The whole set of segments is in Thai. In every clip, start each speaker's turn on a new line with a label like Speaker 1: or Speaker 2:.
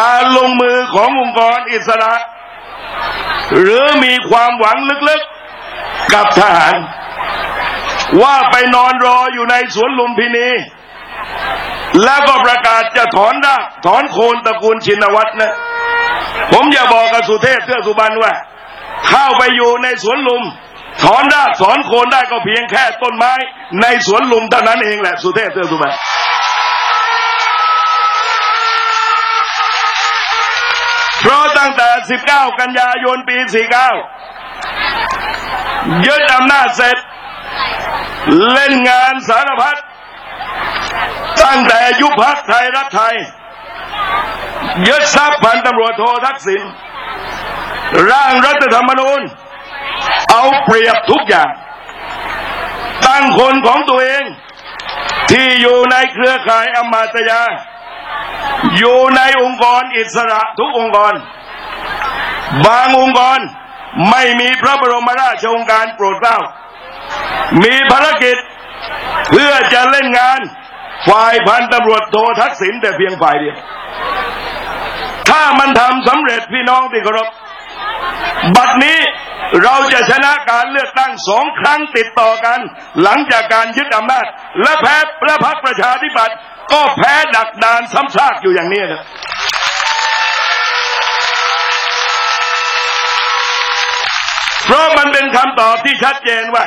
Speaker 1: การลงมือขององค์กรอิสระ หรือมีความหวังลึกๆกับทหาร ว่าไปนอนรออยู่ในสวนลุมพินี แล้วก็ประกาศจะถอนรากถอนโคนตระกูลชินวัตรนะ ผมอย่าบอกกับสุเทพเทือกสุบรรณว่า เข้าไปอยู่ในสวนลุมถอนรากถอนโคนได้ก็เพียงแค่ต้นไม้ ในสวนลุมเท่านั้นเองแหละสุเทพเทือกสุบรรณ เพราะตั้งแต่ 19 กันยายนปี 49 ยึดอำนาจเสร็จ เล่นงานสารพัดตั้งแต่ยุบพักไทยรักไทย ยึดทรัพย์พันตำรวจโททักษิณร่างรัฐธรรมนูญ เอาเปรียบทุกอย่าง ตั้งคนของตัวเองที่อยู่ในเครือข่ายอมาตยา อยู่ในองค์กรอิสระทุกองค์กร บางองค์กรไม่มีพระบรมราชโองการโปรดเกล้า มีภารกิจเพื่อจะเล่นงานฝ่ายพันตำรวจโททักษิณแต่เพียงฝ่ายเดียว ถ้ามันทำสำเร็จพี่น้องที่เคารพบัดนี้เราจะชนะการเลือกตั้งสองครั้งติดต่อกัน หลังจากการยึดอำนาจ และแพ้และพักประชาธิปัตย์ ก็แพ้ดักดานซ้ำซากอยู่อย่างนี้ครับเพราะมันเป็นคำตอบที่ชัดเจนว่า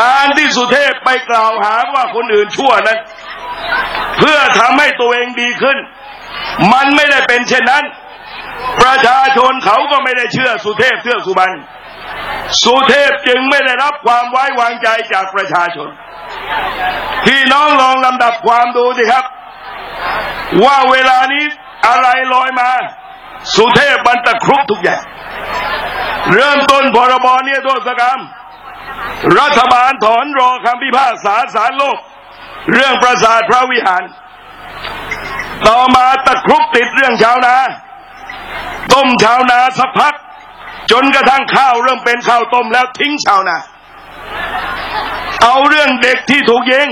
Speaker 1: การที่สุเทพไปกล่าวหาว่าคนอื่นชั่วนั้น เพื่อทำให้ตัวเองดีขึ้น มันไม่ได้เป็นเช่นนั้น ประชาชนเขาก็ไม่ได้เชื่อสุเทพเทือกสุบรรณ สุเทพจึงไม่ได้รับความไว้วางใจจากประชาชน พี่น้องลองลำดับความดูสิครับ ว่าเวลานี้อะไรลอยมา สุเทพบันตะครุบทุกอย่าง เริ่มต้นพรบเนี่ยโทษกรรม รัฐบาลถอนรอคำพิพากษาศาลโลก เรื่องประสาทพระวิหาร ต่อมาตะครุบติดเรื่องชาวนา ต้มชาวนาสักพัก จนกระทั่งข้าวเริ่มเป็นข้าวต้มแล้วทิ้งชาวนาเอาเรื่องเด็กที่ถูกยิง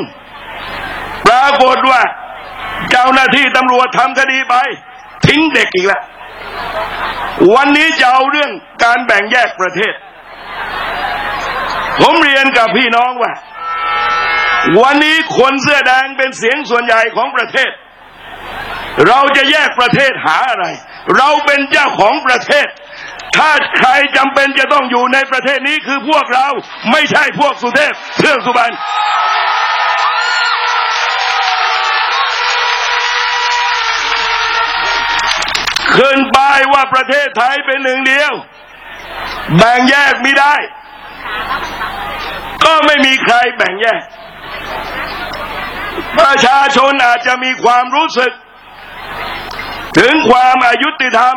Speaker 1: ปรากฏว่า เจ้าหน้าที่ตำรวจทำคดีไป ทิ้งเด็กอีกแล้ววันนี้จะเอาเรื่องการแบ่งแยกประเทศ ผมเรียนกับพี่น้องว่า วันนี้คนเสื้อแดงเป็นเสียงส่วนใหญ่ของประเทศ เราจะแยกประเทศหาอะไร เราเป็นเจ้าของประเทศ ถ้าใครจำเป็นจะต้องอยู่ในประเทศนี้คือพวกเราไม่ใช่พวกสุเทพเทือกสุบรรณขึ้นป้ายว่าประเทศไทยเป็นหนึ่งเดียว แบ่งแยกไม่ได้ ก็ไม่มีใครแบ่งแยก ประชาชนอาจจะมีความรู้สึก ถึงความอายุติธรรม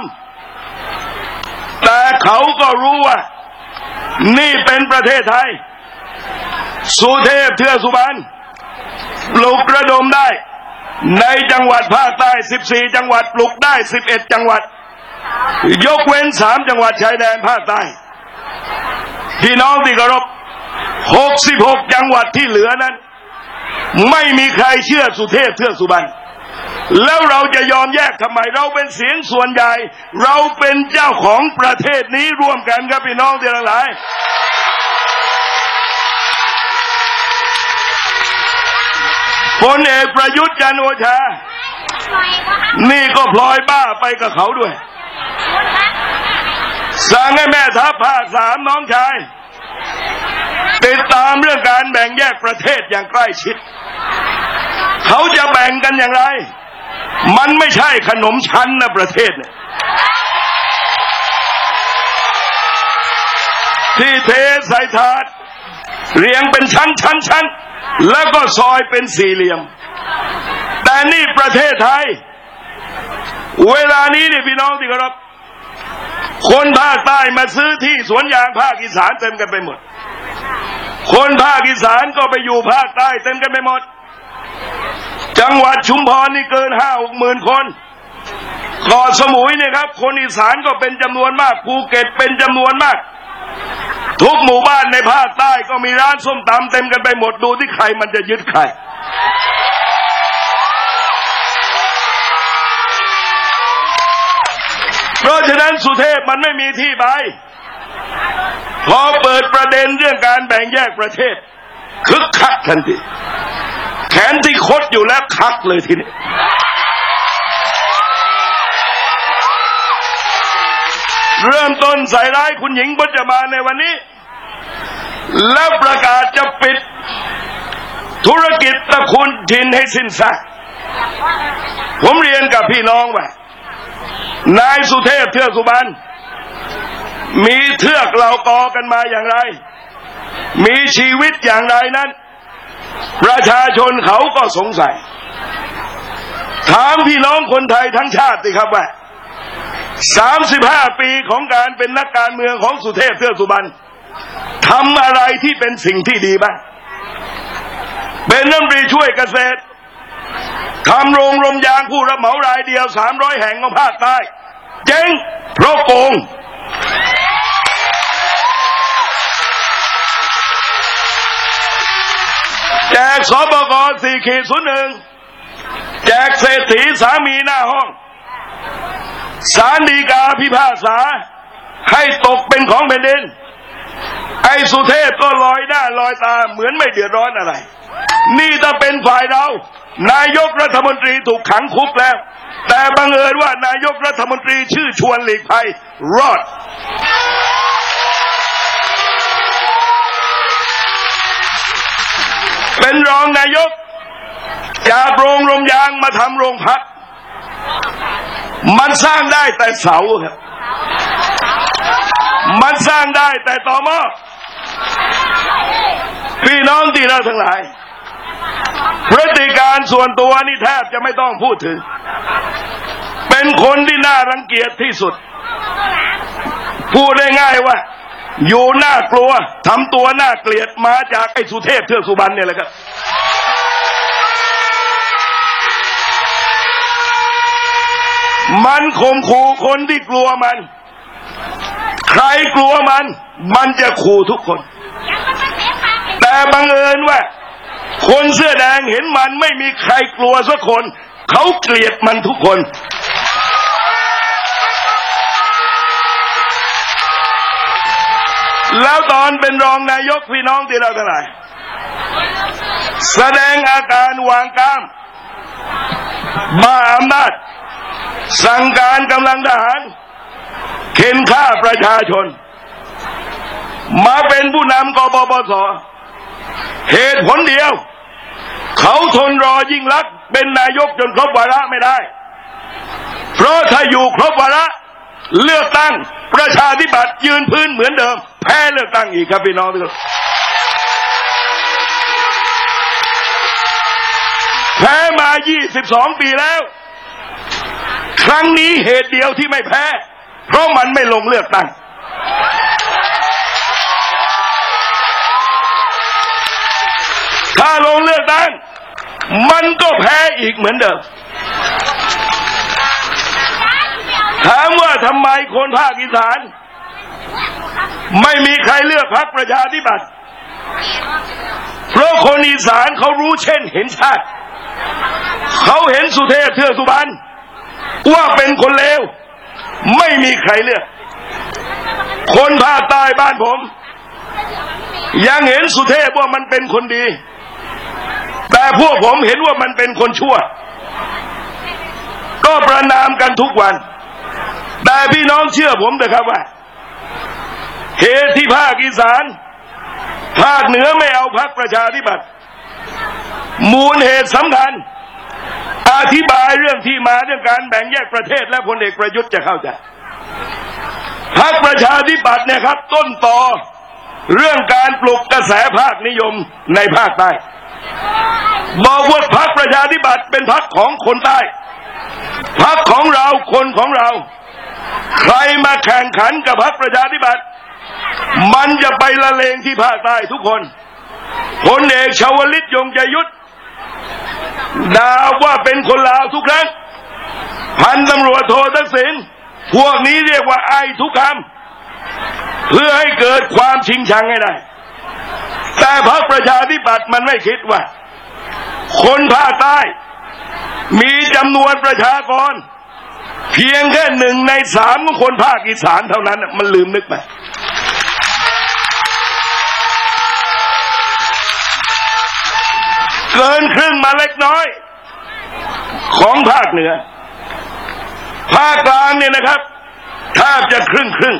Speaker 1: แต่เขาก็รู้ว่า นี่เป็นประเทศไทย สุเทพเทือกสุบรรณปลุกระดมได้ ในจังหวัดภาคใต้ 14 จังหวัดปลุกได้ 11 จังหวัด ยกเว้น3จังหวัดชายแดนภาคใต้พี่น้องที่เคารพ66 จังหวัดที่เหลือนั้น ไม่มีใครเชื่อสุเทพเทือกสุบรรณ แล้วเราจะยอมแยกทำไมเราเป็นเสียงส่วนใหญ่ เราเป็นเจ้าของประเทศนี้ร่วมกันครับพี่น้องที่ทั้งหลายพลเอกประยุทธ์จันโอชา นี่ก็พลอยบ้าไปกับเขาด้วย สั่งให้แม่ทัพภาคสามน้องชาย ติดตามเรื่องการแบ่งแยกประเทศอย่างใกล้ชิด เขาจะแบ่งกันอย่างไร มันไม่ใช่ขนมชั้นนะประเทศเนี่ยที่เทใส่ถาดเรียงเป็นชั้นชั้นชั้นแล้วก็ซอยเป็นสี่เหลี่ยม แต่นี่ประเทศไทย เวลานี้เนี่ยพี่น้องที่เคารพคนภาคใต้มาซื้อที่สวนยางภาคอีสานเต็มกันไปหมด คนภาคอีสานก็ไปอยู่ภาคใต้เต็มกันไปหมด จังหวัดชุมพรนี่เกินห้าหกหมื่นคนเกาะสมุยเนี่ยครับ คนอีสานก็เป็นจำนวนมาก ภูเก็ตเป็นจำนวนมาก ทุกหมู่บ้านในภาคใต้ก็มีร้านส้มตำเต็มกันไปหมดดูที่ใครมันจะยึดใครเพราะฉะนั้นสุเทพมันไม่มีที่ไปพอเปิดประเด็นเรื่องการแบ่งแยกประเทศคึกคักทันที ขนที่คดอยู่แล้วคักเลยทีนี้เริ่มต้นใส่ร้ายคุณหญิงพจมานในวันนี้ แล้วประกาศจะปิด ธุรกิจตะคุณทินให้สิ้นซากผมเรียนกับพี่น้องว่านายสุเทพเทือกสุบรรณมีเทือกเหล่ากอกันมาอย่างไร มีชีวิตอย่างไรนั้น ประชาชนเขาก็สงสัย ถามพี่น้องคนไทยทั้งชาติสิครับว่าสามสิบห้าปีของการเป็นนักการเมืองของสุเทพเทือกสุบรรณทำอะไรที่เป็นสิ่งที่ดีบ้าง เป็นรัฐมนตรีช่วยเกษตรทำโรงลมยางผู้รับเหมารายเดียวสามร้อยแห่งของภาคใต้ เจ๊งเพราะโกง แจกสบกสี่ขีดศูนย์หนึ่งแจกเศรษฐีสามีหน้าห้องสารดีกาพิพากษา ให้ตกเป็นของแผ่นดิน ไอ้สุเทพก็ลอยหน้าลอยตาเหมือนไม่เดือดร้อนอะไร นี่ถ้าเป็นฝ่ายเรา นายกรัฐมนตรีถูกขังคุกแล้ว แต่บังเอิญว่านายกรัฐมนตรีชื่อชวนหลีกภัยรอด เป็นรองนายกจากโรงลมยางมาทำโรงพัก มันสร้างได้แต่เสาครับ มันสร้างได้แต่ต่อหม้อพี่น้องที่เราทั้งหลาย พฤติการส่วนตัวนี่แทบจะไม่ต้องพูดถึง เป็นคนที่น่ารังเกียจที่สุด พูดได้ง่ายว่า อยู่น่ากลัวทำตัวน่าเกลียดมาจากไอ้สุเทพเทือกสุบรรณเนี่ยแหละครับมันข่มขู่คนที่กลัวมัน ใครกลัวมัน มันจะขู่ทุกคน แต่บังเอิญว่า คนเสื้อแดงเห็นมันไม่มีใครกลัวสักคน เขาเกลียดมันทุกคน แล้วตอนเป็นรองนายกพี่น้องที่เราทั้งหลายแสดงอาการวางกามบ้าอำนาจ สั่งการกำลังทหาร เข็นฆ่าประชาชน มาเป็นผู้นำกบปสเหตุผลเดียว เขาทนรอยิ่งรักษณ์เป็นนายกจนครบวาระไม่ได้ เพราะถ้าอยู่ครบวาระ เลือกตั้งประชาธิปัตย์ยืนพื้นเหมือนเดิม แพ้เลือกตั้งอีกครับพี่น้องทุกคนแพ้มา 22 ปีแล้ว ครั้งนี้เหตุเดียวที่ไม่แพ้ เพราะมันไม่ลงเลือกตั้ง ถ้าลงเลือกตั้ง มันก็แพ้อีกเหมือนเดิม ถามว่าทำไมคนภาคอีสาน ไม่มีใครเลือกพรรคประชาธิปัตย์เพราะคนอีสานเขารู้เช่นเห็นชาติ เขาเห็นสุเทพเทือกสุบรรณว่าเป็นคนเลว ไม่มีใครเลือก คนภาคใต้บ้านผม ยังเห็นสุเทพว่ามันเป็นคนดี แต่พวกผมเห็นว่ามันเป็นคนชั่ว ก็ประนามกันทุกวัน แต่พี่น้องเชื่อผมเถอะครับว่าเหตุที่ภาคอีสาน ภาคเหนือไม่เอาพักประชาธิปัตย์มูลเหตุสำคัญ อธิบายเรื่องที่มาเรื่องการแบ่งแยกประเทศและพลเอกประยุทธ์จะเข้าใจพักประชาธิปัตย์เนี่ยครับ ต้นต่อเรื่องการปลุกกระแสภาคนิยมในภาคใต้บอกว่าพักประชาธิปัตย์เป็นพักของคนใต้พักของเราคนของเรา ใครมาแข่งขันกับพักประชาธิปัตย์มันจะไปละเลงที่ภาคใต้ทุกคนพลเอกชาวลิตยงใจยุทธด่าว่าเป็นคนลาวทุกครั้งพันตำรวจโททักษิณพวกนี้เรียกว่าไอ้ทุกคำเพื่อให้เกิดความชิงชังให้ได้ แต่พรรคประชาธิปัตย์มันไม่คิดว่า คนภาคใต้มีจำนวนประชากร เพียงแค่หนึ่งในสามของคนภาคอีสานเท่านั้น มันลืมนึกไปเกินครึ่งมาเล็กน้อย ของภาคเหนือ ภาคกลางเนี่ยนะครับแทบจะครึ่งครึ่ง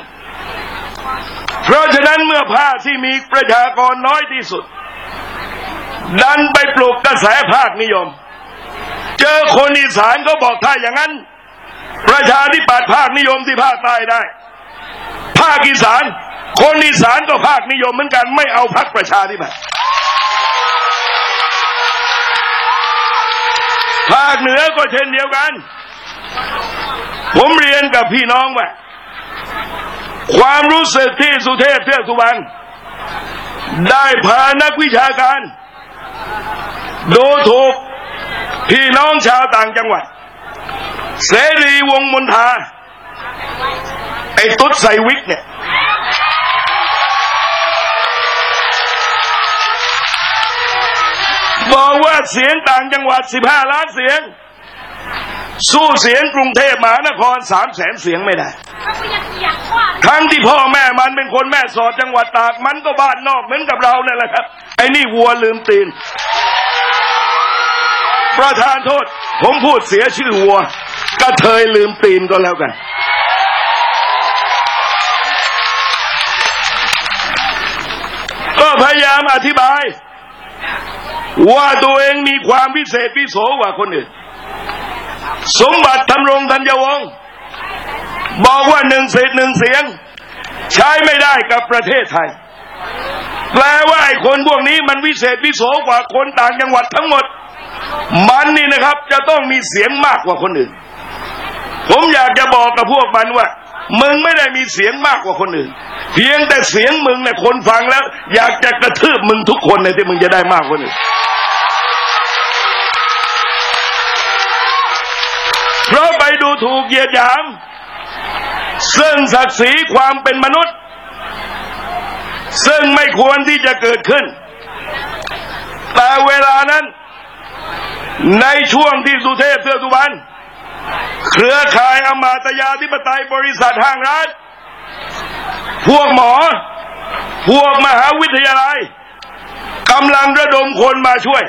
Speaker 1: เพราะฉะนั้นเมื่อภาคที่มีประชากรน้อยที่สุด ดันไปปลุกกระแสภาคนิยม เจอคนอีสานก็บอกถ้าอย่างนั้น ประชาธิปัตย์ภาคนิยมที่ภาคใต้ได้ ภาคอีสาน คนอีสานก็ภาคนิยมเหมือนกันไม่เอาพรรคประชาธิปัตย์ภาคเหนือก็เช่นเดียวกัน ผมเรียนกับพี่น้องว่า ความรู้สึกที่สุเทพเทือกสุบรรณได้พานักวิชาการ โดูถูกพี่น้องชาวต่างจังหวัด เสรีวงศ์มนทา ไอ้ตุ๊ดใส่วิกเนี่ย บอกว่าเสียงต่างจังหวัด 15 ล้านเสียง สู้เสียงกรุงเทพมหานคร3แสนเสียงไม่ได้ทั้งที่พ่อแม่มันเป็นคนแม่สอดจังหวัดตากมันก็บ้านนอกเหมือนกับเรานั่นแหละครับ ไอ้นี่วัวลืมตีนประธานโทษ ผมพูดเสียชื่อวัว กระเทยลืมตีนก็แล้วกัน ก็พยายามอธิบาย ว่าตัวเองมีความพิเศษพิโสกว่าคนอื่น สมบัติทำรงธัญวงศ์บอกว่าหนึ่งเศษหนึ่งเสียง ใช้ไม่ได้กับประเทศไทย แปลว่าไอ้คนพวกนี้มันวิเศษวิโสกว่าคนต่างจังหวัดทั้งหมด มันนี่นะครับจะต้องมีเสียงมากกว่าคนอื่น ผมอยากจะบอกกับพวกมันว่า มึงไม่ได้มีเสียงมากกว่าคนอื่น เพียงแต่เสียงมึงเนี่ยคนฟังแล้ว อยากจะกระทืบมึงทุกคนเลยที่มึงจะได้มากกว่านอื่นเพราะไปดูถูกเหยียดหยามซึ่งศักดิ์ศรีความเป็นมนุษย์ ซึ่งไม่ควรที่จะเกิดขึ้น แต่เวลานั้น ในช่วงที่สุเทพเทือกสุบรรณ เครือข่ายอมาตยาธิปไตยบริษัทห้างร้านพวกหมอ พวกมหาวิทยาลัยกำลังระดมคนมาช่วย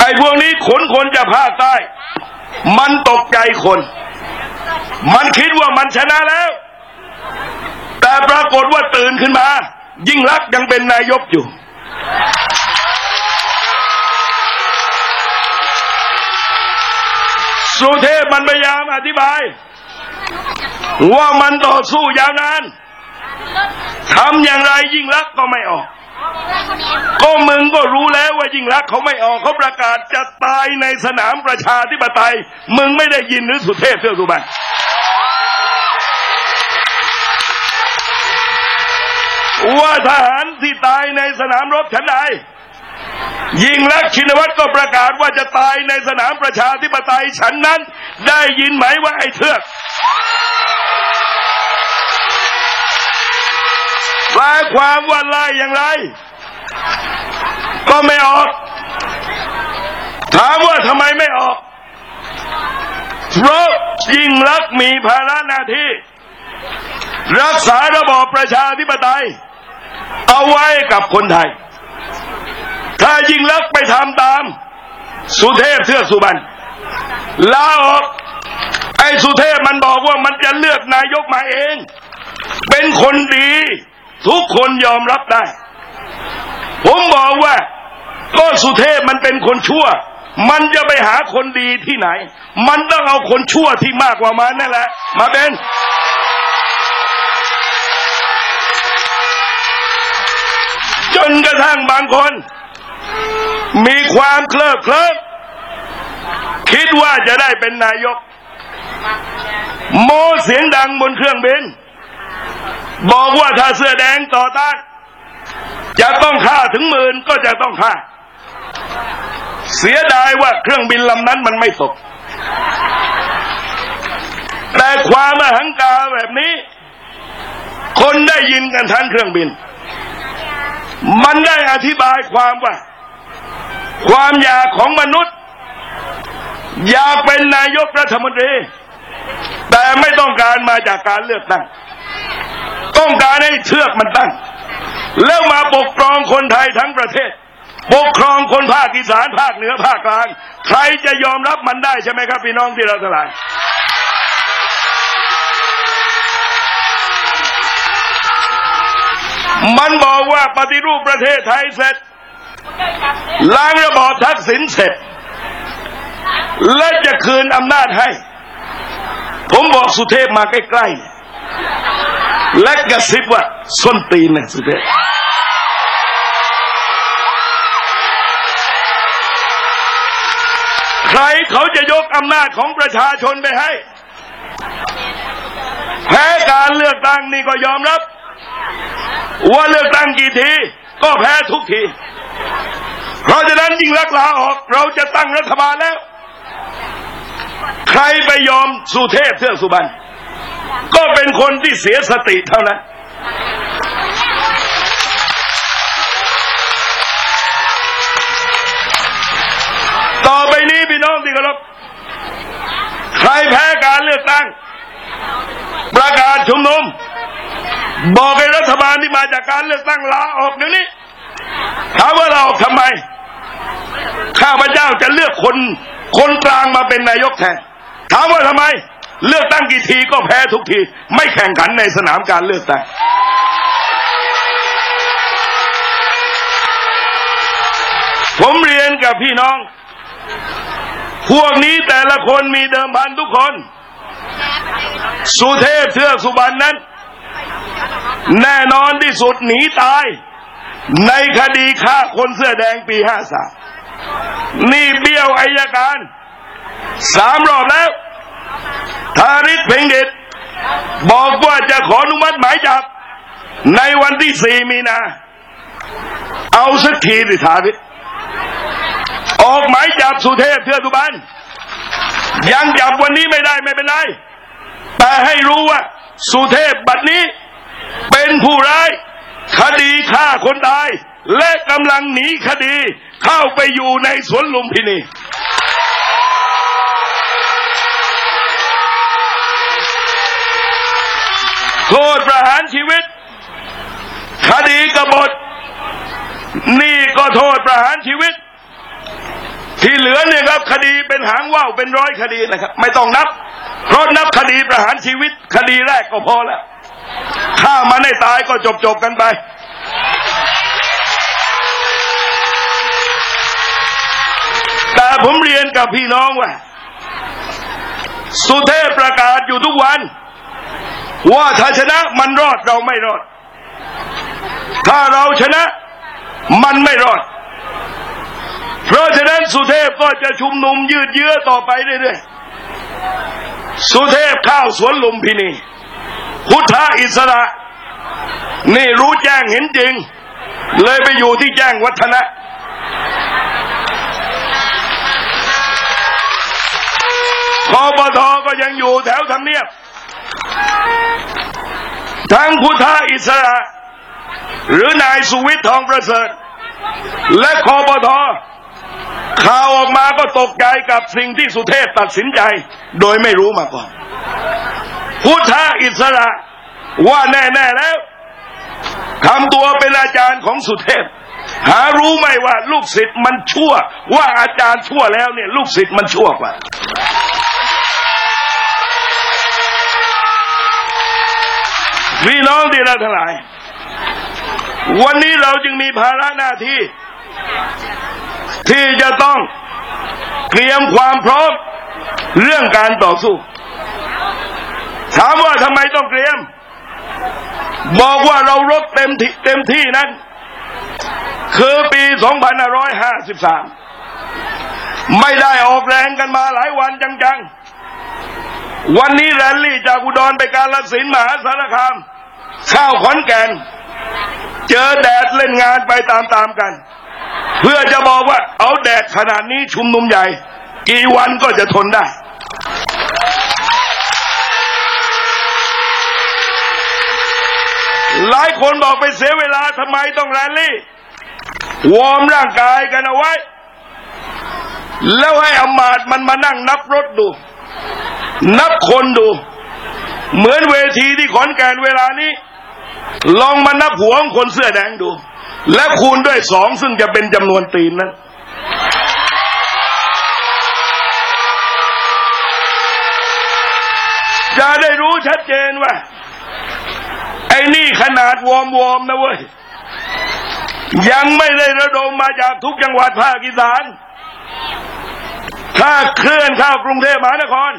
Speaker 1: ไอ้พวกนี้ขนคนจากภาคใต้ มันตกใจคน มันคิดว่ามันชนะแล้ว แต่ปรากฏว่าตื่นขึ้นมา ยิ่งรักยังเป็นนายกอยู่ สุเทพมันพยายามอธิบาย ว่ามันต่อสู้ยาวนานทำอย่างไรยิ่งรักก็ไม่ออก ก็มึงก็รู้แล้วว่ายิ่งรักเขาไม่ออกเขาประกาศจะตายในสนามประชาธิปไตย มึงไม่ได้ยินหรือสุเทพเทือกสุบรรว่าทหารที่ตายในสนามรบฉันใด ยิ่งรักษณ์ชินวัตรก็ประกาศว่าจะตายในสนามประชาธิปไตยฉันนั้น ได้ยินไหมว่าไอ้เทือกแปลความว่าไล่อย่างไร ก็ไม่ออก ถามว่าทำไมไม่ออกเพราะยิ่งรักษณ์มีภาระหน้าที่ รักษาระบอบประชาธิปไตย เอาไว้กับคนไทย ถ้ายิ่งลักไปทำตาม สุเทพเทือกสุบรรณลาออกไอ้สุเทพมันบอกว่ามันจะเลือกนายกมาเอง เป็นคนดี ทุกคนยอมรับได้ ผมบอกว่าก็สุเทพมันเป็นคนชั่ว มันจะไปหาคนดีที่ไหน มันต้องเอาคนชั่วที่มากกว่ามันนั่นแหละ มาเป็นจนกระทั่งบางคน มีความเคลิบเคลิ้มคิดว่าจะได้เป็นนายก โมเสียงดังบนเครื่องบิน บอกว่าถ้าเสื้อแดงต่อต้านจะต้องฆ่าถึงหมื่นก็จะต้องฆ่า เสียดายว่าเครื่องบินลำนั้นมันไม่ตก แต่ความอหังการแบบนี้ คนได้ยินกันทั้งเครื่องบิน มันได้อธิบายความว่า ความอยากของมนุษย์ อยากเป็นนายกรัฐมนตรี แต่ไม่ต้องการมาจากการเลือกตั้ง ต้องการให้เชือกมันตั้ง แล้วมาปกครองคนไทยทั้งประเทศ ปกครองคนภาคอีสานภาคเหนือภาคกลาง ใครจะยอมรับมันได้ใช่ไหมครับพี่น้องที่เราทั้งหลายมันบอกว่าปฏิรูปประเทศไทยเสร็จ ล้างระบอบทักษิณเสร็จ และจะคืนอำนาจให้ ผมบอกสุเทพมาใกล้ๆ และกระซิบว่าส้นตีนนะสุเทพใครเขาจะยกอำนาจของประชาชนไปให้ แพ้การเลือกตั้งนี่ก็ยอมรับ ว่าเลือกตั้งกี่ที ก็แพ้ทุกที เพราะฉะนั้นยิ่งรักษาออกเราจะตั้งรัฐบาลแล้ว ใครไปยอมสุเทพเทือกสุบรรณก็เป็นคนที่เสียสติเท่านั้นต่อไปนี้พี่น้องที่เคารพใครแพ้การเลือกตั้ง ประกาศชุมนุม บอกให้รัฐบาลที่มาจากการเลือกตั้งลาออกเดี๋ยวนี้ถามว่าเราออกทำไม ข้าพเจ้าจะเลือกคนคนกลางมาเป็นนายกแทน ถามว่าทำไม เลือกตั้งกี่ทีก็แพ้ทุกที ไม่แข่งขันในสนามการเลือกตั้งผมเรียนกับพี่น้อง พวกนี้แต่ละคนมีเดิมพันทุกคน สุเทพเทือกสุบรรณนั้น แน่นอนที่สุดหนีตาย ในคดีฆ่าคนเสื้อแดงปีห้าสานี่เบี้ยวอายการสามรอบแล้ว ทาริศเพ่งเด็ดบอกว่าจะขออนุมัติหมายจับ ในวันที่สี่มีนา เอาสักทีสิทาริศออกหมายจับสุเทพเทือกสุบรรณยังจับวันนี้ไม่ได้ไม่เป็นไร แต่ให้รู้ว่า สุเทพบัดนี้ เป็นผู้ร้าย คดีฆ่าคนตาย และกำลังหนีคดี เข้าไปอยู่ในสวนลุมพินีโทษประหารชีวิต คดีกบฏ นี่ก็โทษประหารชีวิต ที่เหลือเนี่ยครับคดีเป็นหางว่าวเป็นร้อยคดีนะครับ ไม่ต้องนับ เพราะนับคดีประหารชีวิตคดีแรกก็พอแล้วฆ่ามันให้ตายก็จบจบกันไป แต่ผมเรียนกับพี่น้องว่า สุเทพประกาศอยู่ทุกวัน ว่าถ้าชนะมันรอดเราไม่รอด ถ้าเราชนะมันไม่รอด เพราะฉะนั้นสุเทพก็จะชุมนุมยืดเยื้อต่อไปเรื่อยๆ สุเทพข้าวสวนลุมพินี พุทธอิสระ นี่รู้แจ้งเห็นจริง เลยไปอยู่ที่แจ้งวัฒนะคอปทก็ยังอยู่แถวทำเนียบ ทั้งพุทธอิสระ หรือนายสุวิทย์ทองประเสริฐ และคอปท ข่าวออกมาก็ตกใจกับสิ่งที่สุเทพตัดสินใจ โดยไม่รู้มาก่อน พุทธอิสระว่าแน่ๆแล้วทำตัวเป็นอาจารย์ของสุเทพ หารู้ไหมว่าลูกศิษย์มันชั่ว ว่าอาจารย์ชั่วแล้วเนี่ย ลูกศิษย์มันชั่วกว่าพี่น้องที่เราทั้งหลาย วันนี้เราจึงมีภาระหน้าที่ ที่จะต้องเตรียมความพร้อมเรื่องการต่อสู้ ถามว่าทำไมต้องเตรียม บอกว่าเรารบเต็มที่เต็มที่นั้น คือปี 2553 ไม่ได้ออกแรงกันมาหลายวันจังๆ วันนี้แรลลี่จากอุดรไปการลสินมหาสารคามเข้าขอนแก่น เจอแดดเล่นงานไปตามๆกัน เพื่อจะบอกว่า เอาแดดขนาดนี้ชุมนุมใหญ่ กี่วันก็จะทนได้ หลายคนบอกไปเสียเวลาทำไมต้องแรลลี่ วอร์มร่างกายกันเอาไว้ แล้วให้อมาตมันมานั่งนับรถดู นับคนดู เหมือนเวทีที่ขอนแก่นเวลานี้ ลองมานับหัวของคนเสื้อแดงดู และคูณด้วยสองซึ่งจะเป็นจำนวนตีนนั้นจะได้รู้ชัดเจนว่า ไอ้นี่ขนาดวอมวอมนะเว้ย ยังไม่ได้ระดมมาจากทุกจังหวัดภาคอีสาน ถ้าเคลื่อนเข้ากรุงเทพมหานคร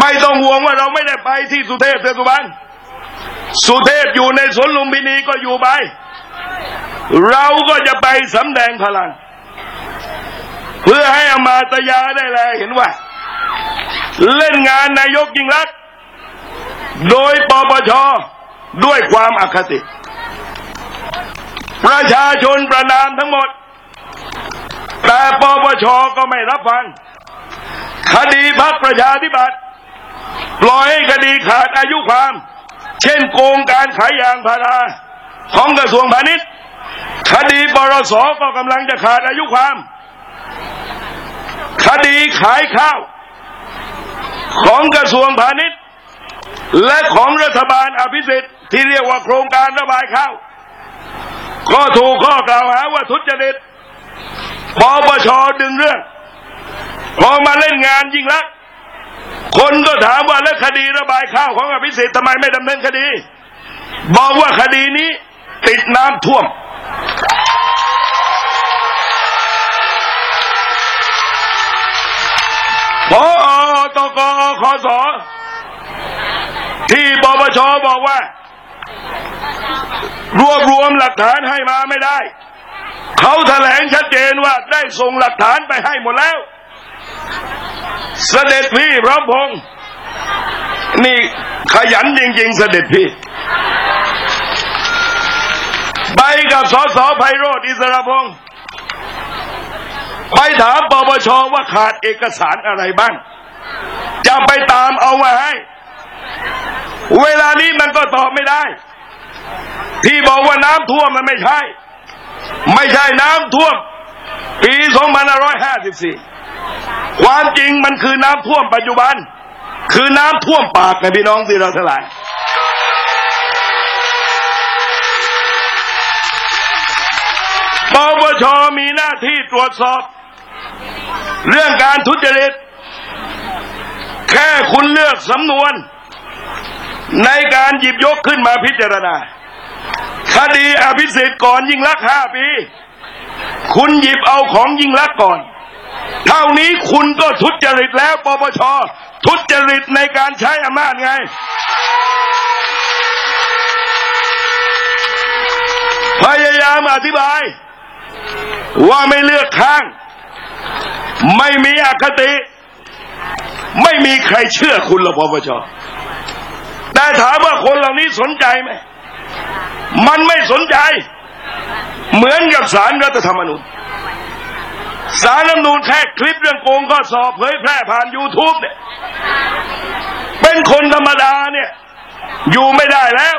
Speaker 1: ไม่ต้องห่วงว่าเราไม่ได้ไปที่สุเทพเทือสุบรรณ สุเทพอยู่ในสวนลุมพินีก็อยู่ไป เราก็จะไปสำแดงพลัง เพื่อให้อมาตยาได้แลเห็นว่า เล่นงานนายกยิ่งรัก โดยปปชด้วยความอคติ ประชาชนประนามทั้งหมด แต่ปปชก็ไม่รับฟัง คดีพักประชาธิปัตย์ปล่อยให้คดีขาดอายุความ เช่นโกงการขายยางพาราของกระทรวงพาณิชย์คดีปรสก็กำลังจะขาดอายุความ คดีขายข้าว ของกระทรวงพาณิชย์ และของรัฐบาลอภิสิทธิ์ที่เรียกว่าโครงการระบายข้าว ก็ถูกข้อกล่าวหาว่าทุจริตปปชดึงเรื่องพอมาเล่นงานยิ่งลักษ คนก็ถามว่าแล้วคดีระบายข้าวของอภิสิทธิ์ทำไมไม่ดำเนินคดี บอกว่าคดีนี้ติดน้ำท่วม พอตกคสที่ปปชบอกว่า รวบรวมหลักฐานให้มาไม่ได้ เขาแถลงชัดเจนว่าได้ส่งหลักฐานไปให้หมดแล้ว เสด็จพี่พระพงศ์นี่ขยันจริง ๆ เสด็จพี่ ไปกับสสไพโรธอิสระพงศ์ไปถามปปชว่าขาดเอกสารอะไรบ้าง จะไปตามเอามาให้ เวลานี้มันก็ตอบไม่ได้ ที่บอกว่าน้ำท่วมมันไม่ใช่ ไม่ใช่น้ำท่วม ปี2554 ความจริงมันคือน้ำท่วมปัจจุบัน คือน้ำท่วมปากไงพี่น้องที่เราทั้งหลายปปชมีหน้าที่ตรวจสอบ เรื่องการทุจริต แค่คุณเลือกสำนวน ในการหยิบยกขึ้นมาพิจารณา คดีอภิสิทธิ์ก่อนยิ่งลักห้าปี คุณหยิบเอาของยิ่งลักษณ์ก่อน เท่านี้คุณก็ทุจริตแล้วปปชทุจริตในการใช้อำนาจไง พยายามอธิบาย ว่าไม่เลือกข้าง ไม่มีอคติ ไม่มีใครเชื่อคุณหรอกปปชแต่ถามว่าคนเหล่านี้สนใจไหม มันไม่สนใจ เหมือนกับสารรัฐธรรมนูญสารรัฐธรรมนูญแค่คลิปเรื่องโกงข้อสอบเผยแพร่ผ่าน YouTube เนี่ย เป็นคนธรรมดาเนี่ย อยู่ไม่ได้แล้ว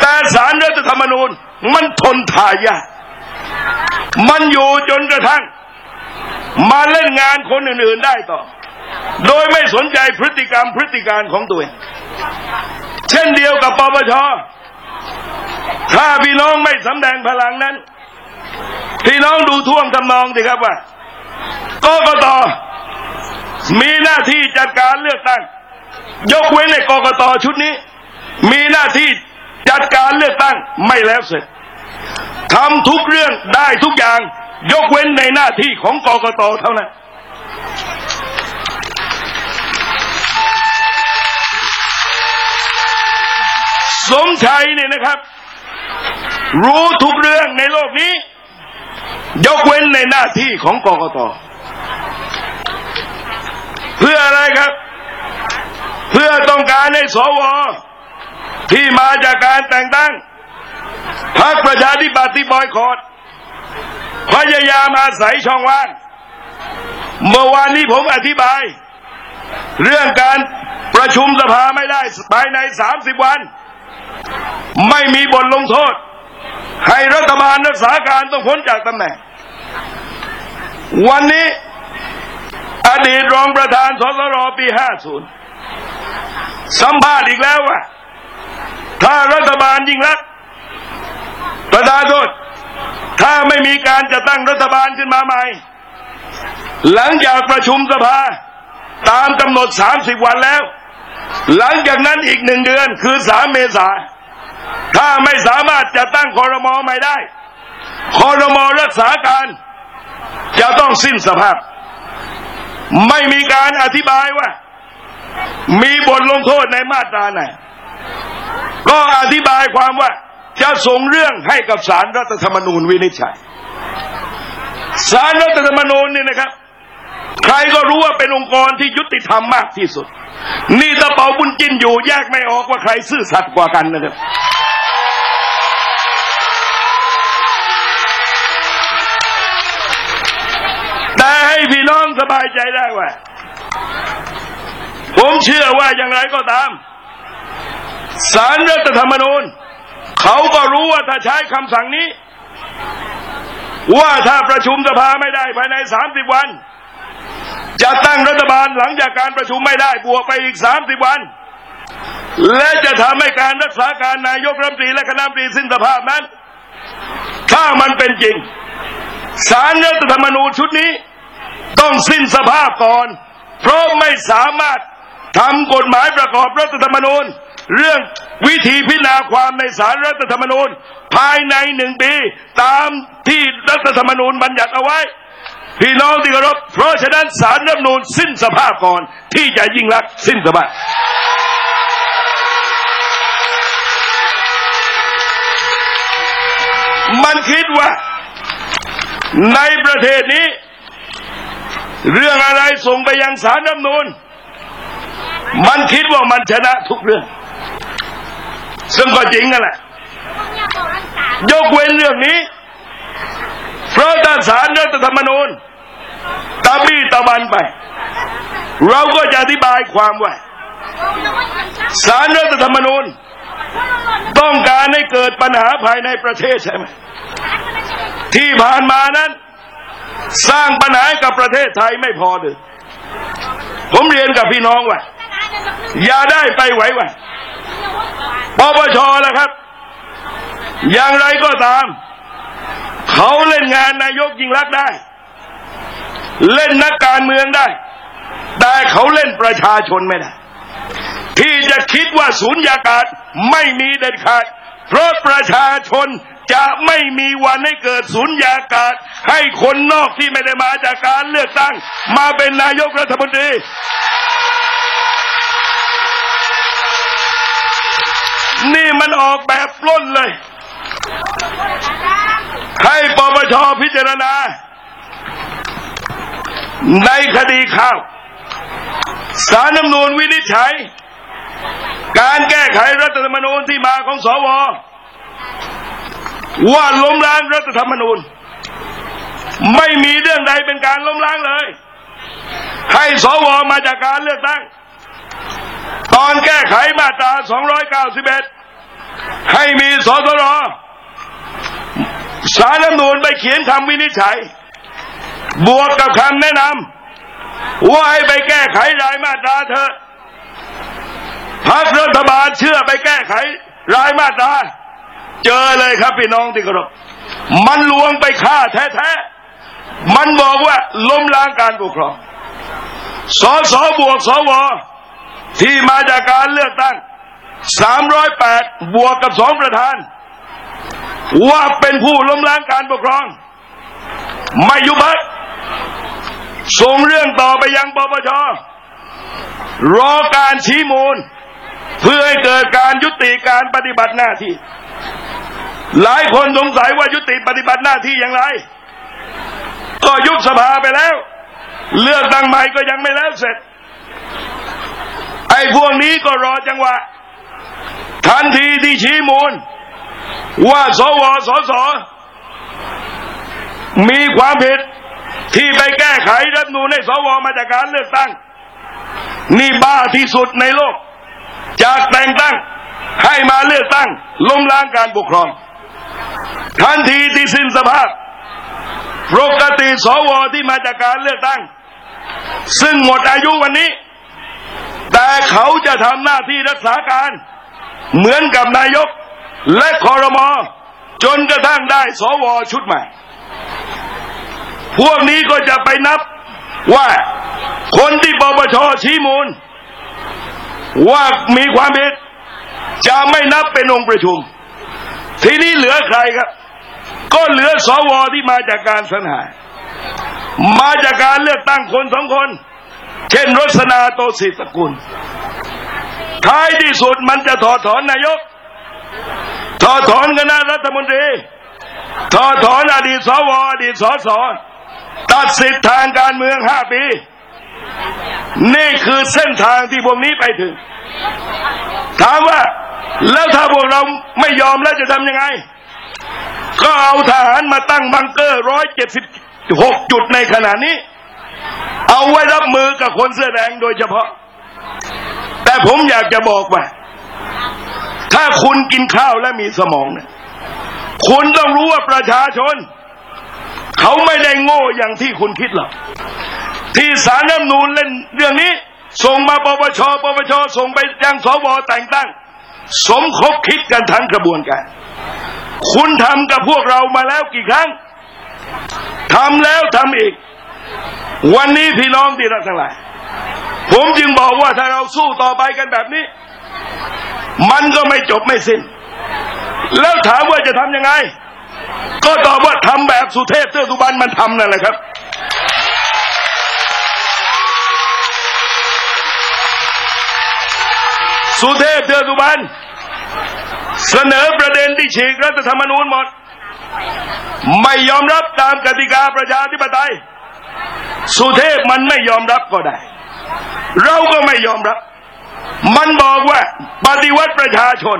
Speaker 1: แต่สารรัฐธรรมนูญมันทนทายามันอยู่จนกระทั่ง มาเล่นงานคนอื่นๆได้ต่อ โดยไม่สนใจพฤติกรรมพฤติการของตัวเอง เช่นเดียวกับปปช ถ้าพี่น้องไม่สำแดงพลังนั้น พี่น้องดูท่วงทำนองสิครับว่ากกตมีหน้าที่จัดการเลือกตั้ง ยกเว้นในกกตชุดนี้ มีหน้าที่จัดการเลือกตั้งไม่แล้วเสร็จทำทุกเรื่องได้ทุกอย่าง ยกเว้นในหน้าที่ของกกตเท่านั้น สมชัยเนี่ยนะครับ รู้ทุกเรื่องในโลกนี้ ยกเว้นในหน้าที่ของกกตเพื่ออะไรครับ เพื่อต้องการให้สวที่มาจากการแต่งตั้งพรรคประชาธิปัตย์ที่บอยคอรดพยายามอาศัยช่องว่างเมื่อวานนี้ผมอธิบาย เรื่องการประชุมสภาไม่ได้ภายในสามสิบวัน ไม่มีบทลงโทษ ให้รัฐบาลรักษาการต้องพ้นจากตำแหน่ง วันนี้อดีตรองประธานสสรปี 50 สัมภาษณ์อีกแล้วว่า ถ้ารัฐบาลยิ่งรักประธานโทษ ถ้าไม่มีการจะตั้งรัฐบาลขึ้นมาใหม่ หลังจากประชุมสภาตามกำหนด 30 วันแล้ว หลังจากนั้นอีกหนึ่งเดือนคือ3เมษา ถ้าไม่สามารถจะตั้งคอรมอใหม่ได้คอรมอรักษาการจะต้องสิ้นสภาพ ไม่มีการอธิบายว่า มีบทลงโทษในมาตราไหน ก็อธิบายความว่าจะส่งเรื่องให้กับสารรัฐธรรมนูญวินิจฉัยสารรัฐธรรมนูญเนี่ยนะครับ ใครก็รู้ว่าเป็นองค์กรที่ยุติธรรมมากที่สุด นี่ตะเปาบุญจินอยู่แยกไม่ออกว่าใครซื่อสัตย์กว่ากันนะครับแต่ให้พี่น้องสบายใจได้ว่าผมเชื่อว่าอย่างไรก็ตามสารรัฐธรรมนูญเขาก็รู้ว่าถ้าใช้คำสั่งนี้ ว่าถ้าประชุมสภาไม่ได้ภายใน30วัน จะตั้งรัฐบาลหลังจากการประชุมไม่ได้บวกไปอีก30วัน และจะทำให้การรักษาการนายกรัฐมนตรีและคณะรัฐมนตรีสิ้นสภาพนั้น ถ้ามันเป็นจริงสารรัฐธรรมนูญชุดนี้ ต้องสิ้นสภาพก่อน เพราะไม่สามารถทำกฎหมายประกอบรัฐธรรมนูญ เรื่องวิธีพิจารณาความในสารรัฐธรรมนูญ ภายในหนึ่งปี ตามที่รัฐธรรมนูญบัญญัติเอาไว้ พี่น้องที่เคารพเพราะฉะนั้นสารรัฐมนูญสิ้นสภาพก่อน ที่จะยิ่งรักสิ้นสภาพมันคิดว่า ในประเทศนี้ เรื่องอะไรส่งไปยังสารรัฐมนูญมันคิดว่ามันชนะทุกเรื่อง ซึ่งก็จริงนั่นแหละยกเว้นเรื่องนี้ เพราะถ้าสารรัฐธรรมนูญตะบี้ตะบันไป เราก็จะอธิบายความว่าสารรัฐธรรมนูญ ต้องการให้เกิดปัญหาภายในประเทศใช่ไหมที่ผ่านมานั้น สร้างปัญหากับประเทศไทยไม่พอเลยผมเรียนกับพี่น้องว่า อย่าได้ไปไหวว่าปปชแล้วครับ อย่างไรก็ตาม เขาเล่นงานนายกยิงรักษณ์ได้ เล่นนักการเมืองได้ แต่เขาเล่นประชาชนไม่ได้ ที่จะคิดว่าศูนยากาศไม่มีเด็ดขาด เพราะประชาชนจะไม่มีวันให้เกิดศูนยากาศ ให้คนนอกที่ไม่ได้มาจากการเลือกตั้ง มาเป็นนายกรัฐมนตรีนี่มันออกแบบปล้นเลย ให้ปปชพิจารณา ในคดีข้าวสารน้ำนูนวินิจฉัย การแก้ไขรัฐธรรมนูญที่มาของสว ว่าล้มล้างรัฐธรรมนูญ ไม่มีเรื่องใดเป็นการล้มล้างเลย ให้สวมาจากการเลือกตั้ง ตอนแก้ไขมาตรา 291 ให้มีสสร สารรัฐมนูญไปเขียนคำวินิจฉัย บวกกับคำแนะนำว่าให้ไปแก้ไขรายมาตราเถอะพักรัฐบาลเชื่อไปแก้ไขรายมาตรา เจอเลยครับพี่น้องที่เคารพมันลวงไปฆ่าแท้ๆ มันบอกว่าล้มล้างการปกครอง สสบวกสวที่มาจากการเลือกตั้ง 308 บวกกับสองประธาน ว่าเป็นผู้ล้มล้างการปกครอง ไม่ยุบพักส่งเรื่องต่อไปยังปปชรอการชี้มูล เพื่อให้เกิดการยุติการปฏิบัติหน้าที่ หลายคนสงสัยว่ายุติปฏิบัติหน้าที่อย่างไร ก็ยุบสภาไปแล้ว เลือกตั้งใหม่ก็ยังไม่แล้วเสร็จ ไอ้พวกนี้ก็รอจังหวะทันทีที่ชี้มูล ว่าสวสสมีความผิดที่ไปแก้ไขรัฐมนูญให้สวมาจากการเลือกตั้ง นี่บ้าที่สุดในโลก จากแต่งตั้งให้มาเลือกตั้งล้มล้างการปกครอง ทันทีที่สิ้นสภาพปกติสวที่มาจากการเลือกตั้ง ซึ่งหมดอายุวันนี้ แต่เขาจะทำหน้าที่รักษาการ เหมือนกับนายก และคอรมอจนกระทั่งได้สวชุดใหม่ พวกนี้ก็จะไปนับว่าคนที่ปปชชี้มูล ว่ามีความผิดจะไม่นับเป็นองค์ประชุม ทีนี้เหลือใครครับ ก็เหลือสวที่มาจากการสรรหา มาจากการเลือกตั้งคนสองคน เช่นรสนาโตศิตกุลท้ายที่สุดมันจะถอดถอนนายก ถอดถอนคณะรัฐมนตรีถอดถอนอดีตสวอดีตสสตัดสิทธิทางการเมืองห้าปี นี่คือเส้นทางที่พวกนี้ไปถึง ถามว่าแล้วถ้าพวกเราไม่ยอมแล้วจะทำยังไง ก็เอาทหารมาตั้งบังเกอร์ร้อยเจ็ดสิบหกจุดในขณะนี้ เอาไว้รับมือกับคนเสื้อแดงโดยเฉพาะ แต่ผมอยากจะบอกว่า ถ้าคุณกินข้าวและมีสมองเนี่ยคุณต้องรู้ว่าประชาชน เขาไม่ได้โง่อย่างที่คุณคิดหรอกที่สารน้ำนูนเล่นเรื่องนี้ ส่งมาปปชปปชส่งไปยังสวแต่งตั้ง สมคบคิดกันทั้งกระบวนการ คุณทำกับพวกเรามาแล้วกี่ครั้งทำแล้วทำอีก วันนี้พี่น้องที่รักทั้งหลายผมจึงบอกว่าถ้าเราสู้ต่อไปกันแบบนี้ มันก็ไม่จบไม่สิ้น แล้วถามว่าจะทำยังไง ก็ตอบว่าทำแบบสุเทพเทือกสุบรรณมันทำนั่นแหละครับสุเทพเทือกสุบรรณเสนอประเด็นที่ฉีกรัฐธรรมนูญหมด ไม่ยอมรับตามกติกาประชาธิปไตย สุเทพมันไม่ยอมรับก็ได้ เราก็ไม่ยอมรับ มันบอกว่าปฏิวัติประชาชน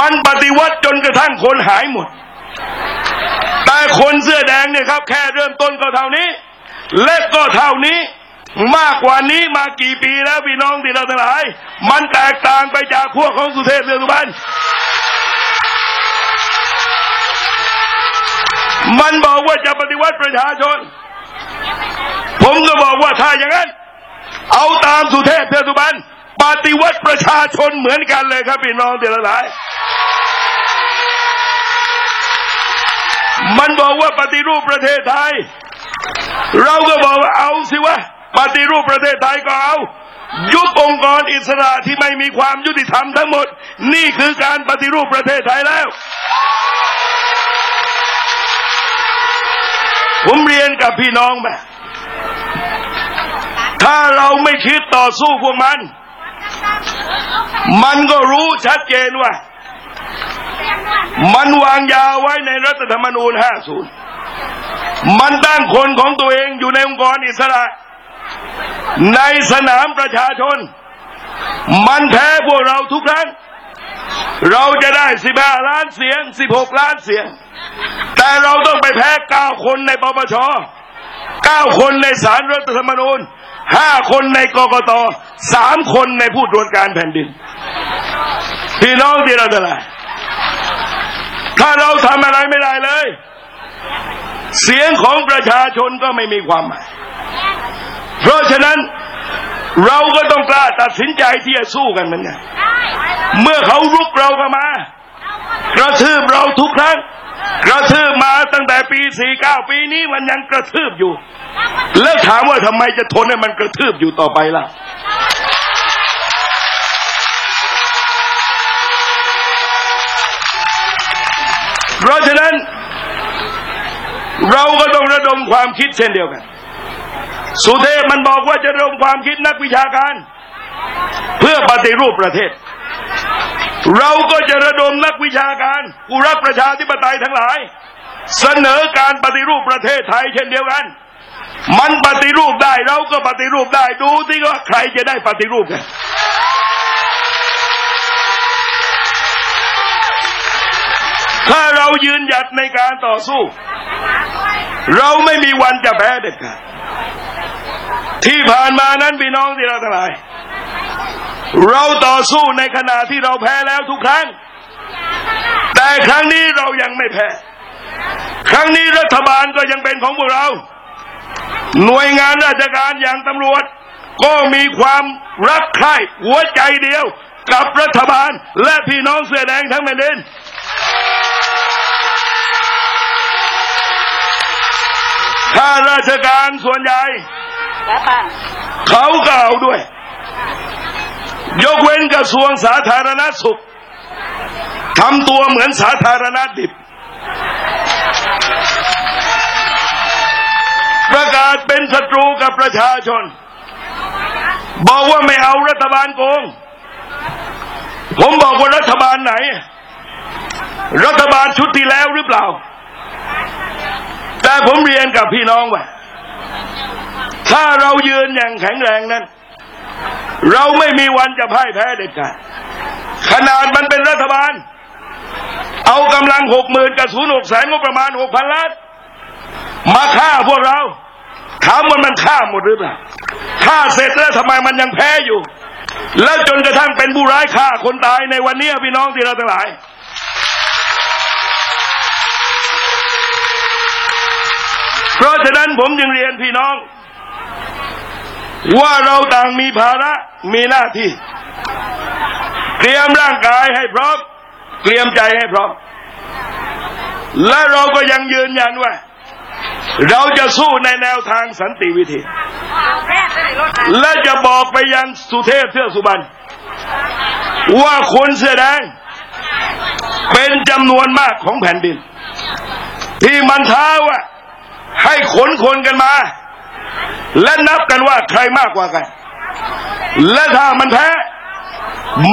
Speaker 1: มันปฏิวัติจนกระทั่งคนหายหมด แต่คนเสื้อแดงเนี่ยครับ แค่เริ่มต้นก็เท่านี้ เล็กก็เท่านี้ มากกว่านี้มากี่ปีแล้วพี่น้องที่เราทั้งหลาย มันแตกต่างไปจากพวกของสุเทพเรืองสุบรรณมันบอกว่าจะปฏิวัติประชาชน ผมก็บอกว่าถ้าอย่างนั้น เอาตามสุเทพเทือกสุบรรณ ปฏิวัติประชาชนเหมือนกันเลยครับพี่น้องเราทั้งหลาย มันบอกว่าปฏิรูปประเทศไทย เราก็บอกว่าเอาสิวะปฏิรูปประเทศไทยก็เอายุบองค์กรอิสระที่ไม่มีความยุติธรรมทั้งหมด นี่คือการปฏิรูปประเทศไทยแล้ว ผมเรียนกับพี่น้องแบบถ้าเราไม่คิดต่อสู้พวกมัน มันก็รู้ชัดเจนว่า มันวางยาไว้ในรัฐธรรมนูญ 50 มันตั้งคนของตัวเองอยู่ในองค์กรอิสระ ในสนามประชาชน มันแพ้พวกเราทุกครั้ง เราจะได้ 15 ล้านเสียง 16 ล้านเสียง แต่เราต้องไปแพ้ 9 คนในปปช 9 คนในศาลรัฐธรรมนูญ 5คนในกกต3คนในผู้ตรวจการแผ่นดิน พี่น้องที่เราจะไรถ้าเราทำอะไรไม่ได้เลย เสียงของประชาชนก็ไม่มีความหมาย เพราะฉะนั้นเราก็ต้องกล้าตัดสินใจที่จะสู้กันเหมือนกันเมื่อเขารุกเราเข้ามากระทืบเราทุกครั้ง กระทืบมาตั้งแต่ปี 49 ปีนี้มันยังกระทืบอยู่ แล้วถามว่าทำไมจะทนให้มันกระทืบอยู่ต่อไปล่ะเพราะฉะนั้น เราก็ต้องระดมความคิดเช่นเดียวกัน สุเทพมันบอกว่าจะระดมความคิดนักวิชาการ เพื่อปฏิรูปประเทศ เราก็จะระดมนักวิชาการผู้รักประชาธิปไตยทั้งหลาย เสนอการปฏิรูปประเทศไทยเช่นเดียวกัน มันปฏิรูปได้เราก็ปฏิรูปได้ดูที่ว่าใครจะได้ปฏิรูปกันถ้าเรายืนหยัดในการต่อสู้ เราไม่มีวันจะแพ้เด็ดขาด ที่ผ่านมานั้นพี่น้องที่เราทั้งหลาย เราต่อสู้ในขณะที่เราแพ้แล้วทุกครั้ง แต่ครั้งนี้เรายังไม่แพ้ ครั้งนี้รัฐบาลก็ยังเป็นของพวกเรา หน่วยงานราชการอย่างตำรวจ ก็มีความรักใคร่หัวใจเดียวกับรัฐบาลและพี่น้องเสื้อแดงทั้งแผ่นดินข้าราชการส่วนใหญ่ เขาก็เอาด้วย ยกเว้นกระทรวงสาธารณสุขทำตัวเหมือนสาธารณดิบ ประกาศเป็นศัตรูกับประชาชน บอกว่าไม่เอารัฐบาลโกง ผมบอกว่ารัฐบาลไหน รัฐบาลชุดที่แล้วหรือเปล่า แต่ผมเรียนกับพี่น้องว่า ถ้าเรายืนอย่างแข็งแรงนั้น เราไม่มีวันจะพ่ายแพ้เด็ดขาดขนาดมันเป็นรัฐบาล เอากำลังหกหมื่นกับศูนย์หกแสนงบประมาณหกพันล้านมาฆ่าพวกเราถามว่ามันฆ่าหมดหรือเปล่าฆ่าเสร็จแล้วทำไมมันยังแพ้อยู่ แล้วจนกระทั่งเป็นผู้ร้ายฆ่าคนตายในวันนี้พี่น้องที่เราทั้งหลาย เพราะฉะนั้นผมจึงเรียนพี่น้อง ว่าเราต่างมีภาระมีหน้าที่ เตรียมร่างกายให้พร้อม เตรียมใจให้พร้อม และเราก็ยังยืนยันว่า เราจะสู้ในแนวทางสันติวิธี และจะบอกไปยังสุเทพเทือกสุบรรณว่าคนเสื้อแดงเป็นจำนวนมากของแผ่นดิน ที่มันท้าว่าให้ขนคนกันมา และนับกันว่าใครมากกว่ากัน และถ้ามันแพ้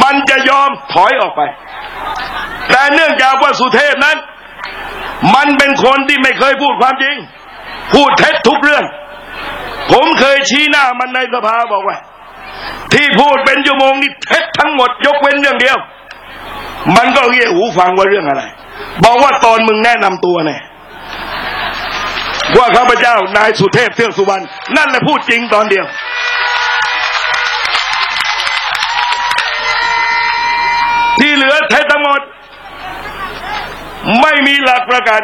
Speaker 1: มันจะยอมถอยออกไป แต่เนื่องจากว่าสุเทพนั้น มันเป็นคนที่ไม่เคยพูดความจริง พูดเท็จทุกเรื่อง ผมเคยชี้หน้ามันในสภาบอกว่า ที่พูดเป็นชั่วโมงนี่เท็จทั้งหมดยกเว้นเรื่องเดียว มันก็เรียกหูฟังว่าเรื่องอะไร บอกว่าตอนมึงแนะนำตัวเนี่ย ว่าข้าพเจ้านายสุเทพเทือกสุวรรณนั่นแหละพูดจริงตอนเดียว ที่เหลือเท็จทั้งหมด ไม่มีหลักประกัน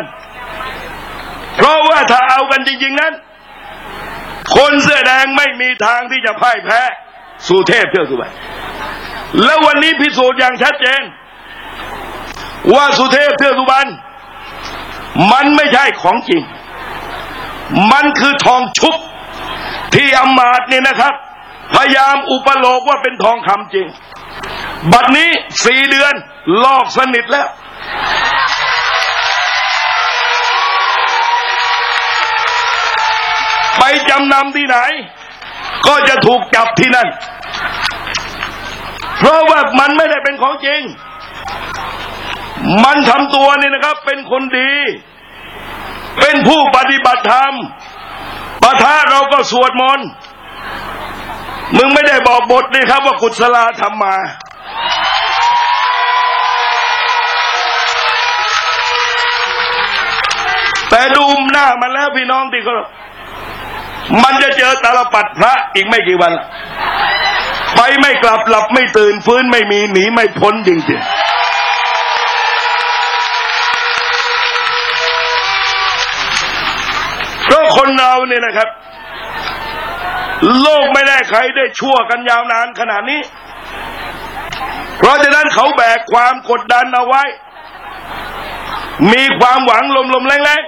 Speaker 1: เพราะว่าถ้าเอากันจริง ๆ นั้น คนเสื้อแดงไม่มีทางที่จะพ่ายแพ้สุเทพเทือกสุวรรณแล้ววันนี้พิสูจน์อย่างชัดเจน ว่าสุเทพเทือกสุวรรณมันไม่ใช่ของจริง มันคือทองชุบ ที่อำมาตย์เนี่ยนะครับ พยายามอุปโลกว่าเป็นทองคำจริง บัดนี้สี่เดือนลอกสนิทแล้วไปจำนำที่ไหน ก็จะถูกจับที่นั่น เพราะว่ามันไม่ได้เป็นของจริง มันทำตัวนี่นะครับ เป็นคนดี เป็นผู้ปฏิบัติธรรมปะทะเราก็สวดมนต์มึงไม่ได้บอกบทนี่ครับว่ากุศลาทำมา แต่ดูหน้ามันแล้วพี่น้องที่ก็มันจะเจอตาลปัดพระอีกไม่กี่วัน ไปไม่กลับหลับไม่ตื่นฟื้นไม่มีหนีไม่พ้นจริงๆ เพราะคนเราเนี่ยนะครับ โลกไม่ได้ใครได้ชั่วกันยาวนานขนาดนี้ เพราะฉะนั้นเขาแบกความกดดันเอาไว้ มีความหวังลมๆแรง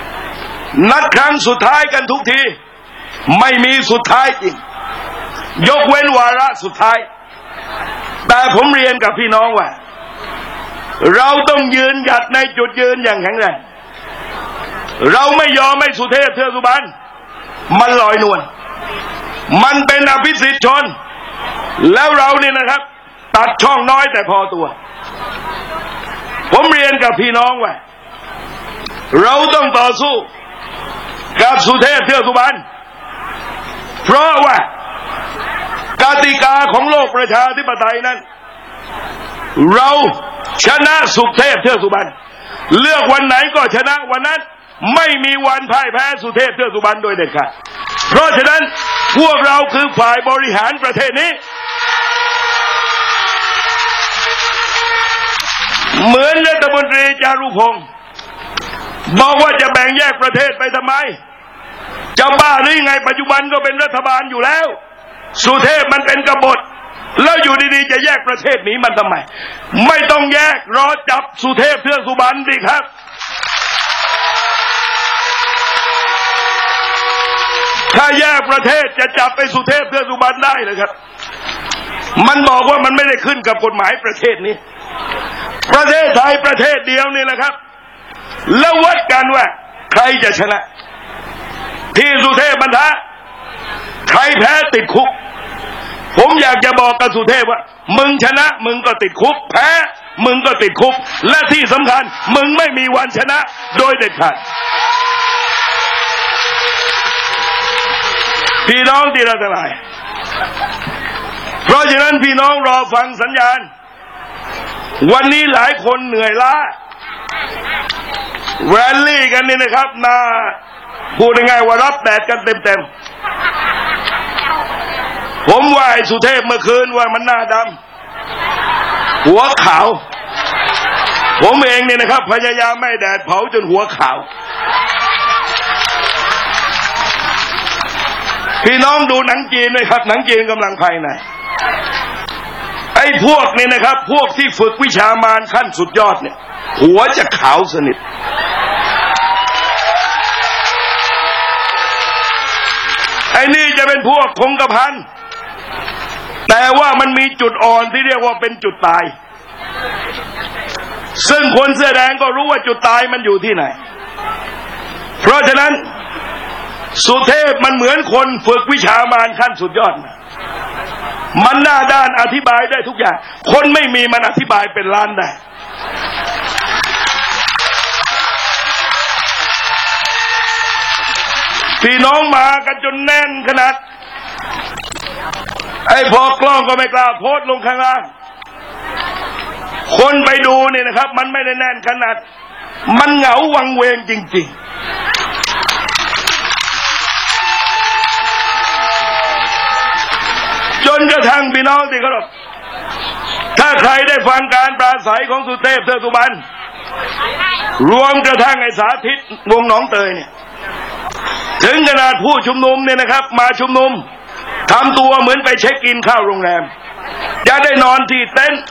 Speaker 1: ๆ นัดครั้งสุดท้ายกันทุกที ไม่มีสุดท้ายจริง ยกเว้นวาระสุดท้าย แต่ผมเรียนกับพี่น้องว่า เราต้องยืนหยัดในจุดยืนอย่างแข็งแรง เราไม่ยอมไม่สุเทพเทือกสุบรรณมันลอยนวลมันเป็นอภิสิทธิชน แล้วเราเนี่ยนะครับ ตัดช่องน้อยแต่พอตัว ผมเรียนกับพี่น้องว่าเราต้องต่อสู้ กับสุเทพเทือกสุบรรณเพราะว่ากติกาของโลกประชาธิปไตยนั้น เราชนะสุเทพเทือกสุบรรณเลือกวันไหนก็ชนะวันนั้น ไม่มีวันพ่ายแพ้สุเทพเทือกสุบรรณโดยเด็ดขาดเพราะฉะนั้นพวกเราคือฝ่ายบริหารประเทศนี้ เหมือนรัฐมนตรีจารุพงศ์บอกว่าจะแบ่งแยกประเทศไปทำไม จะบ้าหรือไงปัจจุบันก็เป็นรัฐบาลอยู่แล้ว สุเทพมันเป็นกบฏแล้วอยู่ดีๆ จะแยกประเทศนี้มันทำไม ไม่ต้องแยกรอจับสุเทพเทือกสุบรรณดิครับ ถ้าแยกประเทศจะจับไปสุเทพเทือกสุบรรณได้เลยครับ มันบอกว่ามันไม่ได้ขึ้นกับกฎหมายประเทศนี้ ประเทศไทยประเทศเดียวนี่แหละครับ แล้ววัดกันว่า ใครจะชนะ ที่สุเทพบรรทะใครแพ้ติดคุก ผมอยากจะบอกกับสุเทพว่า มึงชนะ มึงก็ติดคุก แพ้มึงก็ติดคุก และที่สำคัญ มึงไม่มีวันชนะ โดยเด็ดขาด พี่น้องที่เราทั้งหลายเพราะฉะนั้นพี่น้องรอฟังสัญญาณ วันนี้หลายคนเหนื่อยล้าแรลลี่กันนี่นะครับนาพูดยังไงว่ารับแดดกันเต็มๆ ผมว่าไอ้สุเทพเมื่อคืนว่ามันหน้าดำหัวขาว ผมเองเนี่ยนะครับ พยายามไม่แดดเผาจนหัวขาว พี่น้องดูหนังจีนไหมครับ หนังจีนกำลังภายในไอ้พวกนี่นะครับ พวกที่ฝึกวิชามารขั้นสุดยอดเนี่ย หัวจะขาวสนิท ไอ้นี่จะเป็นพวกคงกระพันแต่ว่ามันมีจุดอ่อนที่เรียกว่าเป็นจุดตาย ซึ่งคนเสื้อแดงก็รู้ว่าจุดตายมันอยู่ที่ไหน เพราะฉะนั้น สุเทพมันเหมือนคนฝึกวิชามารขั้นสุดยอด มันหน้าด้านอธิบายได้ทุกอย่าง คนไม่มีมันอธิบายเป็นล้านได้พี่น้องมากันจนแน่นขนาด ไอ้พอกล้องก็ไม่กล้าโพสลงข้างล่าง คนไปดูเนี่ยนะครับ มันไม่ได้แน่นขนาด มันเหงาวังเวงจริง ๆ จนกระทั่งพี่น้องที่เคารพถ้าใครได้ฟังการปราศัยของสุเทพเทือกสุบรรณรวมกระทั่งไอ้สาธิตวงหนองเตยเนี่ย ถึงขนาดผู้ชุมนุมเนี่ยนะครับ มาชุมนุมทำตัวเหมือนไปเช็คอินเข้าโรงแรม จะได้นอนที่เต็นท์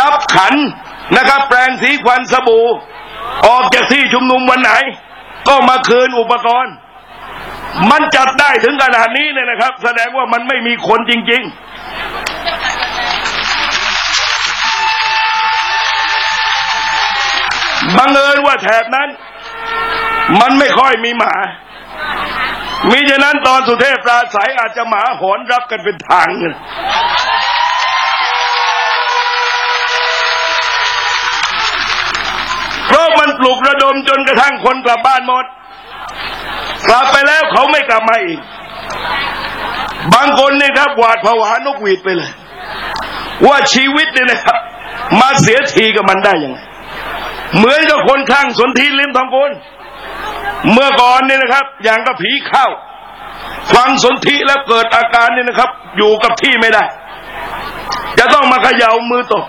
Speaker 1: รับขันนะครับ แปรงสีควันสบู่ ออกจากที่ชุมนุมวันไหน ก็มาคืนอุปกรณ์ มันจัดได้ถึงขนาดนี้เนี่ยนะครับ แสดงว่ามันไม่มีคนจริง ๆ บังเอิญว่าแถบนั้น มันไม่ค่อยมีหมา มิฉะนั้นตอนสุเทพปราศัยอาจจะหมาหอนรับกันเป็นทางเลยเพราะมันปลุกระดมจนกระทั่งคนกลับบ้านหมด กลับไปแล้วเขาไม่กลับมาอีก บางคนนี่ครับหวาดผวานกหวีดไปเลย ว่าชีวิตเนี่ยนะครับ มาเสียทีกับมันได้ยังไงเหมือนกับคนข้างสนทีริมทองโกนเมื่อก่อนเนี่ยนะครับ อย่างกับผีเข้า ฟังสนธิแล้วเกิดอาการเนี่ยนะครับ อยู่กับที่ไม่ได้ จะต้องมาเขย่ามือตก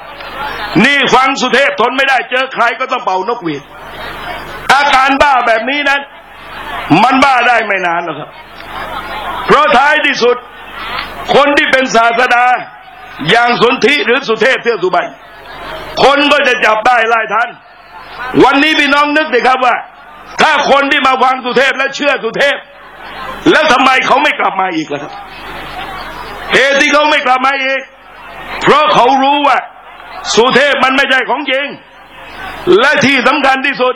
Speaker 1: นี่ฟังสุเทพทนไม่ได้เจอใครก็ต้องเป่านกหวีดอาการบ้าแบบนี้นั้น มันบ้าได้ไม่นานหรอกครับ เพราะท้ายที่สุด คนที่เป็นศาสดา อย่างสนธิหรือสุเทพเทือกสุบคนก็จะจับได้ไล่ทันวันนี้พี่น้องนึกดิครับว่า ถ้าคนที่มาฟังสุเทพและเชื่อสุเทพ แล้วทำไมเขาไม่กลับมาอีกล่ะครับเหตุที่เขาไม่กลับมาอีก เพราะเขารู้ว่า สุเทพมันไม่ใช่ของจริง และที่สำคัญที่สุด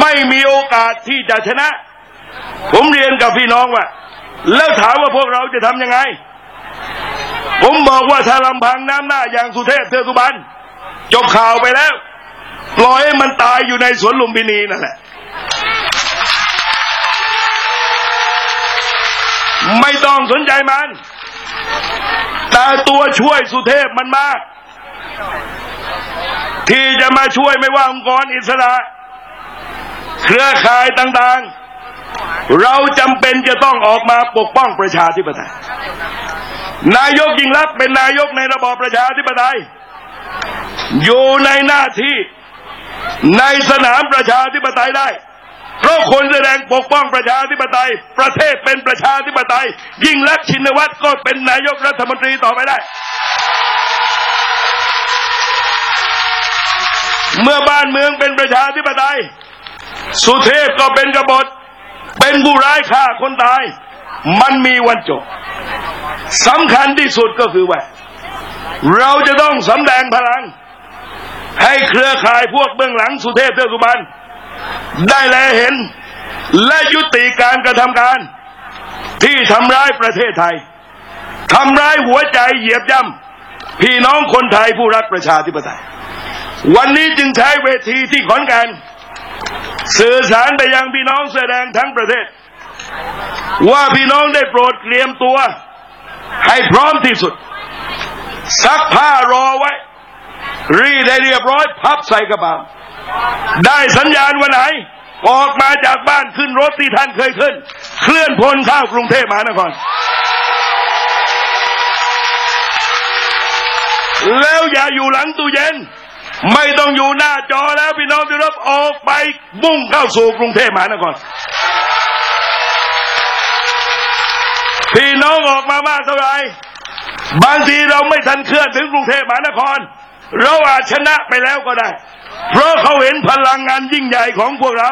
Speaker 1: ไม่มีโอกาสที่จะชนะ ผมเรียนกับพี่น้องว่า แล้วถามว่าพวกเราจะทำยังไง ผมบอกว่าถ้าลำพังน้ำหน้าอย่างสุเทพเทือกสุบรรณจบข่าวไปแล้ว ปล่อยให้มันตายอยู่ในสวนลุมพินีนั่นแหละ ไม่ต้องสนใจมัน แต่ตัวช่วยสุเทพมันมาก ที่จะมาช่วยไม่ว่าองค์กรอิสระ เครือข่ายต่าง ๆ เราจำเป็นจะต้องออกมาปกป้องประชาธิปไตย นายกยิ่งรักษณ์เป็นนายกในระบอบประชาธิปไตย อยู่ในหน้าที่ในสนามประชาธิปไตยได้ เพราะคนแสดงปกป้องประชาธิปไตย ประเทศเป็นประชาธิปไตยไตยยิ่งลักษณ์ชินวัตรก็เป็นนายกรัฐมนตรีต่อไปได้ เมื่อบ้านเมืองเป็นประชาธิปไตย สุเทพก็เป็นกบฏ เป็นผู้ร้ายฆ่าคนตาย มันมีวันจบสำคัญที่สุดก็คือว่า เราจะต้องสำแดงพลัง ให้เครือข่ายพวกเบื้องหลังสุเทพเทือกสุบรรณได้แลเห็น และยุติการกระทำการ ที่ทำร้ายประเทศไทยทำร้ายหัวใจเหยียบย่ำพี่น้องคนไทยผู้รักประชาธิปไตย วันนี้จึงใช้เวทีที่ขอนแก่น สื่อสารไปยังพี่น้องเสื้อแดงทั้งประเทศ ว่าพี่น้องได้โปรดเตรียมตัว ให้พร้อมที่สุด ซักผ้ารอไว้ รีดให้เรียบร้อยพับใส่กระเป๋าได้สัญญาณวันไหน ออกมาจากบ้านขึ้นรถที่ท่านเคยขึ้น เคลื่อนพลเข้ากรุงเทพมหานครแล้วอย่าอยู่หลังตู้เย็น ไม่ต้องอยู่หน้าจอแล้วพี่น้องที่รับออกไปมุ่งเข้าสู่กรุงเทพมหานครพี่น้องออกมามากเท่าไหร่บางทีเราไม่ทันเคลื่อนถึงกรุงเทพมหานคร เราอาจชนะไปแล้วก็ได้ เพราะเขาเห็นพลังงานยิ่งใหญ่ของพวกเรา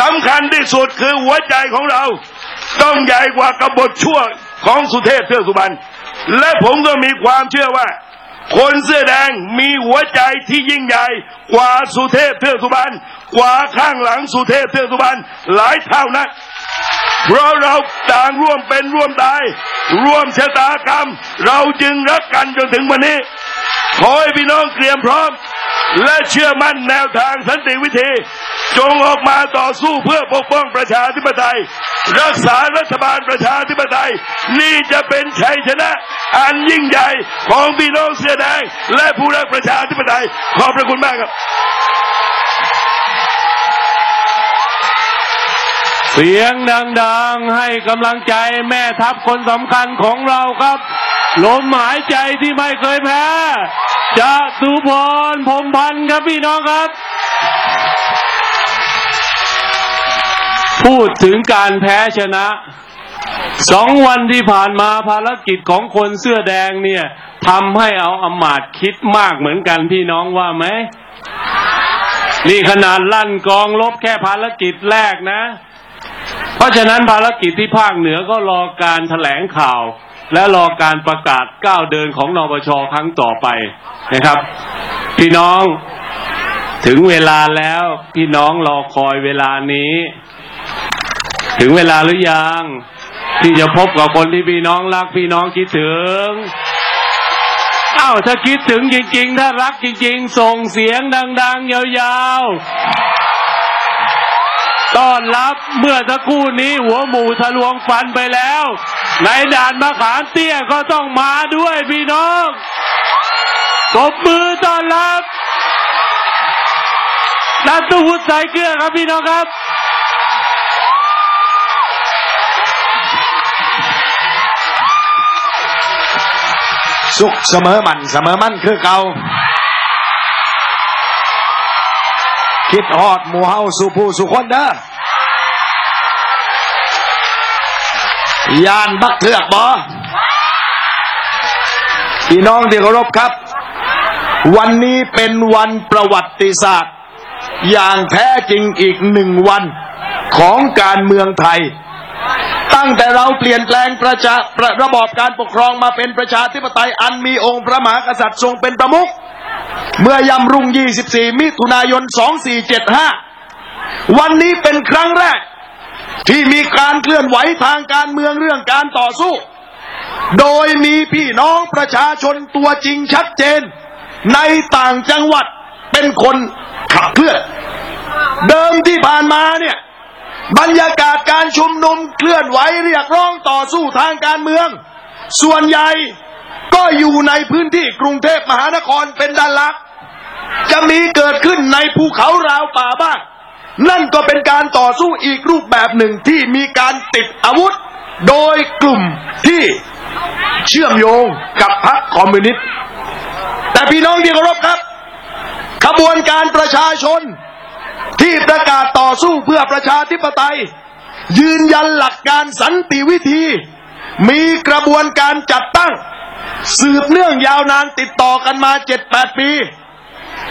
Speaker 1: สำคัญที่สุดคือหัวใจของเรา ต้องใหญ่กว่ากบฏชั่วของสุเทพเทือกสุบรรณและผมก็มีความเชื่อว่า คนเสื้อแดงมีหัวใจที่ยิ่งใหญ่กว่าสุเทพเทือกสุบรรณกว่าข้างหลังสุเทพเทือกสุบรรณหลายเท่านักเพราะเราต่างร่วมเป็นร่วมตาย ร่วมชะตากรรม เราจึงรักกันจนถึงวันนี้ขอให้พี่น้องเตรียมพร้อม และเชื่อมั่นแนวทางสันติวิธี จงออกมาต่อสู้เพื่อปกป้องประชาธิปไตย รักษารัฐบาลประชาธิปไตย นี่จะเป็นชัยชนะ อันยิ่งใหญ่ของพี่น้องเสื้อแดง และผู้รักประชาธิปไตย ขอบพระคุณมากครับ
Speaker 2: เสียงดังๆ ให้กำลังใจแม่ทัพคนสำคัญของเราครับลมหายใจที่ไม่เคยแพ้จะสุพรพรมพันธ์ครับพี่น้องครับ พูดถึงการแพ้ชนะสองวันที่ผ่านมาภารกิจของคนเสื้อแดงเนี่ยทำให้เอาอมาตคิดมากเหมือนกันพี่น้องว่าไหม นี่ขนาดลั่นกองลบแค่ภารกิจแรกนะ เพราะฉะนั้นภารกิจที่ภาคเหนือก็รอการแถลงข่าว และรอการประกาศก้าวเดินของนปชครั้งต่อไปนะครับ พี่น้องถึงเวลาแล้วพี่น้องรอคอยเวลานี้ ถึงเวลาหรือยัง ที่จะพบกับคนที่พี่น้องรักพี่น้องคิดถึงอ้าวถ้าคิดถึงจริง ๆ ถ้ารักจริง ๆ ส่งเสียงดัง ๆ ยาวๆ ต้อนรับเมื่อสักครู่นี้หัวหมูทะลวงฟันไปแล้ว ในด่านมะขามเตี้ยก็ต้องมาด้วยพี่น้องตบมือต้อนรับนัทวุฒิสายเกลือครับพี่น้องครับ
Speaker 3: สุขเสมอมันเสมอมันคือเก่าคิดฮอดหมู่เฮาสู่ผู้สู่คนเด้อยานบักเถือกบอพี่น้องที่เคารพครับ วันนี้เป็นวันประวัติศาสตร์ อย่างแท้จริงอีกหนึ่งวันของการเมืองไทย ตั้งแต่เราเปลี่ยนแปลงประชาระระบอบการปกครองมาเป็นประชาธิปไตยอันมีองค์พระมหากษัตริย์ทรงเป็นประมุขเมื่อยำรุ่ง 24 มิถุนายน 2475 วันนี้เป็นครั้งแรก ที่มีการเคลื่อนไหวทางการเมืองเรื่องการต่อสู้ โดยมีพี่น้องประชาชนตัวจริงชัดเจน ในต่างจังหวัดเป็นคนขับเคลื่อน เดิมที่ผ่านมาเนี่ย บรรยากาศการชุมนุมเคลื่อนไหวเรียกร้องต่อสู้ทางการเมือง ส่วนใหญ่ก็อยู่ในพื้นที่กรุงเทพมหานครเป็นด้านหลัก จะมีเกิดขึ้นในภูเขาราวป่าบ้างนั่นก็เป็นการต่อสู้อีกรูปแบบหนึ่งที่มีการติดอาวุธ โดยกลุ่มที่เชื่อมโยงกับพรรคคอมมิวนิสต์แต่พี่น้องที่เคารพครับ ขบวนการประชาชน ที่ประกาศต่อสู้เพื่อประชาธิปไตย ยืนยันหลักการสันติวิธี มีกระบวนการจัดตั้ง สืบเนื่องยาวนานติดต่อกันมาเจ็ดแปดปี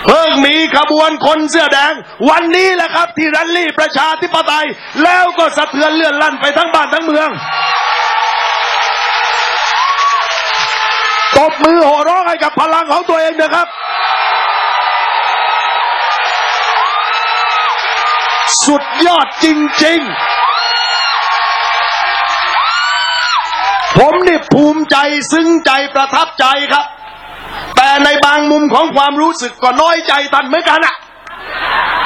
Speaker 3: เพิ่งมีขบวนคนเสื้อแดง วันนี้แหละครับที่รันลี่ประชาธิปไตย แล้วก็สะเทือนเลื่อนลั่นไปทั้งบ้านทั้งเมืองตบมือโห่ร้องให้กับพลังของตัวเองนะครับ สุดยอดจริง ๆ ผมนี่ภูมิใจซึ้งใจประทับใจครับ แต่ในบางมุมของความรู้สึกก็น้อยใจท่านเหมือนกันอะ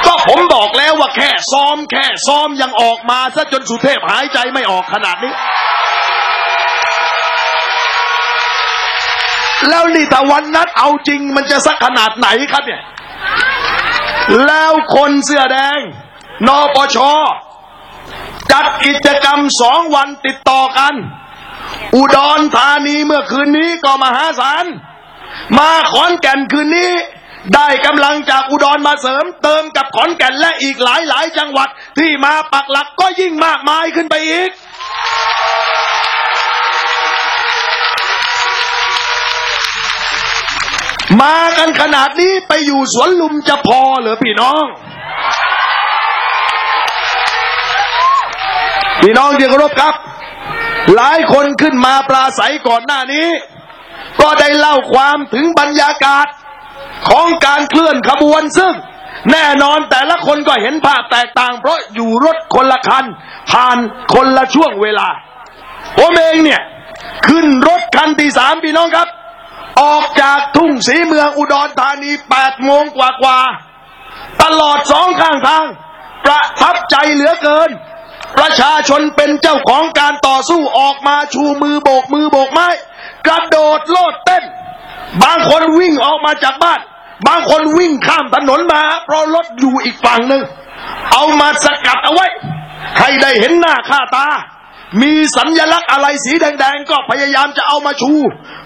Speaker 3: ก็ผมบอกแล้วว่าแค่ซ้อมแค่ซ้อมยังออกมาซะจนสุเทพหายใจไม่ออกขนาดนี้ แล้วนี่ถ้าวันนัดเอาจริงมันจะสักขนาดไหนครับเนี่ย แล้วคนเสื้อแดง นปช จัดกิจกรรมสองวันติดต่อกัน อุดรธานีเมื่อคืนนี้ก็มหาศาล มาขอนแก่นคืนนี้ ได้กำลังจากอุดรมาเสริม เติมกับขอนแก่นและอีกหลายหลายจังหวัดที่มาปักหลักก็ยิ่งมากมายขึ้นไปอีกมากันขนาดนี้ไปอยู่สวนลุมจะพอเหรอพี่น้อง พี่น้องที่เคารพครับ หลายคนขึ้นมาปราศัยก่อนหน้านี้ ก็ได้เล่าความถึงบรรยากาศของการเคลื่อนขบวนซึ่ง แน่นอนแต่ละคนก็เห็นภาพแตกต่าง เพราะอยู่รถคนละคัน ผ่านคนละช่วงเวลาผมเองเนี่ย ขึ้นรถคันที่สามพี่น้องครับ ออกจากทุ่งสีเมืองอุดรธานีแปดโมงกว่าๆตลอดสองข้างทาง ประทับใจเหลือเกิน ประชาชนเป็นเจ้าของการต่อสู้ออกมาชูมือโบกมือโบกไม้ กระโดดโลดเต้น บางคนวิ่งออกมาจากบ้าน บางคนวิ่งข้ามถนนมา เพราะรถอยู่อีกฝั่งหนึ่ง เอามาสกัดเอาไว้ใครได้เห็นหน้าค่าตา มีสัญลักษณ์อะไรสีแดงๆ ก็พยายามจะเอามาชู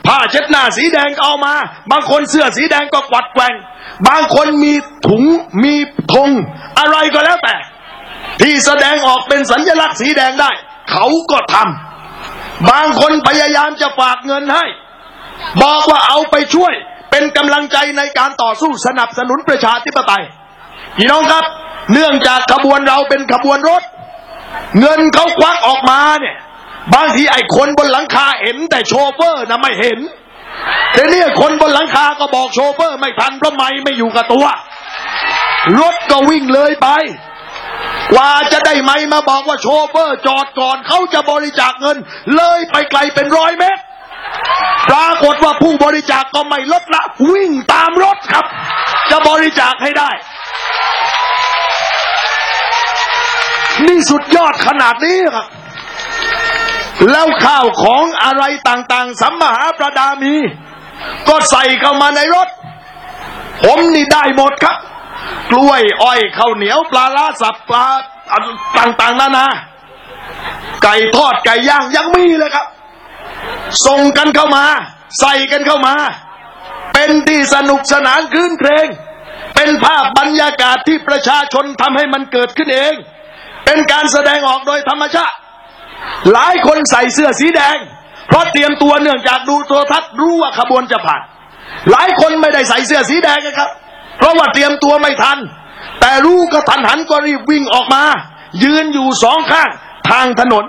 Speaker 3: ผ้าเช็ดหน้าสีแดงก็เอามา บางคนเสื้อสีแดงก็กวัดแกว่งบางคนมีถุงมีธงอะไรก็แล้วแต่ ที่แสดงออกเป็นสัญลักษณ์สีแดงได้ เขาก็ทำบางคนพยายามจะฝากเงินให้ บอกว่าเอาไปช่วย เป็นกำลังใจในการต่อสู้สนับสนุนประชาธิปไตยพี่น้องครับ เนื่องจากขบวนเราเป็นขบวนรถ เงินเขาควักออกมาเนี่ยบางทีไอ้คนบนหลังคาเห็น แต่โชเฟอร์นะไม่เห็นแต่เนี่ยคนบนหลังคาก็บอกโชเฟอร์ไม่ทันเพราะไม่ไม่อยู่กับตัว รถก็วิ่งเลยไป ว่าจะได้ไหมมาบอกว่าโชเฟอร์จอดก่อนเขาจะบริจาคเงิน เลยไปไกลเป็นร้อยเมตร ปรากฏว่าผู้บริจาคก็ไม่ลดละ วิ่งตามรถครับ จะบริจาคให้ได้ นี่สุดยอดขนาดนี้ครับ แล้วข้าวของอะไรต่างๆสัมมหาประดามี ก็ใส่เข้ามาในรถ ผมนี่ได้หมดครับ กล้วยอ้อยข้าวเหนียวปลาลาสับปลาต่างๆนานาไก่ทอดไก่ย่างยังมีเลยครับ ส่งกันเข้ามา ใส่กันเข้ามา เป็นที่สนุกสนานคืนเพลง เป็นภาพบรรยากาศที่ประชาชนทำให้มันเกิดขึ้นเอง เป็นการแสดงออกโดยธรรมชาติ หลายคนใส่เสื้อสีแดง เพราะเตรียมตัวเนื่องจากดูโทรทัศน์รู้ว่าขบวนจะผ่าน หลายคนไม่ได้ใส่เสื้อสีแดงนะครับ เพราะว่าเตรียมตัวไม่ทัน แต่รู้ก็ทันหันก็รีบวิ่งออกมา ยืนอยู่สองข้างทางถนน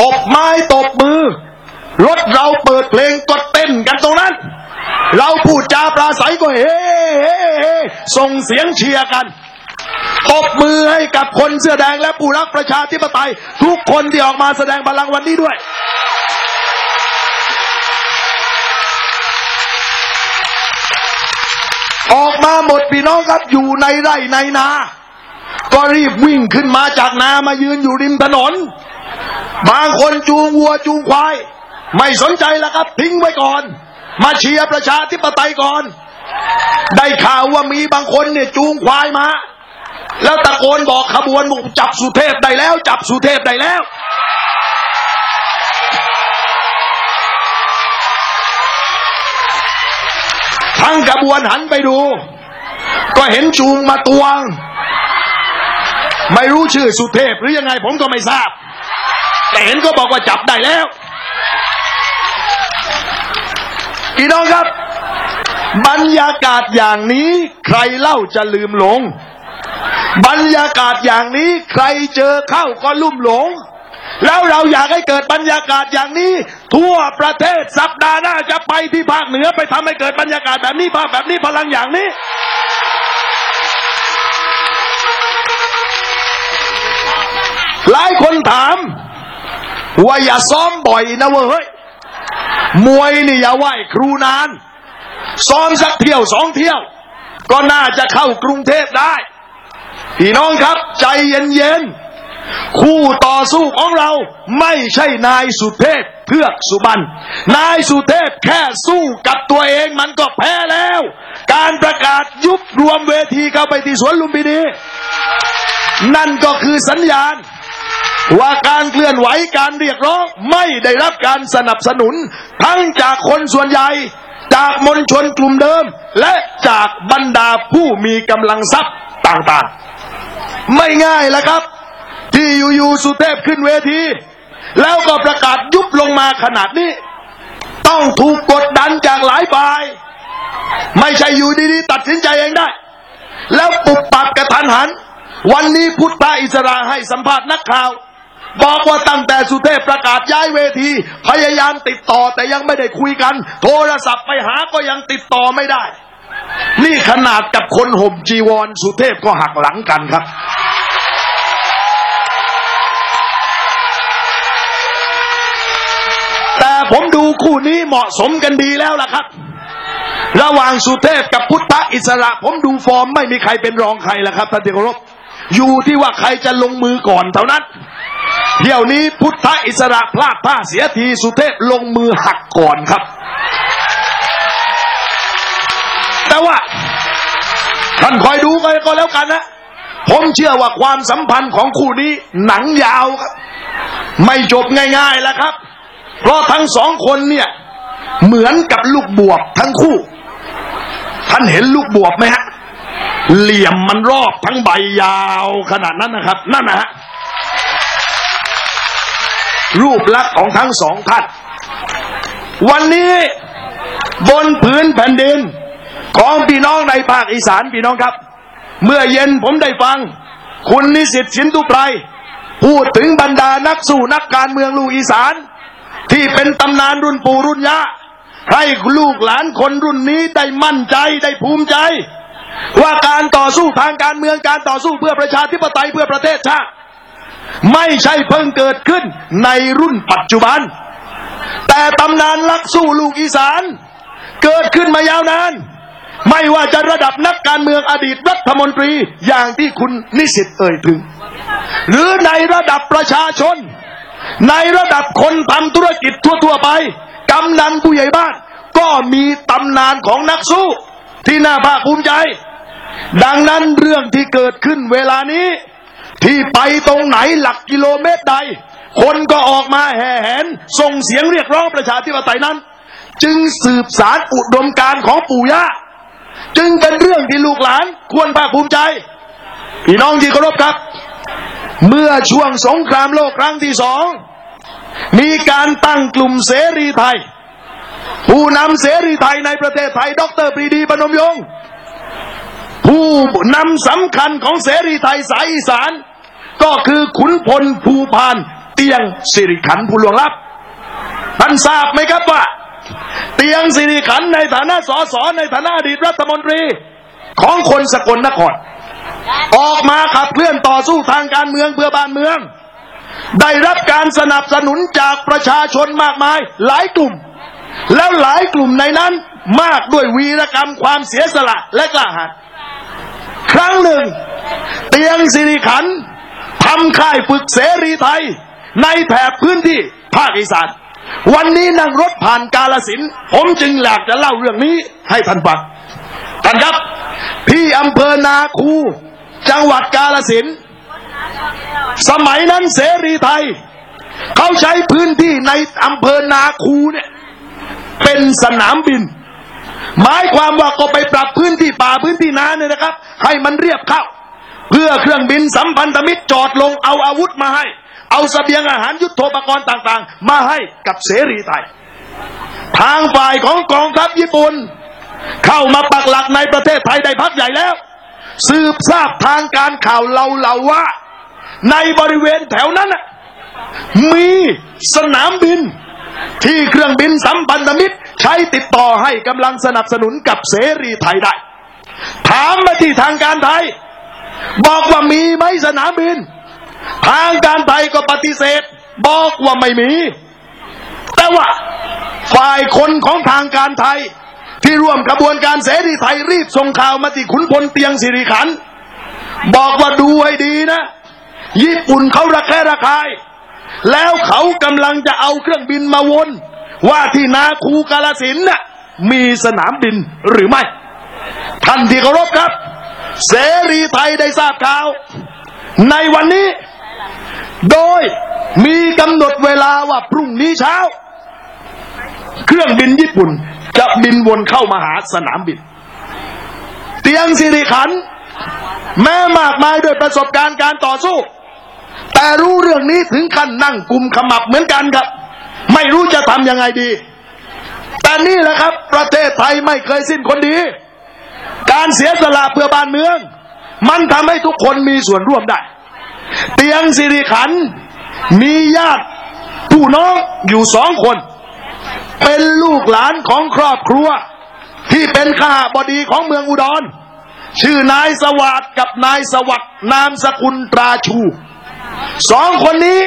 Speaker 3: ตบไม้ตบมือ รถเราเปิดเพลงก็เต้นกันตรงนั้น เราพูดจาปราศัยก็เฮ้เฮ้เฮ้ส่งเสียงเชียร์กันตบมือให้กับคนเสื้อแดงและผู้รักประชาธิปไตย ทุกคนที่ออกมาแสดงพลังวันนี้ด้วย ออกมาหมดพี่น้องครับอยู่ในไร่ในนา ก็รีบวิ่งขึ้นมาจากนามายืนอยู่ริมถนน บางคนจูงวัวจูงควาย ไม่สนใจแล้วครับทิ้งไว้ก่อน มาเชียร์ประชาธิปไตยก่อน ได้ข่าวว่ามีบางคนเนี่ยจูงควายมา แล้วตะโกนบอกขบวนบอกจับสุเทพได้แล้ว จับสุเทพได้แล้ว ทั้งขบวนหันไปดู ก็เห็นจูงมาตวง ไม่รู้ชื่อสุเทพหรือยังไงผมก็ไม่ทราบ แต่เห็นก็บอกว่าจับได้แล้วพี่น้องครับ บรรยากาศอย่างนี้ใครเล่าจะลืมหลง บรรยากาศอย่างนี้ใครเจอเข้าก็ลุ่มหลง แล้วเราอยากให้เกิดบรรยากาศอย่างนี้ ทั่วประเทศสัปดาห์หน้าจะไปที่ภาคเหนือไปทำให้เกิดบรรยากาศแบบนี้ภาพแบบนี้พลังอย่างนี้หลายคนถามว่าอย่าซ้อมบ่อยนะเว้ยมวยนี่อย่าไหวครูนาน ซ้อมสักเที่ยวสองเที่ยว ก็น่าจะเข้ากรุงเทพได้ พี่น้องครับใจเย็นๆ คู่ต่อสู้ของเราไม่ใช่นายสุเทพเพือกสุบรรณนายสุเทพแค่สู้กับตัวเองมันก็แพ้แล้ว การประกาศยุบรวมเวทีเข้าไปที่สวนลุมพินีนั่นก็คือสัญญาณ ว่าการเคลื่อนไหวการเรียกร้องไม่ได้รับการสนับสนุน ทั้งจากคนส่วนใหญ่ จากมวลชนกลุ่มเดิม และจากบรรดาผู้มีกำลังทรัพย์ต่างๆ ไม่ง่ายแล้วครับ ที่อยู่ๆสุเทพขึ้นเวที แล้วก็ประกาศยุบลงมาขนาดนี้ ต้องถูกกดดันจากหลายฝ่าย ไม่ใช่อยู่ดีๆ ตัดสินใจเองได้ แล้วปุบปับกระทันหัน วันนี้พุทธอิสระให้สัมภาษณ์นักข่าว บอกว่าตั้งแต่สุเทพประกาศย้ายเวที พยายามติดต่อแต่ยังไม่ได้คุยกัน โทรศัพท์ไปหาก็ยังติดต่อไม่ได้ นี่ขนาดกับคนห่มจีวรสุเทพก็หักหลังกันครับ ผมดูคู่นี้เหมาะสมกันดีแล้วล่ะครับ ระหว่างสุเทพกับพุทธอิสระ ผมดูฟอร์มไม่มีใครเป็นรองใครล้วครับท่านที่เคารพอยู่ที่ว่าใครจะลงมือก่อนเท่านั้นเที่ยวนี้พุทธอิสระพลาดท่าเสียทีสุเทพลงมือหักก่อนครับ แต่ว่าท่านคอยดูกันก็แล้วกันนะผมเชื่อว่าความสัมพันธ์ของคู่นี้หนังยาวครับ ไม่จบง่ายๆแล้วครับ เพราะทั้งสองคนเนี่ยเหมือนกับลูกบวบทั้งคู่ ท่านเห็นลูกบวบไหมฮะ เหลี่ยมมันรอบทั้งใบยาวขนาดนั้นนะครับ นั่นนะฮะรูปลักษณ์ของทั้งสองท่านวันนี้บนพื้นแผ่นดิน ของพี่น้องในภาคอีสานพี่น้องครับ เมื่อเย็นผมได้ฟัง คุณนิสิตสินทุไพรพูดถึงบรรดานักสู้นักการเมืองลูกอีสาน ที่เป็นตำนานรุ่นปู่รุ่นย่าให้ลูกหลานคนรุ่นนี้ได้มั่นใจได้ภูมิใจ ว่าการต่อสู้ทางการเมืองการต่อสู้เพื่อประชาธิปไตยเพื่อประเทศชาติไม่ใช่เพิ่งเกิดขึ้นในรุ่นปัจจุบัน แต่ตำนานลักสู้ลูกอีสาน เกิดขึ้นมายาวนาน ไม่ว่าจะระดับนักการเมืองอดีตรัฐมนตรีอย่างที่คุณนิสิตเอ่ยถึง หรือในระดับประชาชน ในระดับคนทำธุรกิจทั่วๆไปกำนันผู้ใหญ่บ้าน ก็มีตำนานของนักสู้ที่น่าภาคภูมิใจ ดังนั้นเรื่องที่เกิดขึ้นเวลานี้ ที่ไปตรงไหนหลักกิโลเมตรใด คนก็ออกมาแห่แหนส่งเสียงเรียกร้องประชาธิปไตยนั้น จึงสืบสารอุดมการของปู่ย่าจึงเป็นเรื่องที่ลูกหลานควรภาคภูมิใจ พี่น้องที่เคารพครับ เมื่อช่วงสงครามโลกครั้งที่สอง มีการตั้งกลุ่มเสรีไทย ผู้นำเสรีไทยในประเทศไทย ดรปรีดีปนมยง ผู้นำสำคัญของเสรีไทยสายอีสาน ก็คือขุนพลภูพาน เตียงสิริขันผู้หลวงลับท่านทราบไหมครับว่า เตียงสิริขันในฐานะสสในฐานะอดีตรัฐมนตรีของคนสกลนคร ออกมาขับเคลื่อนต่อสู้ทางการเมืองเพื่อบ้านเมือง ได้รับการสนับสนุนจากประชาชนมากมายหลายกลุ่ม แล้วหลายกลุ่มในนั้นมากด้วยวีรกรรมความเสียสละและกล้าหาญครั้งหนึ่ง เตียงสิริขันทำค่ายฝึกเสรีไทย ในแถบพื้นที่ภาคอีสานวันนี้นั่งรถผ่านกาลสิน ผมจึงอยากจะเล่าเรื่องนี้ให้ท่านฟังท่านครับที่อำเภอนาคู จังหวัดกาลสิน สมัยนั้นเสรีไทย เขาใช้พื้นที่ในอำเภอนาคูเนี่ย เป็นสนามบิน หมายความว่าก็ไปปรับพื้นที่ป่าพื้นที่นาเนี่ยนะครับ ให้มันเรียบเข้า เพื่อเครื่องบินสัมพันธมิตรจอดลงเอาอาวุธมาให้ เอาเสบียงอาหารยุทโธปกรณ์ต่างๆ มาให้กับเสรีไทย ทางฝ่ายของกองทัพญี่ปุ่นเข้ามาปักหลักในประเทศไทยได้พักใหญ่แล้ว สืบทราบทางการข่าวเราเล่าว่า ในบริเวณแถวนั้นมีสนามบิน ที่เครื่องบินสัมพันธมิตร ใช้ติดต่อให้กำลังสนับสนุนกับเสรีไทยได้ ถามมาที่ทางการไทย บอกว่ามีไหมสนามบิน ทางการไทยก็ปฏิเสธ บอกว่าไม่มี แต่ว่าฝ่ายคนของทางการไทย ที่ร่วมกระบวนการเสรีไทยรีบส่งข่าวมาที่ขุนพลเตียงสิริขัน บอกว่าดูให้ดีนะ ญี่ปุ่นเขาระแคะระคาย แล้วเขากำลังจะเอาเครื่องบินมาวน ว่าที่นาคูกาลสินน่ะมีสนามบินหรือไม่ ท่านที่เคารพครับ เสรีไทยได้ทราบข่าว ในวันนี้ โดยมีกำหนดเวลาว่าพรุ่งนี้เช้า เครื่องบินญี่ปุ่น จะบินวนเข้ามาหาสนามบิน เตียงสิริขัน แม้มากมายด้วยประสบการณ์การต่อสู้ แต่รู้เรื่องนี้ถึงขั้นนั่งกุมขมับเหมือนกันครับ ไม่รู้จะทำยังไงดี แต่นี่แหละครับ ประเทศไทยไม่เคยสิ้นคนดี การเสียสละเพื่อบ้านเมือง มันทำให้ทุกคนมีส่วนร่วมได้ เตียงสิริขัน มีญาติผู้น้องอยู่สองคน เป็นลูกหลานของครอบครัว ที่เป็นข้าบดีของเมืองอุดร ชื่อนายสวัสดกับนายสวัสดนามสกุลตราชูสองคนนี้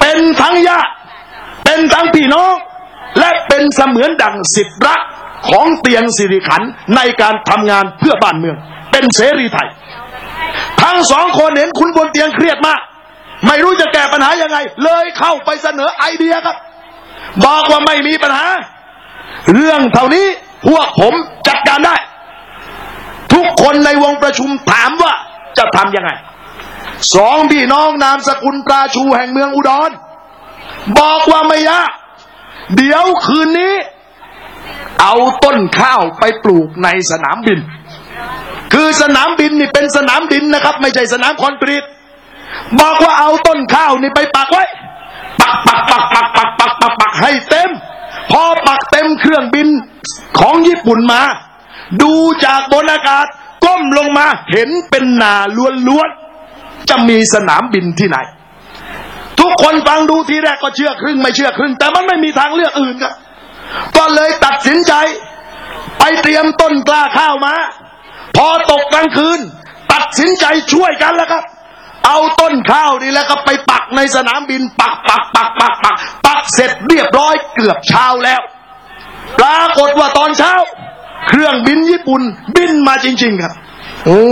Speaker 3: เป็นทั้งญาติเป็นทั้งพี่น้อง และเป็นเสมือนดั่งสิทธิรักของเตียงสิริขันในการทำงานเพื่อบ้านเมือง เป็นเสรีไทย ทั้งสองคนเห็นคุณบนเตียงเครียดมาก ไม่รู้จะแก้ปัญหายังไง เลยเข้าไปเสนอไอเดียครับ บอกว่าไม่มีปัญหา เรื่องเท่านี้พวกผมจัดการได้ ทุกคนในวงประชุมถามว่าจะทำยังไง สองพี่น้องนามสกุลปราชูแห่งเมืองอุดร บอกว่าไม่ยากเดี๋ยวคืนนี้ เอาต้นข้าวไปปลูกในสนามบิน คือสนามบินนี่เป็นสนามดินนะครับ ไม่ใช่สนามคอนกรีตบอกว่าเอาต้นข้าวนี่ไปปักไว้ ปักปักปักปักปักปักปักปักให้เต็ม พอปักเต็มเครื่องบินของญี่ปุ่นมา ดูจากบนอากาศ ก้มลงมาเห็นเป็นนาล้วนๆจะมีสนามบินที่ไหน ทุกคนฟังดูทีแรกก็เชื่อครึ่งไม่เชื่อครึ่ง แต่มันไม่มีทางเลือกอื่นก็เลยตัดสินใจ ไปเตรียมต้นกล้าข้าวมา พอตกกลางคืน ตัดสินใจช่วยกันแล้วครับ เอาต้นข้าวนี่แล้วก็ไปปักในสนามบินปักปักปักปักปักปักเสร็จเรียบร้อยเกือบเช้าแล้ว ปรากฏว่าตอนเช้า เครื่องบินญี่ปุ่นบินมาจริง ๆ ครับโอ้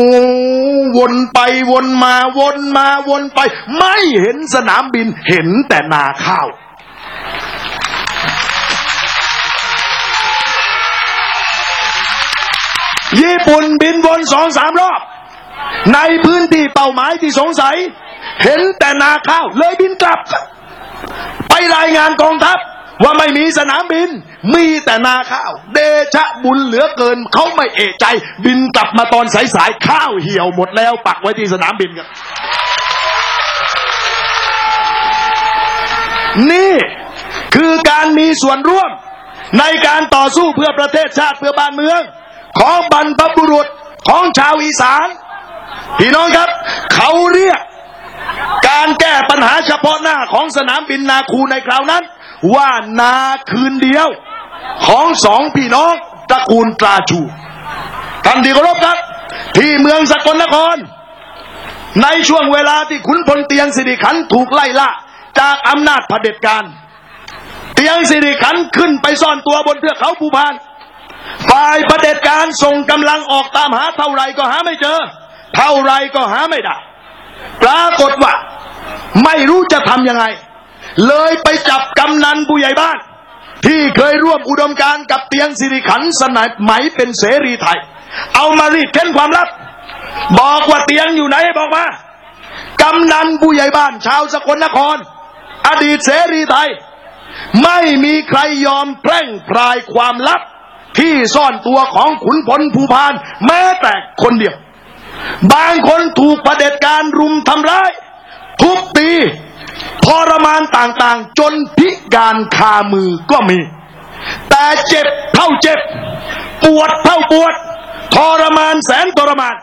Speaker 3: วนไปวนมาวนมาวนไป ไม่เห็นสนามบินเห็นแต่นาข้าวญี่ปุ่นบินวนสองสามรอบ ในพื้นที่เป้าหมายที่สงสัย เห็นแต่นาข้าวเลยบินกลับ ไปรายงานกองทัพว่าไม่มีสนามบิน มีแต่นาข้าว เดชะบุญเหลือเกินเขาไม่เอะใจ บินกลับมาตอนสายๆข้าวเหี่ยวหมดแล้ว ปักไว้ที่สนามบินกันนี่คือการมีส่วนร่วม ในการต่อสู้เพื่อประเทศชาติเพื่อบ้านเมือง ของบรรพบุรุษของชาวอีสาน พี่น้องครับ เขาเรียก การแก้ปัญหาเฉพาะหน้าของสนามบินนาคูในคราวนั้น ว่านาคืนเดียว ของสองพี่น้องตระกูลตราชูท่านที่เคารพครับ ที่เมืองสกลนคร ในช่วงเวลาที่ขุนพลเตียงสิริขันถูกไล่ล่าจากอำนาจเผด็จการเตียงสิริขันขึ้นไปซ่อนตัวบนเทือกเขาภูพาน ฝ่ายเผด็จการส่งกำลังออกตามหาเท่าไรก็หาไม่เจอ เท่าไรก็หาไม่ได้ ปรากฏว่า ไม่รู้จะทำยังไง เลยไปจับกำนันผู้ใหญ่บ้าน ที่เคยร่วมอุดมการกับเตียงสิริขันสนัยไหมเป็นเสรีไทย เอามารีดเค้นความลับ บอกว่าเตียงอยู่ไหนบอกมากำนันผู้ใหญ่บ้าน ชาวสกลนคร อดีตเสรีไทย ไม่มีใครยอมแพร่งพรายความลับ ที่ซ่อนตัวของขุนพลภูพาน แม้แต่คนเดียว บางคนถูกประเด็จการรุมทำร้ายทุบตีทรมานต่างๆ จนพิการคามือก็มี แต่เจ็บเท่าเจ็บ ปวดเท่าปวด ทรมานแสนทรมาน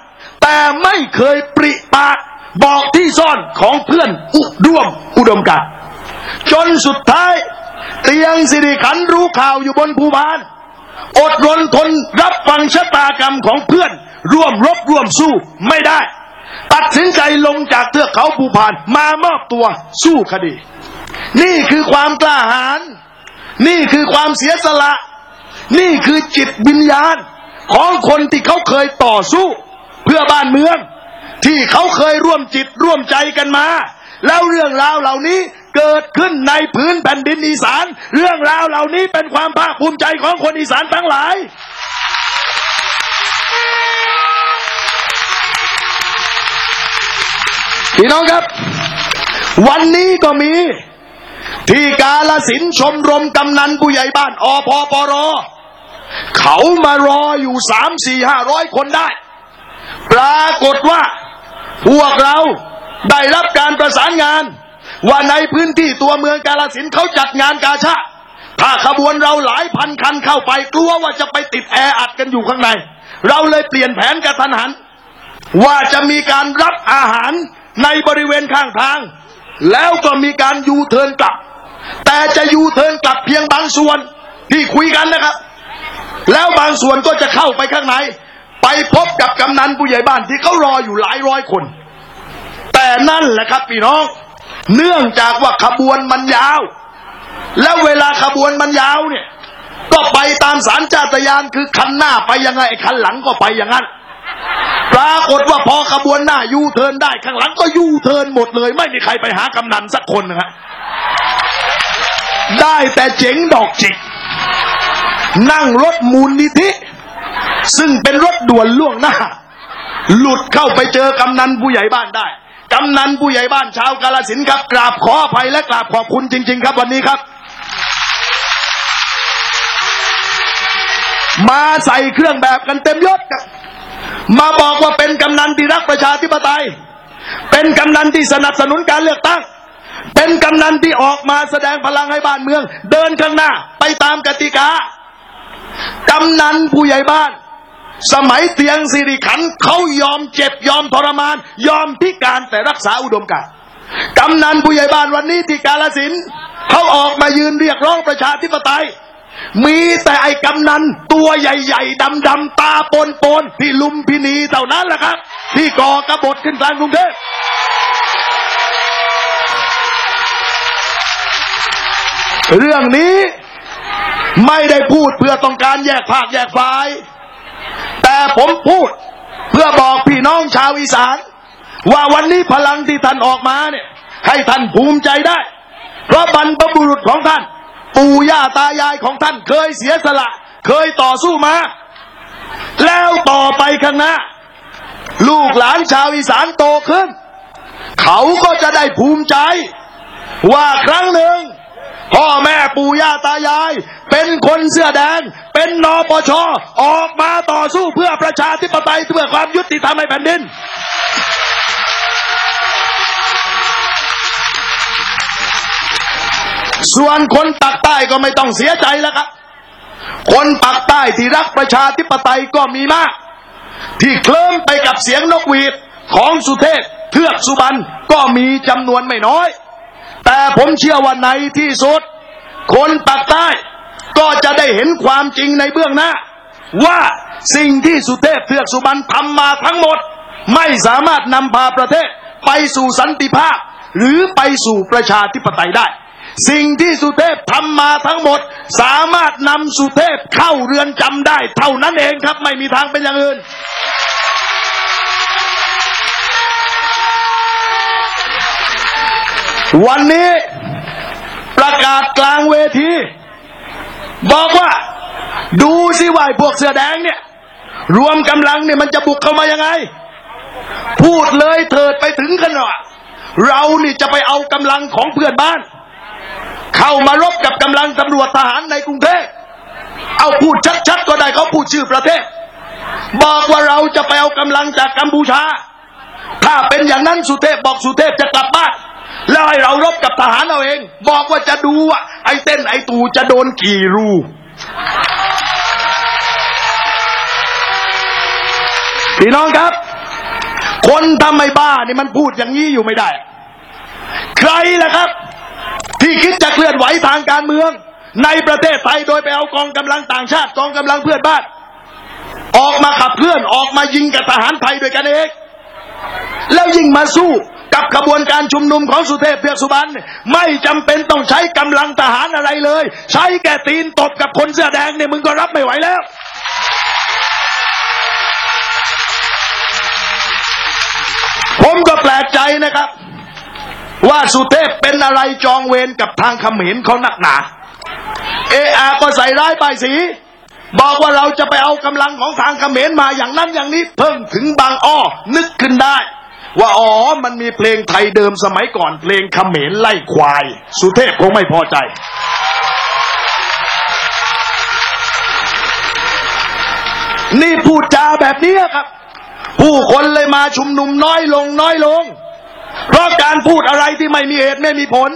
Speaker 3: แต่ไม่เคยปริปากบอกที่ซ่อนของเพื่อนอุร่วมอุดมการจนสุดท้าย เตียงสิริขันรู้ข่าวอยู่บนภูบาน อดรนทนรับฟังชะตากรรมของเพื่อน ร่วมรบร่วมสู้ไม่ได้ ตัดสินใจลงจากเทือกเขาภูพานมามอบตัวสู้คดี นี่คือความกล้าหาญนี่คือความเสียสละ นี่คือจิตวิญญาณ ของคนที่เขาเคยต่อสู้ เพื่อบ้านเมือง ที่เขาเคยร่วมจิตร่วมใจกันมา แล้วเรื่องราวเหล่านี้เกิดขึ้นในพื้นแผ่นดินอีสาน เรื่องราวเหล่านี้เป็นความภาคภูมิใจของคนอีสานทั้งหลาย พี่น้องครับ วันนี้ก็มี ที่กาลสินชมรมกำนันผู้ใหญ่บ้านอพปรเขามารออยู่สามสี่ห้าร้อยคนได้ ปรากฏว่า พวกเราได้รับการประสานงาน ว่าในพื้นที่ตัวเมืองกาฬสินธุ์เขาจัดงานกาชาดถ้าขบวนเราหลายพันคันเข้าไปกลัวว่าจะไปติดแออัดกันอยู่ข้างใน เราเลยเปลี่ยนแผนกะทันหัน ว่าจะมีการรับอาหาร ในบริเวณข้างทาง แล้วก็มีการยูเทิร์นกลับ แต่จะยูเทิร์นกลับเพียงบางส่วนที่คุยกันนะครับ แล้วบางส่วนก็จะเข้าไปข้างใน ไปพบกับกำนันผู้ใหญ่บ้านที่เขารออยู่หลายร้อยคน แต่นั่นแหละครับพี่น้อง เนื่องจากว่าขบวนมันยาว แล้วเวลาขบวนมันยาวเนี่ย ก็ไปตามสารจาตยานคือคันหน้าไปยังไงไอ้คันหลังก็ไปอย่างนั้น ปรากฏว่าพอขบวนหน้ายูเทินได้ข้างหลังก็ยูเทินหมดเลย ไม่มีใครไปหากำนันสักคนนะครับได้แต่เจ๋งดอกจิก นั่งรถมูลนิธิซึ่งเป็นรถด่วนล่วงหน้า หลุดเข้าไปเจอกำนันผู้ใหญ่บ้านได้กำนันผู้ใหญ่บ้านชาวกาลสินครับกราบขออภัยและกราบขอบคุณจริง ๆ ครับวันนี้ครับ มาใส่เครื่องแบบกันเต็มยศครับ มาบอกว่าเป็นกำนันที่รักประชาธิปไตย เป็นกำนันที่สนับสนุนการเลือกตั้ง เป็นกำนันที่ออกมาแสดงพลังให้บ้านเมือง เดินข้างหน้าไปตามกติกากำนันผู้ใหญ่บ้าน สมัยเตียงสิริขันเขายอมเจ็บยอมทรมาน ยอมพิการแต่รักษาอุดมการกำนันผู้ใหญ่บ้านวันนี้ที่กาลสินเขาออกมายืนเรียกร้องประชาธิปไตย มีแต่ไอ้กำนันตัวใหญ่ๆดำๆตาปนปนๆที่ลุมพินีเท่านั้นแหละครับ ที่ก่อกระบฏขึ้นกลางกรุงเทพเรื่องนี้ไม่ได้พูดเพื่อต้องการแยกภาคแยกฝ่าย แต่ผมพูดเพื่อบอกพี่น้องชาวอีสาน ว่าวันนี้พลังที่ท่านออกมาเนี่ย ให้ท่านภูมิใจได้ เพราะบรรพบุรุษของท่าน ปู่ย่าตายายของท่านเคยเสียสละ เคยต่อสู้มา แล้วต่อไปข้างหน้า ลูกหลานชาวอีสานโตขึ้น เขาก็จะได้ภูมิใจ ว่าครั้งหนึ่ง พ่อแม่ปู่ย่าตายาย เป็นคนเสื้อแดง เป็นนปชออกมาต่อสู้เพื่อประชาธิปไตยเพื่อความยุติธรรมให้แผ่นดิน ส่วนคนปากใต้ก็ไม่ต้องเสียใจแล้วครับ คนปากใต้ที่รักประชาธิปไตยก็มีมาก ที่เคลิ้มไปกับเสียงนกหวีดของสุเทพเทือกสุบรรณก็มีจำนวนไม่น้อย แต่ผมเชื่อว่าในที่สุด คนปากใต้ก็จะได้เห็นความจริงในเบื้องหน้า ว่าสิ่งที่สุเทพเทือกสุบรรณทำมาทั้งหมด ไม่สามารถนำพาประเทศไปสู่สันติภาพ หรือไปสู่ประชาธิปไตยได้ สิ่งที่สุเทพทำมาทั้งหมด สามารถนำสุเทพเข้าเรือนจำได้ เท่านั้นเองครับไม่มีทางเป็นอย่างอื่นวันนี้ประกาศกลางเวที บอกว่า ดูสิว่าพวกเสื้อแดงเนี่ย รวมกำลังเนี่ยมันจะบุกเข้ามายังไง พูดเลยเถิดไปถึงขนาดเรานี่จะไปเอากำลังของเพื่อนบ้าน เข้ามารบกับกำลังตำรวจทหารในกรุงเทพเอาพูดชัดๆก็ได้เขาพูดชื่อประเทศ บอกว่าเราจะไปเอากำลังจากกัมพูชา ถ้าเป็นอย่างนั้นสุเทพบอกสุเทพจะกลับบ้านแล้วให้เรารบกับทหารเอาเอง บอกว่าจะดูว่าไอ้เต้นไอ้ตูจะโดนกี่รูพี่น้องครับ คนทำไม่บ้านี่มันพูดอย่างนี้อยู่ไม่ได้ ใครล่ะครับ ที่คิดจะเคลื่อนไหวทางการเมือง ในประเทศไทยโดยไปเอากองกำลังต่างชาติกองกำลังเพื่อนบ้าน ออกมาขับเคลื่อนออกมายิงกับทหารไทยด้วยกันเองแล้วยิ่งมาสู้กับขบวนการชุมนุมของสุเทพเทือกสุบรรณไม่จำเป็นต้องใช้กำลังทหารอะไรเลย ใช้แก่ตีนตบกับคนเสื้อแดงเนี่ยมึงก็รับไม่ไหวแล้วผมก็แปลกใจนะครับ ว่าสุเทพเป็นอะไรจองเวรกับทางเขมรเขาหนักหนาเออาก็ใส่ร้ายป้ายสี บอกว่าเราจะไปเอากำลังของทางเขมรมาอย่างนั้นอย่างนี้ เพิ่งถึงบางอ้อนึกขึ้นได้ ว่าอ๋อมันมีเพลงไทยเดิมสมัยก่อนเพลงเขมรไล่ควาย สุเทพคงไม่พอใจ นี่พูดจาแบบนี้ครับ ผู้คนเลยมาชุมนุมน้อยลงน้อยลง เพราะการพูดอะไรที่ไม่มีเหตุไม่มีผล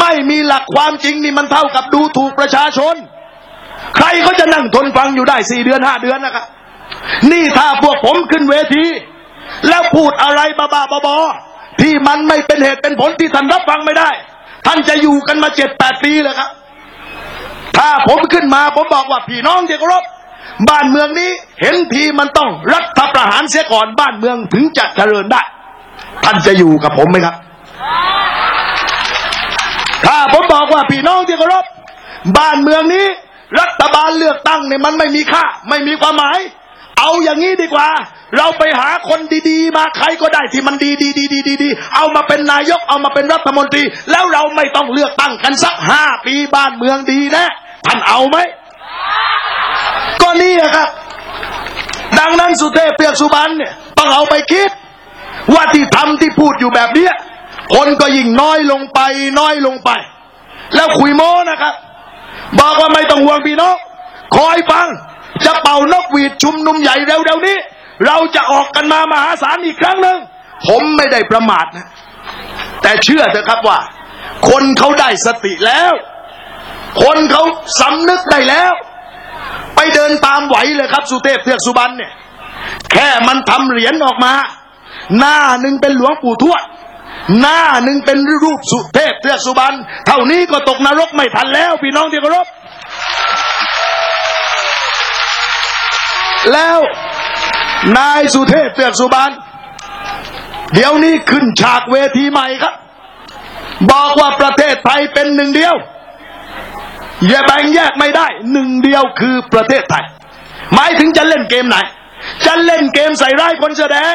Speaker 3: ไม่มีหลักความจริงนี่มันเท่ากับดูถูกประชาชน ใครเขาจะนั่งทนฟังอยู่ได้สี่เดือนห้าเดือนนะครับนี่ถ้าพวกผมขึ้นเวที แล้วพูดอะไรบ้าๆบอๆที่มันไม่เป็นเหตุเป็นผลที่ท่านรับฟังไม่ได้ ท่านจะอยู่กันมาเจ็ดแปดปีเลยครับ ถ้าผมขึ้นมาผมบอกว่าพี่น้องที่เคารพบ้านเมืองนี้เห็นทีมันต้องรัฐประหารเสียก่อนบ้านเมืองถึงจะเจริญได้ ท่านจะอยู่กับผมไหมครับ ถ้าผมบอกว่าพี่น้องที่เคารพบ้านเมืองนี้ รัฐบาลเลือกตั้งเนี่ยมันไม่มีค่า ไม่มีความหมาย เอาอย่างนี้ดีกว่า เราไปหาคนดีๆ มาใครก็ได้ที่มันดีดีดีดีดีดีเอามาเป็นนายกเอามาเป็นรัฐมนตรี แล้วเราไม่ต้องเลือกตั้งกันสักห้าปีบ้านเมืองดีนะท่านเอาไหมก็นี่อะครับ ดังนั้นสุเทพเตือกสุบรรณเนี่ยต้องเอาไปคิด ว่าที่ทำที่พูดอยู่แบบเนี้ยคนก็ยิ่งน้อยลงไป น้อยลงไป แล้วคุยโม้นะครับ บอกว่าไม่ต้องห่วงพี่น้องคอยฟัง จะเป่านกหวีดชุมนุมใหญ่เร็วๆนี้ เราจะออกกันมามหาศาลอีกครั้งหนึ่งผมไม่ได้ประมาทนะ แต่เชื่อเถอะครับว่า คนเขาได้สติแล้ว คนเขาสำนึกได้แล้ว ไปเดินตามไหวเลยครับ สุเทพเทือกสุบรรณเนี่ย แค่มันทำเหรียญออกมา หน้าหนึ่งเป็นหลวงปู่ทวด หน้าหนึ่งเป็นรูปสุเทพเทือกสุบรรณเท่านี้ก็ตกนรกไม่ทันแล้ว พี่น้องที่เคารพแล้วนายสุเทพเทือกสุบรรณเดี๋ยวนี้ขึ้นฉากเวทีใหม่ครับ บอกว่าประเทศไทยเป็นหนึ่งเดียว อย่าแบ่งแยกไม่ได้ หนึ่งเดียวคือประเทศไทย หมายถึงจะเล่นเกมไหน จะเล่นเกมใส่ร้ายคนแสดง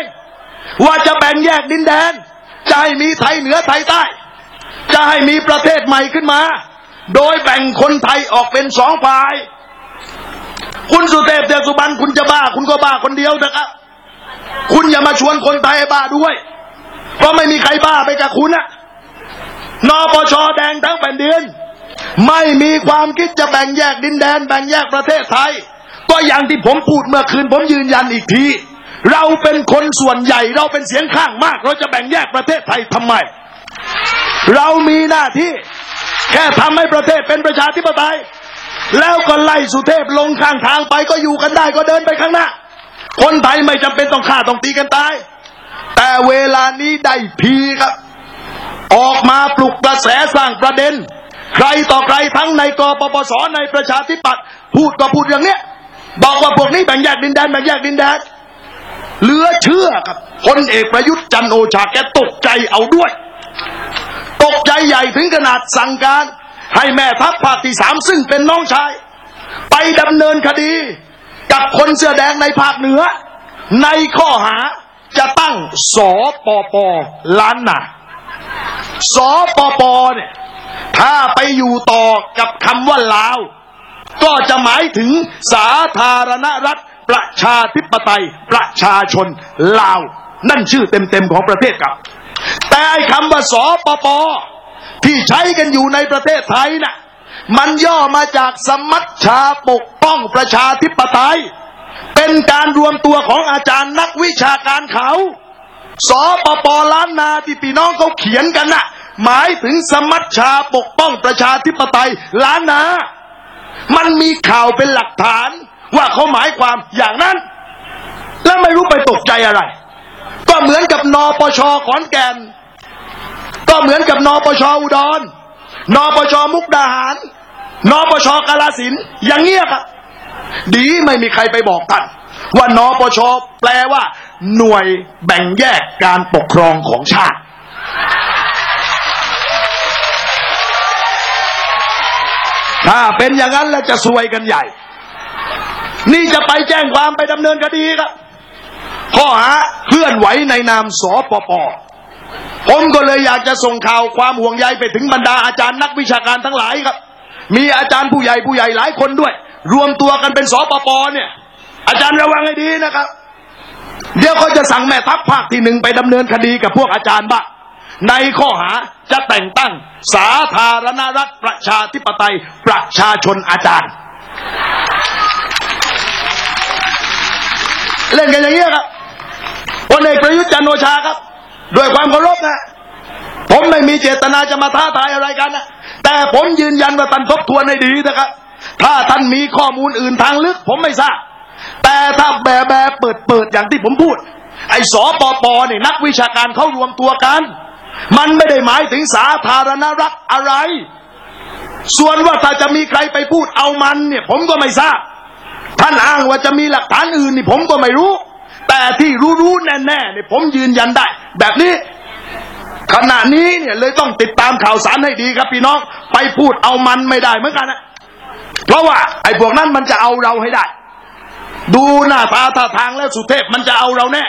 Speaker 3: ว่าจะแบ่งแยกดินแดน จะให้มีไทยเหนือไทยใต้ จะให้มีประเทศใหม่ขึ้นมา โดยแบ่งคนไทยออกเป็นสองฝ่าย คุณสุเทพเทือกสุบรรคุณจะบ้า คุณก็บ้าคนเดียวนะครับ คุณอย่ามาชวนคนไทยบ้าด้วย เพราะไม่มีใครบ้าไปกับคุณนะนปชแดงทั้งแผ่นดินไม่มีความคิดจะแบ่งแยกดินแดน แบ่งแยกประเทศไทย ก็อย่างที่ผมพูดเมื่อคืนผมยืนยันอีกที เราเป็นคนส่วนใหญ่ เราเป็นเสียงข้างมาก เราจะแบ่งแยกประเทศไทยทำไม เรามีหน้าที่ แค่ทำให้ประเทศเป็นประชาธิปไตย แล้วก็ไล่สุเทพลงข้างทางไปก็อยู่กันได้ก็เดินไปข้างหน้า คนไทยไม่จำเป็นต้องฆ่าต้องตีกันตาย แต่เวลานี้ได้พีครับ ออกมาปลุกกระแสสร้างประเด็น ใครต่อใครทั้งในกปปสในประชาธิปัตย์พูดก็พูดอย่างเนี้ยบอกว่าพวกนี้แบ่งแยกดินแดนแบ่งแยกดินแดน เหลือเชื่อครับพลเอกประยุทธ์จันโอชาแกตกใจเอาด้วย ตกใจใหญ่ถึงขนาดสั่งการ ให้แม่ทัพภาคที่สามซึ่งเป็นน้องชาย ไปดำเนินคดี กับคนเสื้อแดงในภาคเหนือ ในข้อหาจะตั้งสปปล้านนาสปปเนี่ยถ้าไปอยู่ต่อกับคำว่าลาว ก็จะหมายถึงสาธารณรัฐ ประชาธิปไตย ประชาชนลาว นั่นชื่อเต็มๆของประเทศครับ แต่คำว่าสปปที่ใช้กันอยู่ในประเทศไทยน่ะมันย่อมาจากสมัชชาปกป้องประชาธิปไตย เป็นการรวมตัวของอาจารย์นักวิชาการเขา สปปล้านนาที่พี่น้องเขาเขียนกันน่ะ หมายถึงสมัชชาปกป้องประชาธิปไตยล้านนา มันมีข่าวเป็นหลักฐาน ว่าเขาหมายความอย่างนั้น แล้วไม่รู้ไปตกใจอะไร ก็เหมือนกับนปชขอนแก่น ก็เหมือนกับนปชอุดรนปชมุกดาหารนปชกาลสินอย่างเงี้ยครับดีไม่มีใครไปบอกท่านว่านปชแปลว่า หน่วยแบ่งแยกการปกครองของชาติ ถ้าเป็นอย่างนั้นแล้วจะซวยกันใหญ่ นี่จะไปแจ้งความไปดำเนินคดีครับ ข้อหาเคลื่อนไหวในนามสปปผมก็เลยอยากจะส่งข่าวความห่วงใยไปถึงบรรดาอาจารย์นักวิชาการทั้งหลายครับ มีอาจารย์ผู้ใหญ่ผู้ใหญ่หลายคนด้วย รวมตัวกันเป็นสปปเนี่ย อาจารย์ระวังให้ดีนะครับ เดี๋ยวเขาจะสั่งแม่ทัพภาคที่หนึ่งไปดำเนินคดีกับพวกอาจารย์บ้างในข้อหาจะแต่งตั้งสาธารณรัฐประชาธิปไตยประชาชนอาจารย์ เล่นกันอย่างนี้ยครับพลเอกประยุทธ์จันโอชาครับ ด้วยความเคารพนะ ผมไม่มีเจตนาจะมาท้าทายอะไรกันนะแต่ผมยืนยันว่าท่านทบทวนให้ดีนะครับ ถ้าท่านมีข้อมูลอื่นทางลึก ผมไม่ทราบ แต่ถ้าแบแบเปิดเปิดอย่างที่ผมพูด ไอ้สอปปเนี่ยนักวิชาการเขารวมตัวกัน มันไม่ได้หมายถึงสาธารณรัฐอะไร ส่วนว่าถ้าจะมีใครไปพูดเอามันเนี่ย ผมก็ไม่ทราบ ท่านอ้างว่าจะมีหลักฐานอื่นนี่ผมก็ไม่รู้ แต่ที่รู้ๆแน่ๆเนี่ยผมยืนยันได้ แบบนี้ขณะนี้เนี่ยเลยต้องติดตามข่าวสารให้ดีครับ พี่น้องไปพูดเอามันไม่ได้เหมือนกันนะเพราะว่าไอ้พวกนั้นมันจะเอาเราให้ได้ ดูหน้าตาท่าทางแล้วสุเทพมันจะเอาเราแน่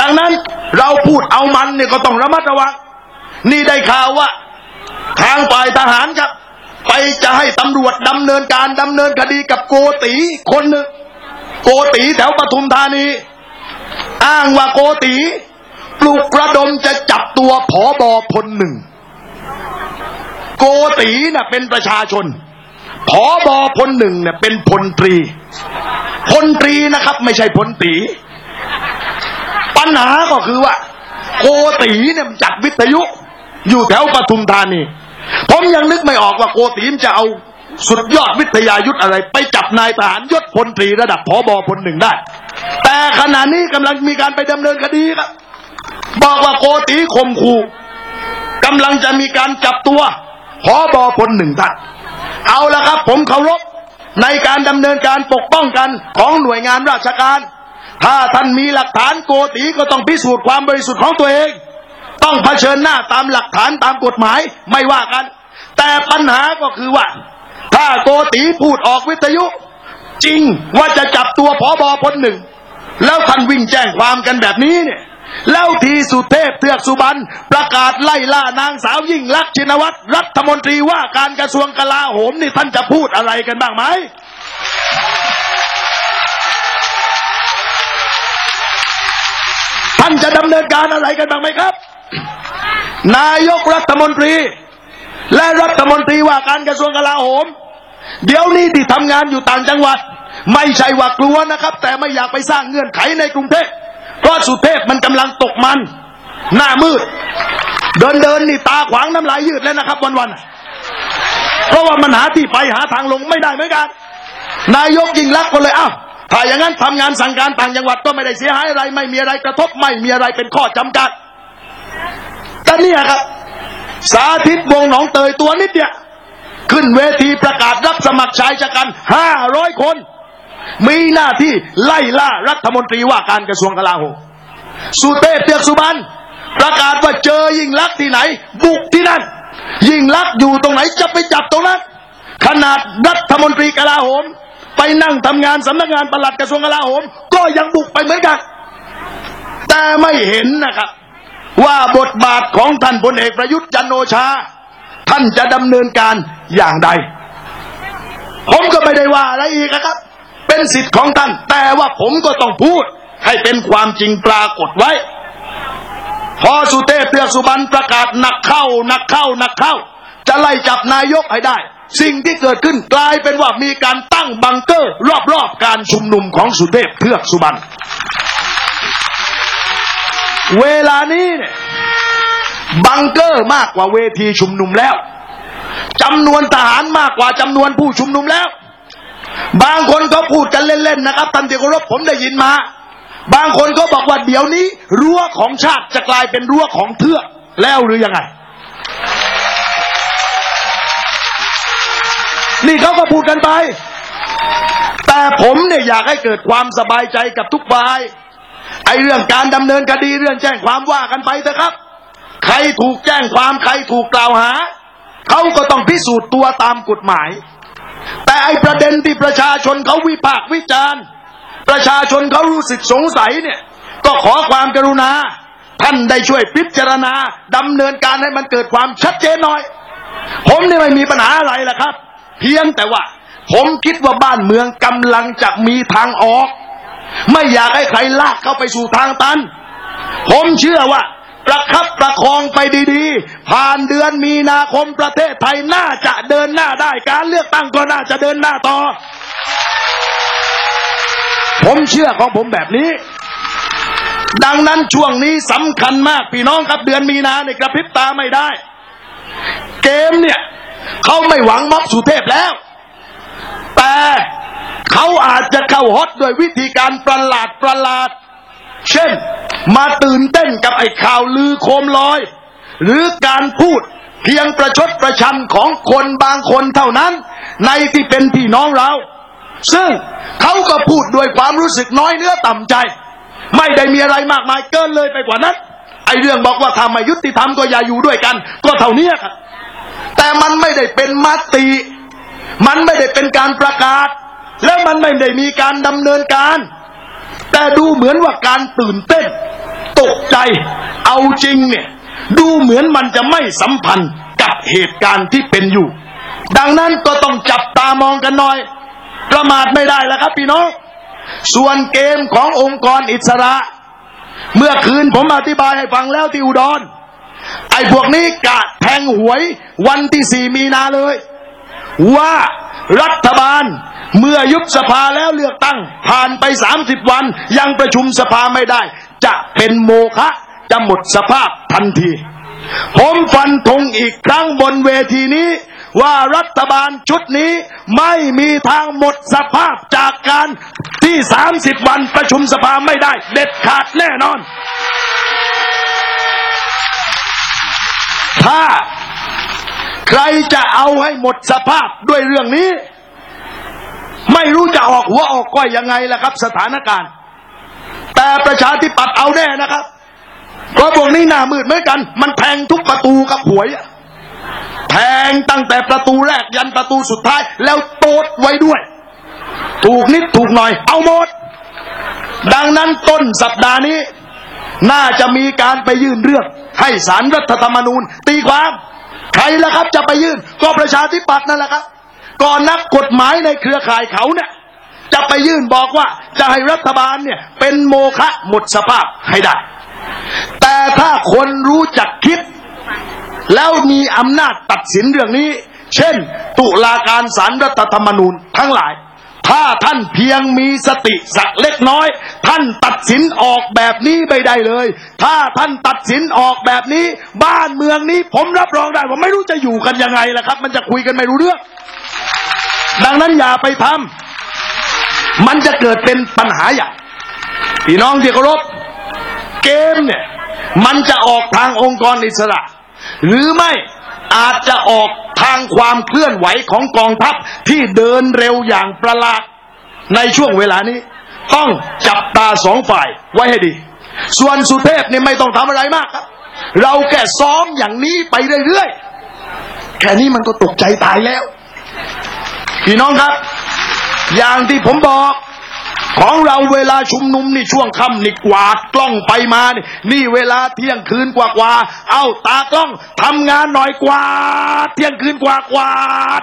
Speaker 3: ดังนั้นเราพูดเอามันเนี่ยก็ต้องระมัดระวัง นี่ได้ข่าวว่า ทางฝ่ายทหารครับ ไปจะให้ตำรวจดำเนินการดำเนินคดีกับโกตีคนหนึ่งโกตีแถวปทุมธานี อ้างว่าโกตีปลุกระดมจะจับตัวผอบอพลหนึ่ง โกตีน่ะเป็นประชาชนผอบอพลหนึ่งเนี่ยเป็นพลตรี พลตรีนะครับ ไม่ใช่พลตี ปัญหาก็คือว่า โกตีเนี่ยมันจัดวิทยุ อยู่แถวปทุมธานี ผมยังนึกไม่ออกว่าโกตีมนจะเอาสุดยอดวิทยายุทธอะไร ไปจับนายทหารยศพลตรีระดับผอบอพลหนึ่งได้ แต่ขณะนี้กำลังมีการไปดำเนินคดีครับ บอกว่าโกตีข่มขู่กำลังจะมีการจับตัวผอบอพลหนึ่งท่านเอาละครับ ผมเคารพในการดำเนินการปกป้องกันของหน่วยงานราชการ ถ้าท่านมีหลักฐานโกตีก็ต้องพิสูจน์ความบริสุทธิ์ของตัวเอง ต้องเผชิญหน้าตามหลักฐานตามกฎหมายไม่ว่ากัน แต่ปัญหาก็คือว่า ถ้าโกตีพูดออกวิทยุ จริงว่าจะจับตัวผอบอพลหนึ่ง แล้วท่านวิ่งแจ้งความกันแบบนี้เนี่ยแล้วทีสุเทพเทือกสุบรรณประกาศไล่ล่านางสาวยิ่งลักษณ์ชินวัตรรัฐมนตรีว่าการกระทรวงกลาโหมนี่ท่านจะพูดอะไรกันบ้างไหมท่านจะดำเนินการอะไรกันบ้างไหมครับ นายกรัฐมนตรี และรัฐมนตรีว่าการกระทรวงกลาโหม เดี๋ยวนี้ที่ทำงานอยู่ต่างจังหวัด ไม่ใช่ว่ากลัวนะครับ แต่ไม่อยากไปสร้างเงื่อนไขในกรุงเทพเพราะสุเทพมันกำลังตกมัน หน้ามืด เดินเดินนี่ตาขวางน้ำลายยืดแล้วนะครับ วันๆเพราะว่ามันหาที่ไปหาทางลงไม่ได้เหมือนกัน นายกยิ่งรักก็เลยอ้าวถ้าอย่างนั้นทำงานสั่งการต่างจังหวัดก็ไม่ได้เสียหายอะไร ไม่มีอะไรกระทบไม่มีอะไรเป็นข้อจำกัด แต่เนี่ยครับ สาธิตวงหนองเตยตัวนิดเดียวขึ้นเวทีประกาศรับสมัครชายชะกันห้าร้อยคน มีหน้าที่ไล่ล่ารัฐมนตรีว่าการกระทรวงกลาโหมสุเทพเทือกสุบรรประกาศว่าเจอยิ่งลักษณ์ที่ไหน บุกที่นั่น ยิ่งลักษณ์อยู่ตรงไหนจะไปจับตรงนั้นขนาดรัฐมนตรีกลาโหม ไปนั่งทำงานสำนักงานปลัดกระทรวงกลาโหม ก็ยังบุกไปเหมือนกันแต่ไม่เห็นนะครับ ว่าบทบาทของท่านพลเอกประยุทธ์จันโอชา ท่านจะดำเนินการอย่างใด ผมก็ไม่ได้ว่าอะไรอีกนะครับ เป็นสิทธิ์ของท่าน แต่ว่าผมก็ต้องพูด ให้เป็นความจริงปรากฏไว้ พอสุเทพเทือกสุบรรณประกาศหนักเข้าหนักเข้าหนักเข้า จะไล่จับนายกให้ได้ สิ่งที่เกิดขึ้นกลายเป็นว่ามีการตั้งบังเกอร์ รอบๆการชุมนุมของสุเทพเทือกสุบรรณ เวลานี้เนี่ยบังเกอร์มากกว่าเวทีชุมนุมแล้วจำนวนทหารมากกว่าจำนวนผู้ชุมนุมแล้ว บางคนก็พูดกันเล่นๆนะครับท่านที่เคารพผมได้ยินมา บางคนก็บอกว่าเดี๋ยวนี้ รั้วของชาติจะกลายเป็นรั้วของเทือกแล้วหรือยังไง นี่เขาก็พูดกันไป แต่ผมเนี่ยอยากให้เกิดความสบายใจกับทุกฝ่าย ไอ้เรื่องการดำเนินคดีเรื่องแจ้งความว่ากันไปเถอะครับ ใครถูกแจ้งความใครถูกกล่าวหาเขาก็ต้องพิสูจน์ตัวตามกฎหมาย แต่ไอ้ประเด็นที่ประชาชนเขาวิพากษ์วิจารณ์ ประชาชนเขารู้สึกสงสัยเนี่ย ก็ขอความกรุณา ท่านได้ช่วยพิจารณาดำเนินการให้มันเกิดความชัดเจนหน่อย ผมนี่ไม่มีปัญหาอะไรล่ะครับ เพียงแต่ว่า ผมคิดว่าบ้านเมืองกำลังจะมีทางออก ไม่อยากให้ใครลากเข้าไปสู่ทางตัน ผมเชื่อว่า ประคับประคองไปดีๆ ผ่านเดือนมีนาคมประเทศไทยน่าจะเดินหน้าได้ การเลือกตั้งก็น่าจะเดินหน้าต่อ ผมเชื่อของผมแบบนี้ ดังนั้นช่วงนี้สำคัญมากพี่น้องครับเดือนมีนาเนี่ยกระพริบตาไม่ได้ เกมเนี่ยเขาไม่หวังม็อบสุเทพแล้ว แต่ เขาอาจจะเข้าฮอตด้วยวิธีการประหลาดประหลาด เช่น มาตื่นเต้นกับไอ้ข่าวลือโคมลอย หรือการพูดเพียงประชดประชันของคนบางคนเท่านั้น ในที่เป็นพี่น้องเรา ซึ่งเขาก็พูดด้วยความรู้สึกน้อยเนื้อต่ำใจ ไม่ได้มีอะไรมากมายเกินเลยไปกว่านั้นไอ้เรื่องบอกว่าทำไม่ยุติธรรมก็อย่าอยู่ด้วยกัน ก็เท่านี้ครับแต่มันไม่ได้เป็นมติ มันไม่ได้เป็นการประกาศ และมันไม่ได้มีการดำเนินการ แต่ดูเหมือนว่าการตื่นเต้น ตกใจ เอาจริงเนี่ย ดูเหมือนมันจะไม่สัมพันธ์กับเหตุการณ์ที่เป็นอยู่ ดังนั้นก็ต้องจับตามองกันหน่อย ประมาทไม่ได้แล้วครับพี่น้องส่วนเกมขององค์กรอิสระ เมื่อคืนผมอธิบายให้ฟังแล้วที่อุดร ไอ้พวกนี้กะแทงหวยวันที่สี่มีนาเลย ว่ารัฐบาลเมื่อยุบสภาแล้วเลือกตั้ง ผ่านไปสามสิบวัน ยังประชุมสภาไม่ได้ จะเป็นโมฆะจะหมดสภาพทันที ผมฟันธงอีกครั้งบนเวทีนี้ ว่ารัฐบาลชุดนี้ไม่มีทางหมดสภาพจากการที่สามสิบวันประชุมสภาไม่ได้ เด็ดขาดแน่นอน ถ้า ใครจะเอาให้หมดสภาพด้วยเรื่องนี้ ไม่รู้จะออกหัวออกก้อยยังไงล่ะครับ สถานการณ์ แต่ประชาธิปัตย์เอาแน่นะครับเพราะพวกนี้หน้ามืดเหมือนกัน มันแทงทุกประตูกับหวยแทงตั้งแต่ประตูแรกยันประตูสุดท้าย แล้วโตดไว้ด้วย ถูกนิดถูกหน่อย เอาหมด ดังนั้นต้นสัปดาห์นี้ น่าจะมีการไปยื่นเรื่อง ให้สารรัฐธรรมนูญตีความ ใครล่ะครับ จะไปยื่น ก็ประชาธิปัตย์นั่นแหละครับ ก่อนนักกฎหมายในเครือข่ายเขาเนี่ยจะไปยื่นบอกว่าจะให้รัฐบาลเนี่ย เป็นโมฆะหมดสภาพให้ได้ แต่ถ้าคนรู้จักคิด แล้วมีอำนาจตัดสินเรื่องนี้ เช่น ตุลาการสารรัฐธรรมนูญทั้งหลาย ถ้าท่านเพียงมีสติสักเล็กน้อย ท่านตัดสินออกแบบนี้ไม่ได้เลย ถ้าท่านตัดสินออกแบบนี้ บ้านเมืองนี้ ผมรับรองได้ว่าไม่รู้จะอยู่กันยังไงล่ะครับ มันจะคุยกันไม่รู้เรื่อง ดังนั้นอย่าไปทำมันจะเกิดเป็นปัญหาใหญ่พี่น้องที่เคารพเกมเนี่ย มันจะออกทางองค์กรอิสระ หรือไม่ อาจจะออกทางความเคลื่อนไหวของกองทัพที่เดินเร็วอย่างประหลาดในช่วงเวลานี้ ต้องจับตาสองฝ่ายไว้ให้ดี ส่วนสุเทพนี่ไม่ต้องทำอะไรมากครับ เราแค่ซ้อมอย่างนี้ไปเรื่อยๆ แค่นี้มันก็ตกใจตายแล้ว พี่น้องครับ อย่างที่ผมบอก ของเราเวลาชุมนุมนี่ช่วงค่ำนี่กวาดกล้องไปมา นี่นี่เวลาเที่ยงคืนกว่ากว่าเอาตากล้องทำงานหน่อยกวาดเที่ยงคืนกว่ากวาด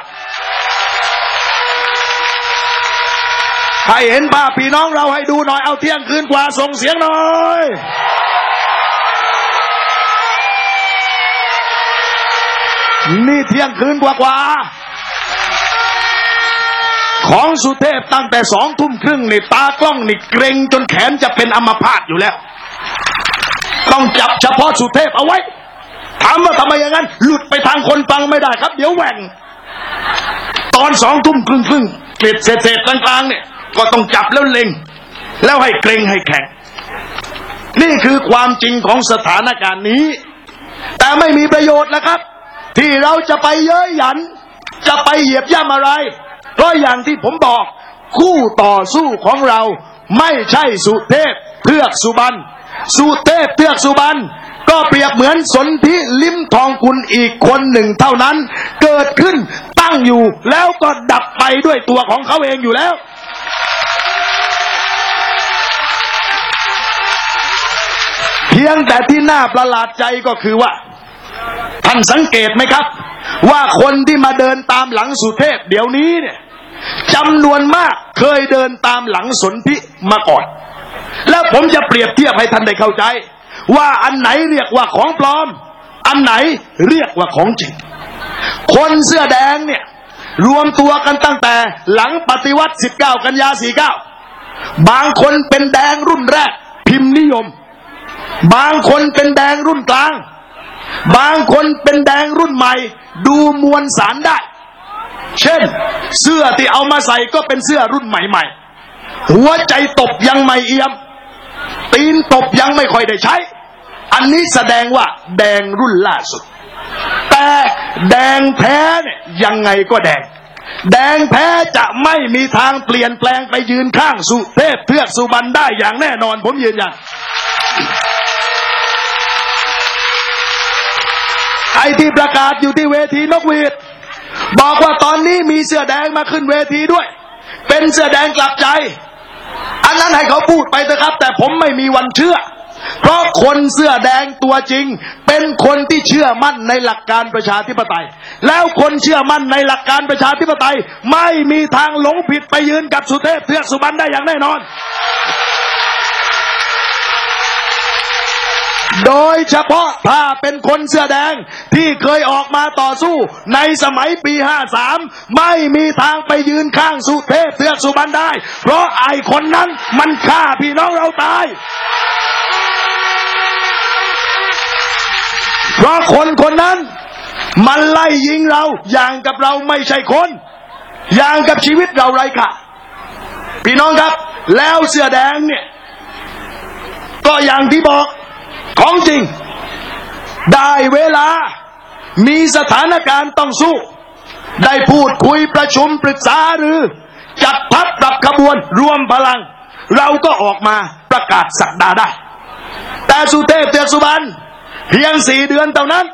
Speaker 3: ใครเห็นภาพพี่น้องเราให้ดูหน่อยเอาเที่ยงคืนกว่าส่งเสียงหน่อยนี่เที่ยงคืนกว่ากว่า ของสุเทพตั้งแต่สองทุ่มครึ่งนี่ตากล้องนี่เกรงจนแขนจะเป็นอัมพาตอยู่แล้ว ต้องจับเฉพาะสุเทพเอาไว้ถามว่าทำไมอย่างนั้น หลุดไปทางคนฟังไม่ได้ครับ เดี๋ยวแหว่ง ตอนสองทุ่มครึ่งครึ่งเกล็ดเศษๆกลางๆเนี่ย ก็ต้องจับแล้วเล็ง แล้วให้เกรงให้แข็ง นี่คือความจริงของสถานการณ์นี้ แต่ไม่มีประโยชน์แล้วครับ ที่เราจะไปเย้ยหยัน จะไปเหยียบย่ำอะไร เพราะอย่างที่ผมบอกคู่ต่อสู้ของเราไม่ใช่สุเทพเทือกสุบรรณสุเทพเทือกสุบรรณก็เปรียบเหมือนสนธิลิมทองกุลอีกคนหนึ่งเท่านั้น เกิดขึ้นตั้งอยู่แล้วก็ดับไปด้วยตัวของเขาเองอยู่แล้ว เพียงแต่ที่น่าประหลาดใจก็คือว่า ท่านสังเกตไหมครับ ว่าคนที่มาเดินตามหลังสุเทพเดี๋ยวนี้เนี่ย จำนวนมากเคยเดินตามหลังสนธิมาก่อน แล้วผมจะเปรียบเทียบให้ท่านได้เข้าใจ ว่าอันไหนเรียกว่าของปลอม อันไหนเรียกว่าของจริง คนเสื้อแดงเนี่ย รวมตัวกันตั้งแต่หลังปฏิวัติ 19 กันยา 49 บางคนเป็นแดงรุ่นแรก พิมพ์นิยม บางคนเป็นแดงรุ่นกลาง บางคนเป็นแดงรุ่นใหม่ ดูมวลสารได้ เช่น เสื้อที่เอามาใส่ก็เป็นเสื้อรุ่นใหม่ๆ หัวใจตบยังไม่เอี่ยม ตีนตบยังไม่ค่อยได้ใช้ อันนี้แสดงว่าแดงรุ่นล่าสุด แต่แดงแท้เนี่ยยังไงก็แดง แดงแท้จะไม่มีทางเปลี่ยนแปลงไปยืนข้างสุเทพเทือกสุบรรณได้อย่างแน่นอนผมยืนยันไอที่ประกาศอยู่ที่เวทีนกหวีด บอกว่าตอนนี้มีเสื้อแดงมาขึ้นเวทีด้วย เป็นเสื้อแดงกลับใจ อันนั้นให้เขาพูดไปเถอะครับ แต่ผมไม่มีวันเชื่อ เพราะคนเสื้อแดงตัวจริง เป็นคนที่เชื่อมั่นในหลักการประชาธิปไตย แล้วคนเชื่อมั่นในหลักการประชาธิปไตย ไม่มีทางหลงผิดไปยืนกับสุเทพเทือกสุบรรณได้อย่างแน่นอน โดยเฉพาะถ้าเป็นคนเสื้อแดงที่เคยออกมาต่อสู้ในสมัยปี 53 ไม่มีทางไปยืนข้างสุเทพเทือกสุบรรณได้ เพราะไอ้คนนั้นมันฆ่าพี่น้องเราตาย เพราะคนคนนั้นมันไล่ยิงเราอย่างกับเราไม่ใช่คน อย่างกับชีวิตเราไรค่ะ พี่น้องครับ แล้วเสื้อแดงเนี่ย ก็อย่างที่บอก ของจริง ได้เวลา มีสถานการณ์ต้องสู้ ได้พูดคุยประชุมปรึกษาหรือ จัดพักปรับขบวนรวมพลัง เราก็ออกมาประกาศสักดาได้ แต่สุเทพเทือกสุบรรเพียงสี่เดือนเท่านั้น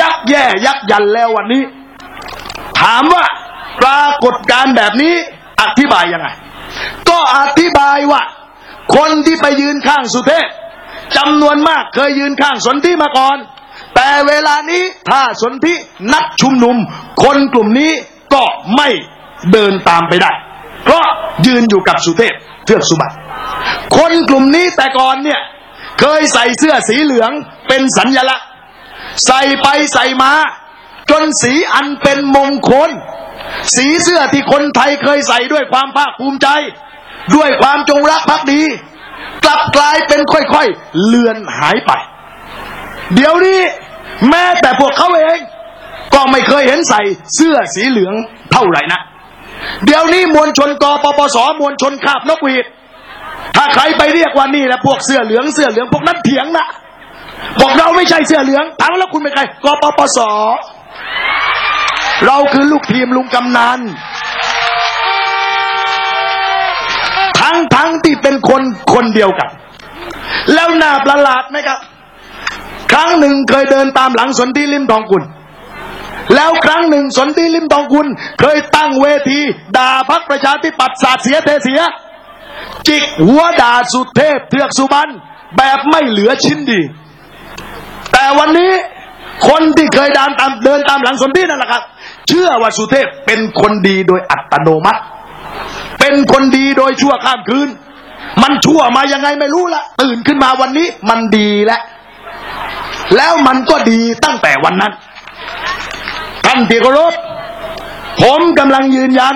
Speaker 3: ยักแย่ยักยันแล้ววันนี้ ถามว่าปรากฏการณ์แบบนี้อธิบายยังไง ก็อธิบายว่า คนที่ไปยืนข้างสุเทพ จำนวนมากเคยยืนข้างสนธิมาก่อน แต่เวลานี้ถ้าสนธินัดชุมนุม คนกลุ่มนี้ก็ไม่เดินตามไปได้ เพราะยืนอยู่กับสุเทพเทือกสุบรรณคนกลุ่มนี้แต่ก่อนเนี่ยเคยใส่เสื้อสีเหลืองเป็นสัญญลักษณ์ ใส่ไปใส่มา จนสีอันเป็นมงคล สีเสื้อที่คนไทยเคยใส่ด้วยความภาคภูมิใจ ด้วยความจงรักภักดี กลับกลายเป็นค่อยๆ เลือนหายไป เดี๋ยวนี้แม้แต่พวกเขาเอง ก็ไม่เคยเห็นใส่เสื้อสีเหลืองเท่าไหร่นะ เดี๋ยวนี้มวลชนกปปสมวลชนคาบนกหวีดถ้าใครไปเรียกว่านี่แหละพวกเสื้อเหลืองเสื้อเหลืองพวกนั้นเถียงนะบอกเราไม่ใช่เสื้อเหลืองถามว่าแล้วคุณเป็นใครกปปสเราคือลูกทีมลุงกำนัน ทั้งทั้งที่เป็นคนคนเดียวกัน แล้วน่าประหลาดไหมครับ ครั้งหนึ่งเคยเดินตามหลังสนธิลิ้มทองกุลแล้วครั้งหนึ่งสนธิลิ้มทองกุลเคยตั้งเวทีด่าพรรคประชาธิปัตย์สาดเสียเทเสีย จิกหัวด่าสุเทพเทือกสุบรรณแบบไม่เหลือชิ้นดี แต่วันนี้คนที่เคยเดินตามเดินตามหลังสนธินั่นแหละครับ เชื่อว่าสุเทพเป็นคนดีโดยอัตโนมัติ เป็นคนดีโดยชั่วข้ามคืน มันชั่วมายังไงไม่รู้ละตื่นขึ้นมาวันนี้ มันดีแล้วแล้วมันก็ดีตั้งแต่วันนั้นท่านที่เคารพผมกำลังยืนยัน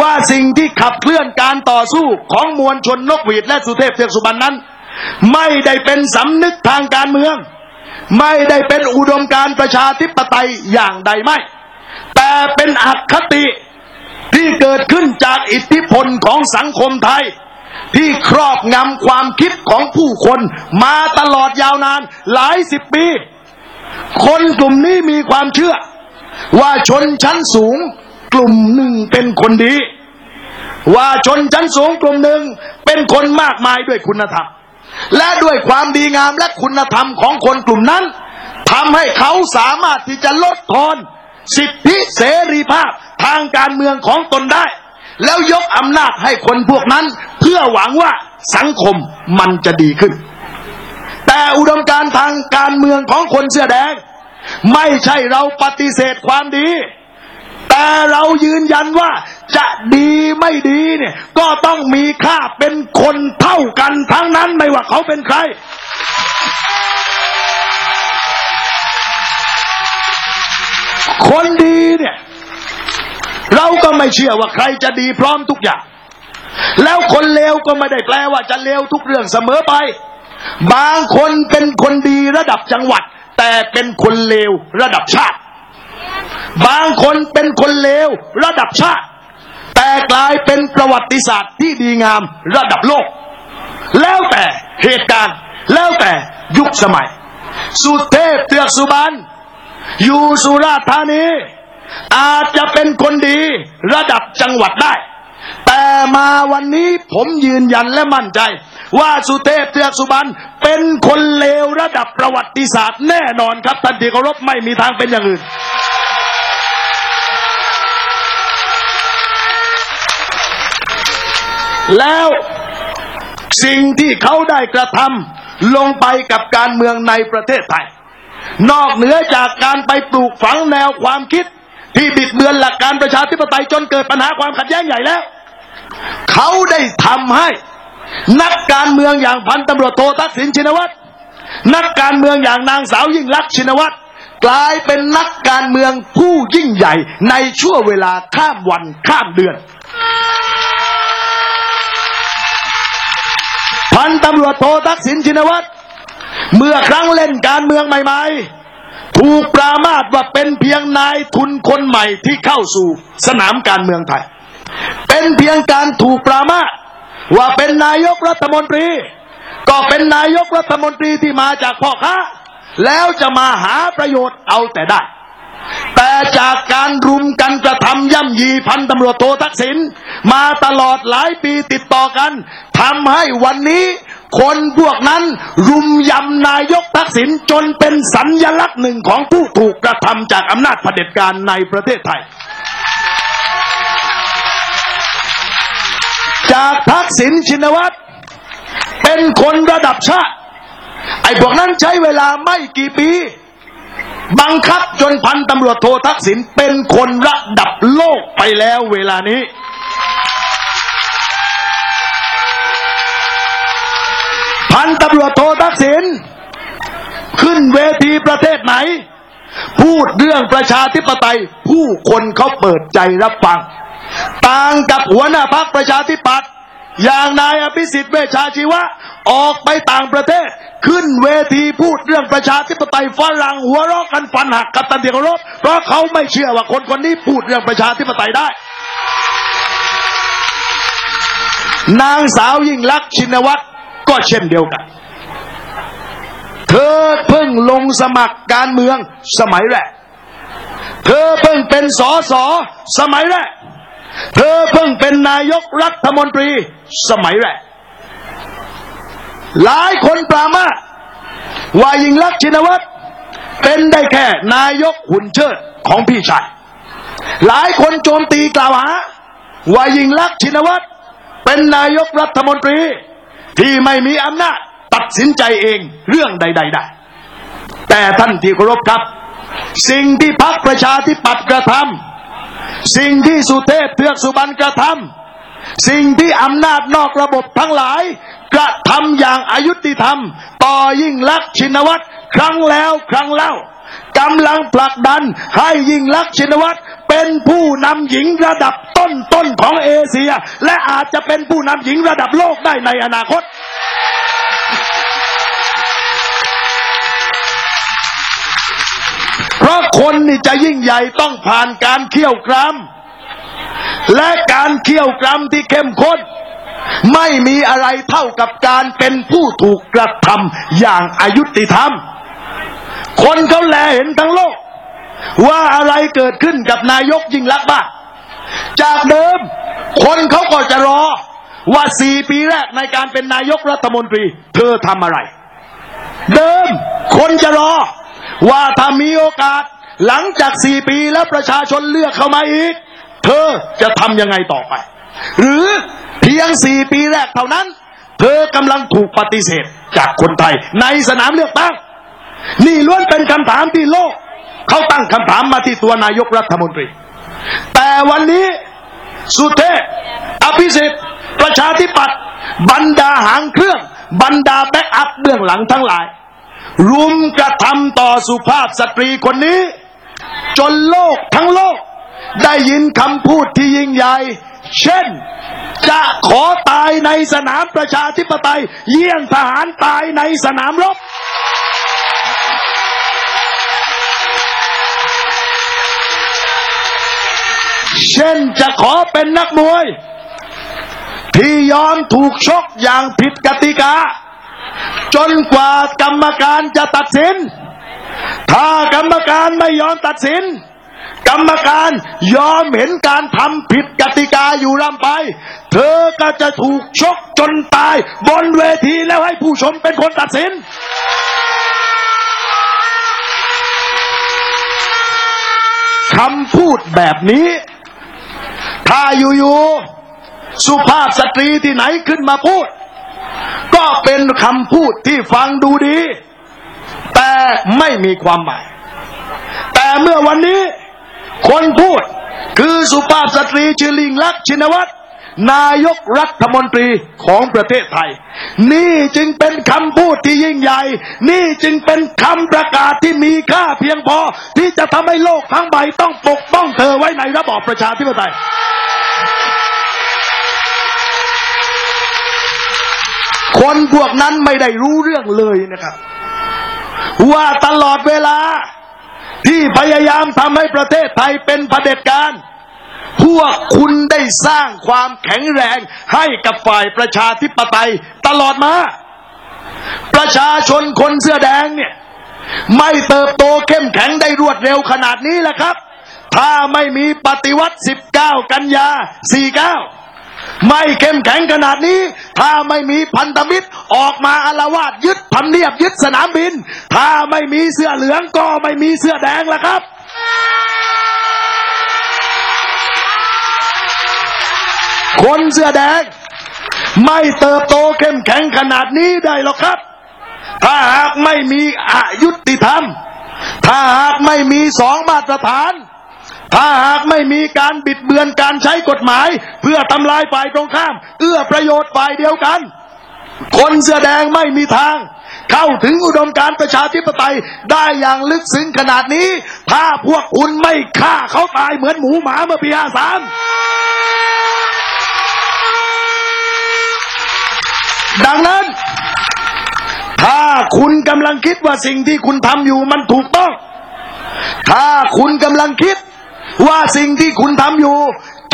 Speaker 3: ว่าสิ่งที่ขับเคลื่อนการต่อสู้ของมวลชนนกหวีดและสุเทพเทือกสุบรรณนั้น ไม่ได้เป็นสำนึกทางการเมือง ไม่ได้เป็นอุดมการประชาธิปไตยอย่างใดไม่ แต่เป็นอคติ ที่เกิดขึ้นจากอิทธิพลของสังคมไทย ที่ครอบงำความคิดของผู้คนมาตลอดยาวนานหลายสิบปี คนกลุ่มนี้มีความเชื่อ ว่าชนชั้นสูงกลุ่มหนึ่งเป็นคนดี ว่าชนชั้นสูงกลุ่มหนึ่งเป็นคนมากมายด้วยคุณธรรม และด้วยความดีงามและคุณธรรมของคนกลุ่มนั้นทำให้เขาสามารถที่จะลดทอนสิทธิเสรีภาพ ทางการเมืองของตนได้ แล้วยกอำนาจให้คนพวกนั้น เพื่อหวังว่าสังคมมันจะดีขึ้น แต่อุดมการทางการเมืองของคนเสื้อแดง ไม่ใช่เราปฏิเสธความดี แต่เรายืนยันว่าจะดีไม่ดีเนี่ย ก็ต้องมีค่าเป็นคนเท่ากันทั้งนั้นไม่ว่าเขาเป็นใครคนดีเนี่ย เราก็ไม่เชื่อว่าใครจะดีพร้อมทุกอย่าง แล้วคนเลวก็ไม่ได้แปลว่าจะเลวทุกเรื่องเสมอไป บางคนเป็นคนดีระดับจังหวัด แต่เป็นคนเลวระดับชาติ บางคนเป็นคนเลวระดับชาติ แต่กลายเป็นประวัติศาสตร์ที่ดีงามระดับโลก แล้วแต่เหตุการณ์แล้วแต่ยุคสมัย สุเทพเตือกสุบรรณอยู่สุราษฎร์ธานี อาจจะเป็นคนดีระดับจังหวัดได้ แต่มาวันนี้ผมยืนยันและมั่นใจ ว่าสุเทพเทือกสุบรรณเป็นคนเลวระดับประวัติศาสตร์แน่นอนครับท่านที่เคารพไม่มีทางเป็นอย่างอื่นแล้วสิ่งที่เขาได้กระทำลงไปกับการเมืองในประเทศไทย นอกเหนือจากการไปปลูกฝังแนวความคิด ที่บิดเบือนหลักการประชาธิปไตยจนเกิดปัญหาความขัดแย้งใหญ่แล้ว เขาได้ทำให้ นักการเมืองอย่างพันตำรวจโททักษิณชินวัตรนักการเมืองอย่างนางสาวยิ่งลักษณ์ชินวัตรกลายเป็นนักการเมืองผู้ยิ่งใหญ่ในช่วงเวลาข้ามวันข้ามเดือน พันตำรวจโททักษิณชินวัตรเมื่อครั้งเล่นการเมืองใหม่ ๆ ถูกปรามาสว่าเป็นเพียงนายทุนคนใหม่ที่เข้าสู่สนามการเมืองไทย เป็นเพียงการถูกปรามาสว่าเป็นนายกรัฐมนตรี ก็เป็นนายกรัฐมนตรีที่มาจากพ่อค้า แล้วจะมาหาประโยชน์เอาแต่ได้ แต่จากการรุมกันกระทำย่ำยีพันตำรวจโททักษิณมาตลอดหลายปีติดต่อกันทำให้วันนี้ คนพวกนั้น รุมยำนายกทักษิณจนเป็นสัญญลักษณ์หนึ่งของผู้ถูกกระทำจากอำนาจเผด็จการในประเทศไทย จากทักษิณชินวัตรเป็นคนระดับชาติ ไอ้พวกนั้นใช้เวลาไม่กี่ปี บังคับจนพันตำรวจโททักษิณเป็นคนระดับโลกไปแล้วเวลานี้ พันตำรวจโททักษิณขึ้นเวทีประเทศไหน พูดเรื่องประชาธิปไตย ผู้คนเขาเปิดใจรับฟัง ต่างกับหัวหน้าพักประชาธิปัตย์อย่างนายอภิสิทธิ์เวชาชีวะ ออกไปต่างประเทศ ขึ้นเวทีพูดเรื่องประชาธิปไตยฝรั่งหัวเราะกันฟันหักกับตันเดียรบเพราะเขาไม่เชื่อว่าคนคนนี้พูดเรื่องประชาธิปไตยได้ นางสาวยิ่งลักษณ์ชินวัตร ก็เช่นเดียวกัน เธอเพิ่งลงสมัครการเมืองสมัยแรก เธอเพิ่งเป็นสอสอสมัยแรก เธอเพิ่งเป็นนายกรัฐมนตรีสมัยแรก หลายคนปรามาว่ายิงลักษณ์ชินวัตรเป็นได้แค่นายกหุ่นเชิดของพี่ชาย หลายคนโจมตีกล่าวหาว่ายิงลักษณ์ชินวัตรเป็นนายกรัฐมนตรี ที่ไม่มีอำนาจตัดสินใจเองเรื่องใด ๆ ได้ แต่ท่านที่เคารพครับ สิ่งที่พรรคประชาธิปัตย์กระทำสิ่งที่สุเทพเทือกสุบรรณกระทำสิ่งที่อำนาจนอกระบบทั้งหลาย กระทำอย่างอายุติธรรม ต่อยิ่งลักษณ์ชินวัตรครั้งแล้วครั้งเล่า กำลังผลักดันให้ยิ่งลักษณ์ชินวัตรเป็นผู้นำหญิงระดับต้นๆของเอเชีย และอาจจะเป็นผู้นำหญิงระดับโลกได้ในอนาคต เพราะคนนี่จะยิ่งใหญ่ต้องผ่านการเคี่ยวกรำและการเคี่ยวกรำที่เข้มข้นไม่มีอะไรเท่ากับการเป็นผู้ถูกกระทำอย่างอายุติธรรม คนเขาแลเห็นทั้งโลก ว่าอะไรเกิดขึ้นกับนายกยิ่งลักษณ์บ้างจากเดิม คนเขาก็จะรอ ว่าสี่ปีแรกในการเป็นนายกรัฐมนตรี เธอทำอะไร เดิม คนจะรอ ว่าถ้ามีโอกาสหลังจากสี่ปีแล้วประชาชนเลือกเข้ามาอีก เธอจะทำยังไงต่อไป หรือเพียงสี่ปีแรกเท่านั้น เธอกำลังถูกปฏิเสธจากคนไทยในสนามเลือกตั้ง นี่ล้วนเป็นคำถามที่โลก เขาตั้งคำถามมาที่ตัวนายกรัฐมนตรี แต่วันนี้สุเทพอภิสิทธิ์ประชาธิปัตย์บรรดาหางเครื่อง บรรดา backup เบื้องหลังทั้งหลาย รุมกระทำต่อสุภาพสตรีคนนี้ จนโลกทั้งโลก ได้ยินคำพูดที่ยิ่งใหญ่ เช่น จะขอตายในสนามประชาธิปไตย เยี่ยงทหารตายในสนามรบ เช่นจะขอเป็นนักมวย ที่ยอมถูกชกอย่างผิดกติกา จนกว่ากรรมการจะตัดสิน ถ้ากรรมการไม่ยอมตัดสิน กรรมการยอมเห็นการทำผิดกติกาอยู่ลำไป เธอก็จะถูกชกจนตาย บนเวทีแล้วให้ผู้ชมเป็นคนตัดสินคำพูดแบบนี้ ถ้าอยู่ๆสุภาพสตรีที่ไหนขึ้นมาพูด ก็เป็นคำพูดที่ฟังดูดี แต่ไม่มีความหมาย แต่เมื่อวันนี้ คนพูดคือสุภาพสตรีชื่อลิงลักษณ์ชินวัตร นายกรัฐมนตรีของประเทศไทย นี่จึงเป็นคำพูดที่ยิ่งใหญ่ นี่จึงเป็นคำประกาศที่มีค่าเพียงพอ ที่จะทำให้โลกทั้งใบต้องปกป้องเธอไว้ในระบอบประชาธิปไตยคนพวกนั้นไม่ได้รู้เรื่องเลยนะครับ ว่าตลอดเวลาที่พยายามทำให้ประเทศไทยเป็นเผด็จการ พวกคุณได้สร้างความแข็งแรงให้กับฝ่ายประชาธิปไตยตลอดมา ประชาชนคนเสื้อแดงเนี่ย ไม่เติบโตเข้มแข็งได้รวดเร็วขนาดนี้แหละครับ ถ้าไม่มีปฏิวัติ 19 กันยา 49 ไม่เข้มแข็งขนาดนี้ ถ้าไม่มีพันธมิตรออกมาอาละวาดยึดทำเนียบยึดสนามบิน ถ้าไม่มีเสื้อเหลืองก็ไม่มีเสื้อแดงละครับ คนเสื้อแดง ไม่เติบโตเข้มแข็งขนาดนี้ได้หรอกครับ ถ้าหากไม่มีอายุติธรรม ถ้าหากไม่มีสองมาตรฐาน ถ้าหากไม่มีการบิดเบือนการใช้กฎหมาย เพื่อทำลายฝ่ายตรงข้าม เอื้อประโยชน์ฝ่ายเดียวกัน คนเสื้อแดงไม่มีทางเข้าถึงอุดมการประชาธิปไตยได้อย่างลึกซึ้งขนาดนี้ ถ้าพวกคุณไม่ฆ่าเขาตายเหมือนหมูหมาเมื่อปีห้าสาม ดังนั้น ถ้าคุณกำลังคิดว่าสิ่งที่คุณทำอยู่มันถูกต้อง ถ้าคุณกำลังคิดว่าสิ่งที่คุณทำอยู่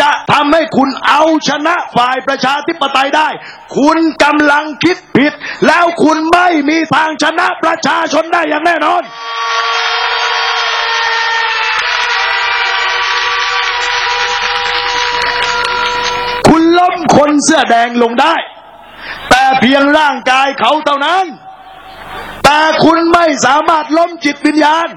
Speaker 3: จะทำให้คุณเอาชนะฝ่ายประชาธิปไตยได้ คุณกำลังคิดผิด แล้วคุณไม่มีทางชนะประชาชนได้อย่างแน่นอนคุณล้มคนเสื้อแดงลงได้ แต่เพียงร่างกายเขาเท่านั้น แต่คุณไม่สามารถล้มจิตวิญญาณ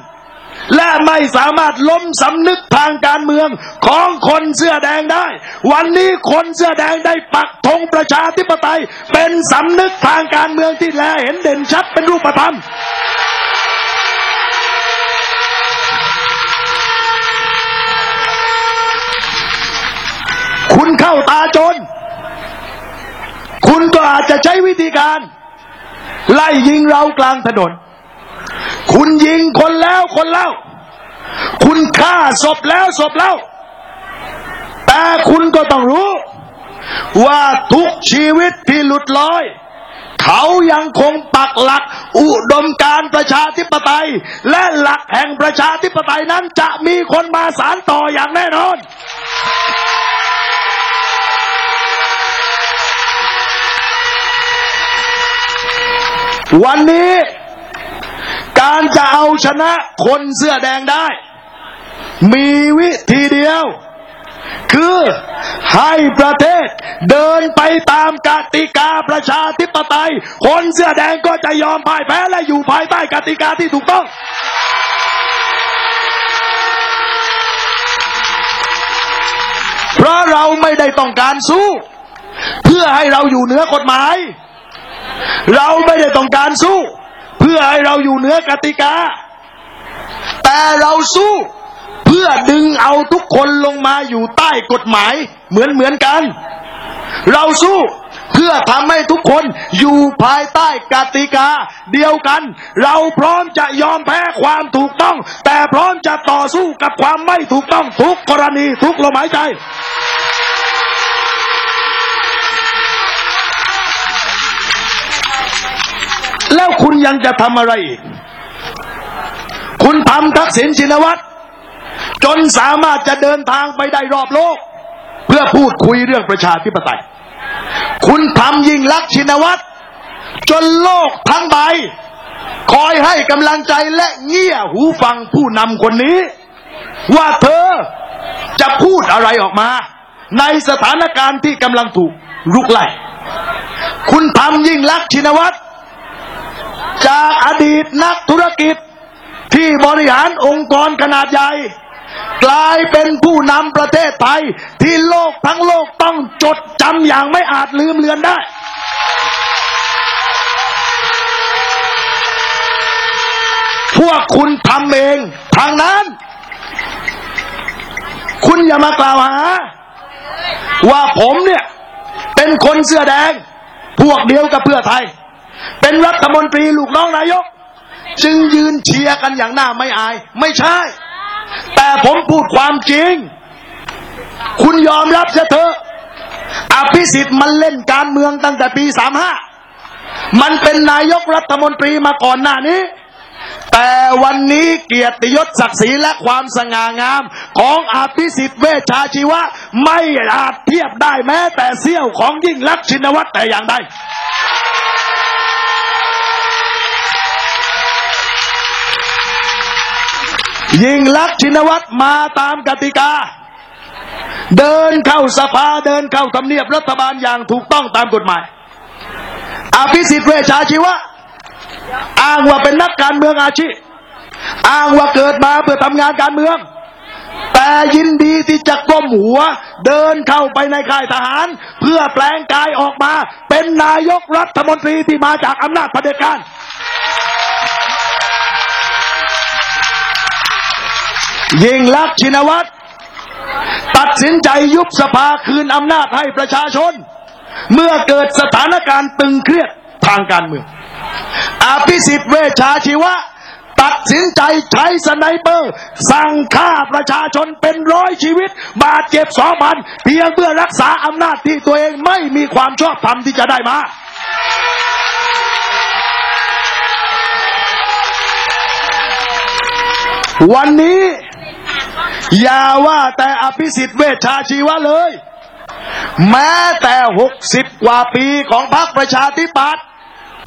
Speaker 3: และไม่สามารถล้มสำนึกทางการเมืองของคนเสื้อแดงได้ วันนี้คนเสื้อแดงได้ปักธงประชาธิปไตย เป็นสำนึกทางการเมืองที่แลเห็นเด่นชัดเป็นรูปธรรมคุณเข้าตาจน คุณก็อาจจะใช้วิธีการ ไล่ยิงเรากลางถนน คุณยิงคนแล้วคนเล่า คุณฆ่าศพแล้วศพแล้วแต่คุณก็ต้องรู้ ว่าทุกชีวิตที่หลุดลอยเขายังคงปักหลัก อุดมการประชาธิปไตย และหลักแห่งประชาธิปไตยนั้นจะมีคนมาสารต่ออย่างแน่นอน วันนี้ การจะเอาชนะคนเสื้อแดงได้ มีวิธีเดียว คือให้ประเทศเดินไปตามกติกาประชาธิปไตย คนเสื้อแดงก็จะยอมพ่ายแพ้และอยู่ภายใต้กติกาที่ถูกต้องเพราะเราไม่ได้ต้องการสู้ เพื่อให้เราอยู่เหนือกฎหมาย เราไม่ได้ต้องการสู้ เพื่อให้เราอยู่เหนือกติกา แต่เราสู้ เพื่อดึงเอาทุกคนลงมาอยู่ใต้กฎหมายเหมือนเหมือนกัน เราสู้เพื่อทำให้ทุกคนอยู่ภายใต้กติกา เดียวกัน เราพร้อมจะยอมแพ้ความถูกต้อง แต่พร้อมจะต่อสู้กับความไม่ถูกต้องทุกกรณีทุกลมหายใจ แล้วคุณยังจะทำอะไรอีก คุณทำทักษิณชินวัตรจนสามารถจะเดินทางไปได้รอบโลก เพื่อพูดคุยเรื่องประชาธิปไตย คุณทำยิ่งลักษณ์ชินวัตรจนโลกทั้งใบ คอยให้กำลังใจและเงี่ยหูฟังผู้นำคนนี้ ว่าเธอจะพูดอะไรออกมา ในสถานการณ์ที่กำลังถูกลุกไล่คุณทำยิ่งลักษณ์ชินวัตร จากอดีตนักธุรกิจที่บริหารองค์กรขนาดใหญ่ กลายเป็นผู้นำประเทศไทย ที่โลกทั้งโลกต้องจดจำอย่างไม่อาจลืมเลือนได้ พวกคุณทำเองทางนั้น คุณอย่ามากล่าวหา ว่าผมเนี่ย เป็นคนเสื้อแดง พวกเดียวกับเพื่อไทย เป็นรัฐมนตรีลูกน้องนายก จึงยืนเชียร์กันอย่างหน้าไม่อาย ไม่ใช่ แต่ผมพูดความจริง คุณยอมรับเถอะอภิสิทธิ์มันเล่นการเมืองตั้งแต่ปีสามห้ามันเป็นนายกรัฐมนตรีมาก่อนหน้านี้ แต่วันนี้เกียรติยศศักดิ์ศรีและความสง่างาม ของอภิสิทธิ์เวชาชีวะ ไม่อาจเทียบได้แม้ แต่เสี้ยวของยิ่งลักษณ์ชินวัตรแต่อย่างใด ยิ่งลักษณ์ชินวัตรมาตามกติกา เดินเข้าสภาเดินเข้าทำเนียบรัฐบาลอย่างถูกต้องตามกฎหมาย อภิสิทธิ์เวชชาชีวะ อ้างว่าเป็นนักการเมืองอาชีพ อ้างว่าเกิดมาเพื่อทำงานการเมือง แต่ยินดีที่จะก้มหัว เดินเข้าไปในค่ายทหาร เพื่อแปลงกายออกมา เป็นนายกรัฐมนตรีที่มาจากอำนาจเผด็จการ ยิ่งลักษณ์ชินวัตรตัดสินใจยุบสภาคืนอำนาจให้ประชาชน เมื่อเกิดสถานการณ์ตึงเครียดทางการเมืองอภิสิทธิ์เวชาชีวะ ตัดสินใจใช้สไนเปอร์ สั่งฆ่าประชาชนเป็นร้อยชีวิต บาดเจ็บสองพันเพียงเพื่อรักษาอำนาจที่ตัวเองไม่มีความชอบธรรมที่จะได้มาวันนี้ อย่าว่าแต่อภิสิทธิ์เวชชาชีวะเลย แม้แต่หกสิบกว่าปีของพรรคประชาธิปัตย์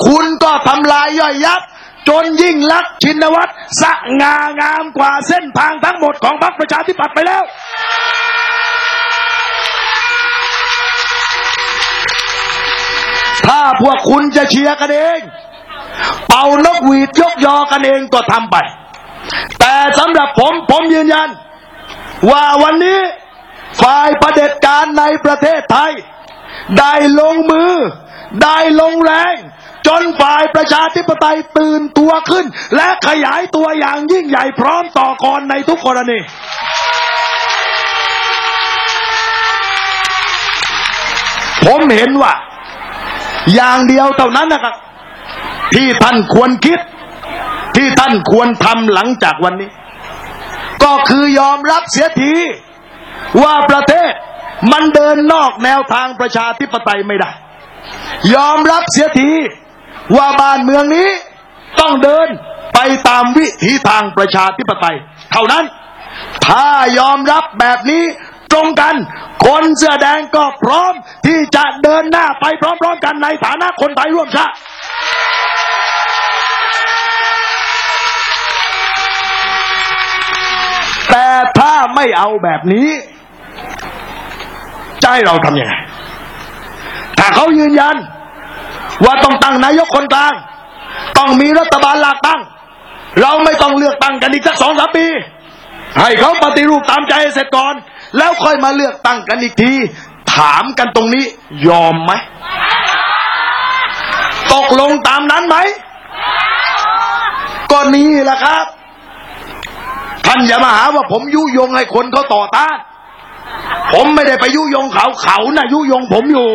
Speaker 3: คุณก็ทำลายย่อยยับ จนยิ่งลักษณ์ชินวัตรสง่างามกว่าเส้นทางทั้งหมดของพรรคประชาธิปัตย์ไปแล้ว ถ้าพวกคุณจะเชียร์กันเอง เป่านกหวีดยกยอกันเองก็ทำไป แต่สำหรับผมผมยืนยัน ว่าวันนี้ฝ่ายประเผด็จการในประเทศไทย ได้ลงมือ ได้ลงแรง จนฝ่ายประชาธิปไตยตื่นตัวขึ้น และขยายตัวอย่างยิ่งใหญ่พร้อมต่อกรในทุกกรณีผมเห็นว่า อย่างเดียวเท่านั้นนะครับ ที่ท่านควรคิด ที่ท่านควรทำหลังจากวันนี้ ก็คือยอมรับเสียทีว่าประเทศมันเดินนอกแนวทางประชาธิปไตยไม่ได้ ยอมรับเสียทีว่าบ้านเมืองนี้ต้องเดินไปตามวิถีทางประชาธิปไตย เท่านั้น ถ้ายอมรับแบบนี้ตรงกัน คนเสื้อแดงก็พร้อมที่จะเดินหน้าไปพร้อมๆกันในฐานะคนไทยร่วมชาติถ้า ไม่เอาแบบนี้จะให้เราทำยังไงถ้าเขายืนยัน ว่าต้องตั้งนายกคนกลาง ต้องมีรัฐบาลหลักตั้ง เราไม่ต้องเลือกตั้งกันอีกสักสองสามปีให้เขาปฏิรูปตามใจเสร็จก่อน แล้วค่อยมาเลือกตั้งกันอีกที ถามกันตรงนี้ ยอมไหม ตกลงตามนั้นไหมก็นี่แหละครับ ท่านอย่ามาหาว่าผมยุยงให้คนเขาต่อต้าน ผมไม่ได้ไปยุยงเขาเขาน่ะยุยงผมอยู่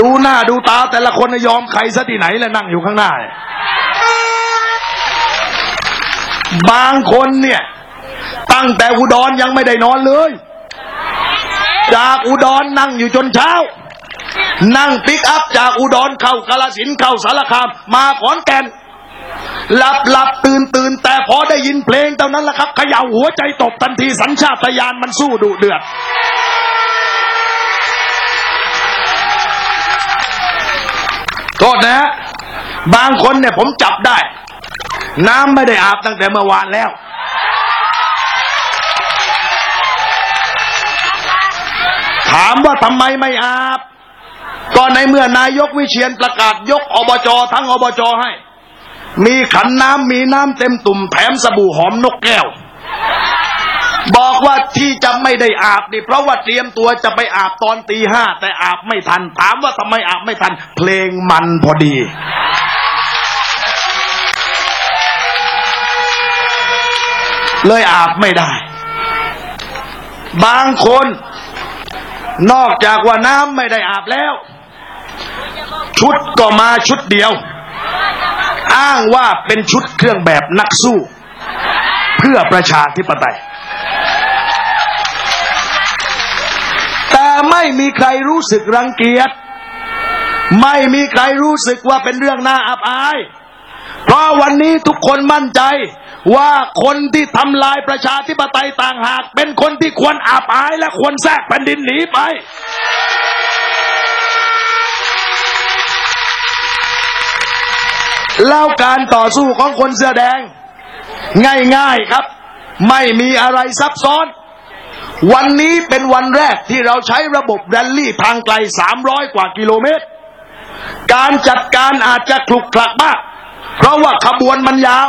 Speaker 3: ดูหน้าดูตาแต่ละคนยอมใครซะที่ไหนแล้วนั่งอยู่ข้างหน้า บางคนเนี่ย ตั้งแต่อุดรยังไม่ได้นอนเลย จากอุดรนั่งอยู่จนเช้า นั่งปิกอัพจากอุดรเข้ากาลสินเข้าสารคาม มาขอนแก่นหลับหลับตื่นตื่นแต่พอได้ยินเพลงเท่านั้นแหละครับเขย่าหัวใจตบทันทีสัญชาตญาณมันสู้ดุเดือด โทษนะฮะบางคนเนี่ยผมจับได้ น้ำไม่ได้อาบตั้งแต่เมื่อวานแล้ว ถามว่าทำไมไม่อาบ ก็ในเมื่อนายกวิเชียนประกาศยกอบจทั้งอบจให้ มีขันน้ำมีน้ำเต็มตุ่มแถมสบู่หอมนกแก้ว บอกว่าที่จะไม่ได้อาบนี่เพราะว่าเตรียมตัวจะไปอาบตอนตีห้าแต่อาบไม่ทัน ถามว่าทำไมอาบไม่ทัน เพลงมันพอดีเลยอาบไม่ได้ บางคน นอกจากว่าน้ำไม่ได้อาบแล้ว ชุดก็มาชุดเดียว อ้างว่าเป็นชุดเครื่องแบบนักสู้ เพื่อประชาธิปไตย แต่ไม่มีใครรู้สึกรังเกียจ ไม่มีใครรู้สึกว่าเป็นเรื่องน่าอับอาย เพราะวันนี้ทุกคนมั่นใจว่าคนที่ทำลายประชาธิปไตยต่างหาก เป็นคนที่ควรอับอายและควรแทรกแผ่นดินหนีไป แล้วการต่อสู้ของคนเสื้อแดง ง่ายๆครับ ไม่มีอะไรซับซ้อน วันนี้เป็นวันแรกที่เราใช้ระบบแรลลี่ทางไกล 300 กว่ากิโลเมตร การจัดการอาจจะคลุกคลักบ้างเพราะว่าขบวนมันยาว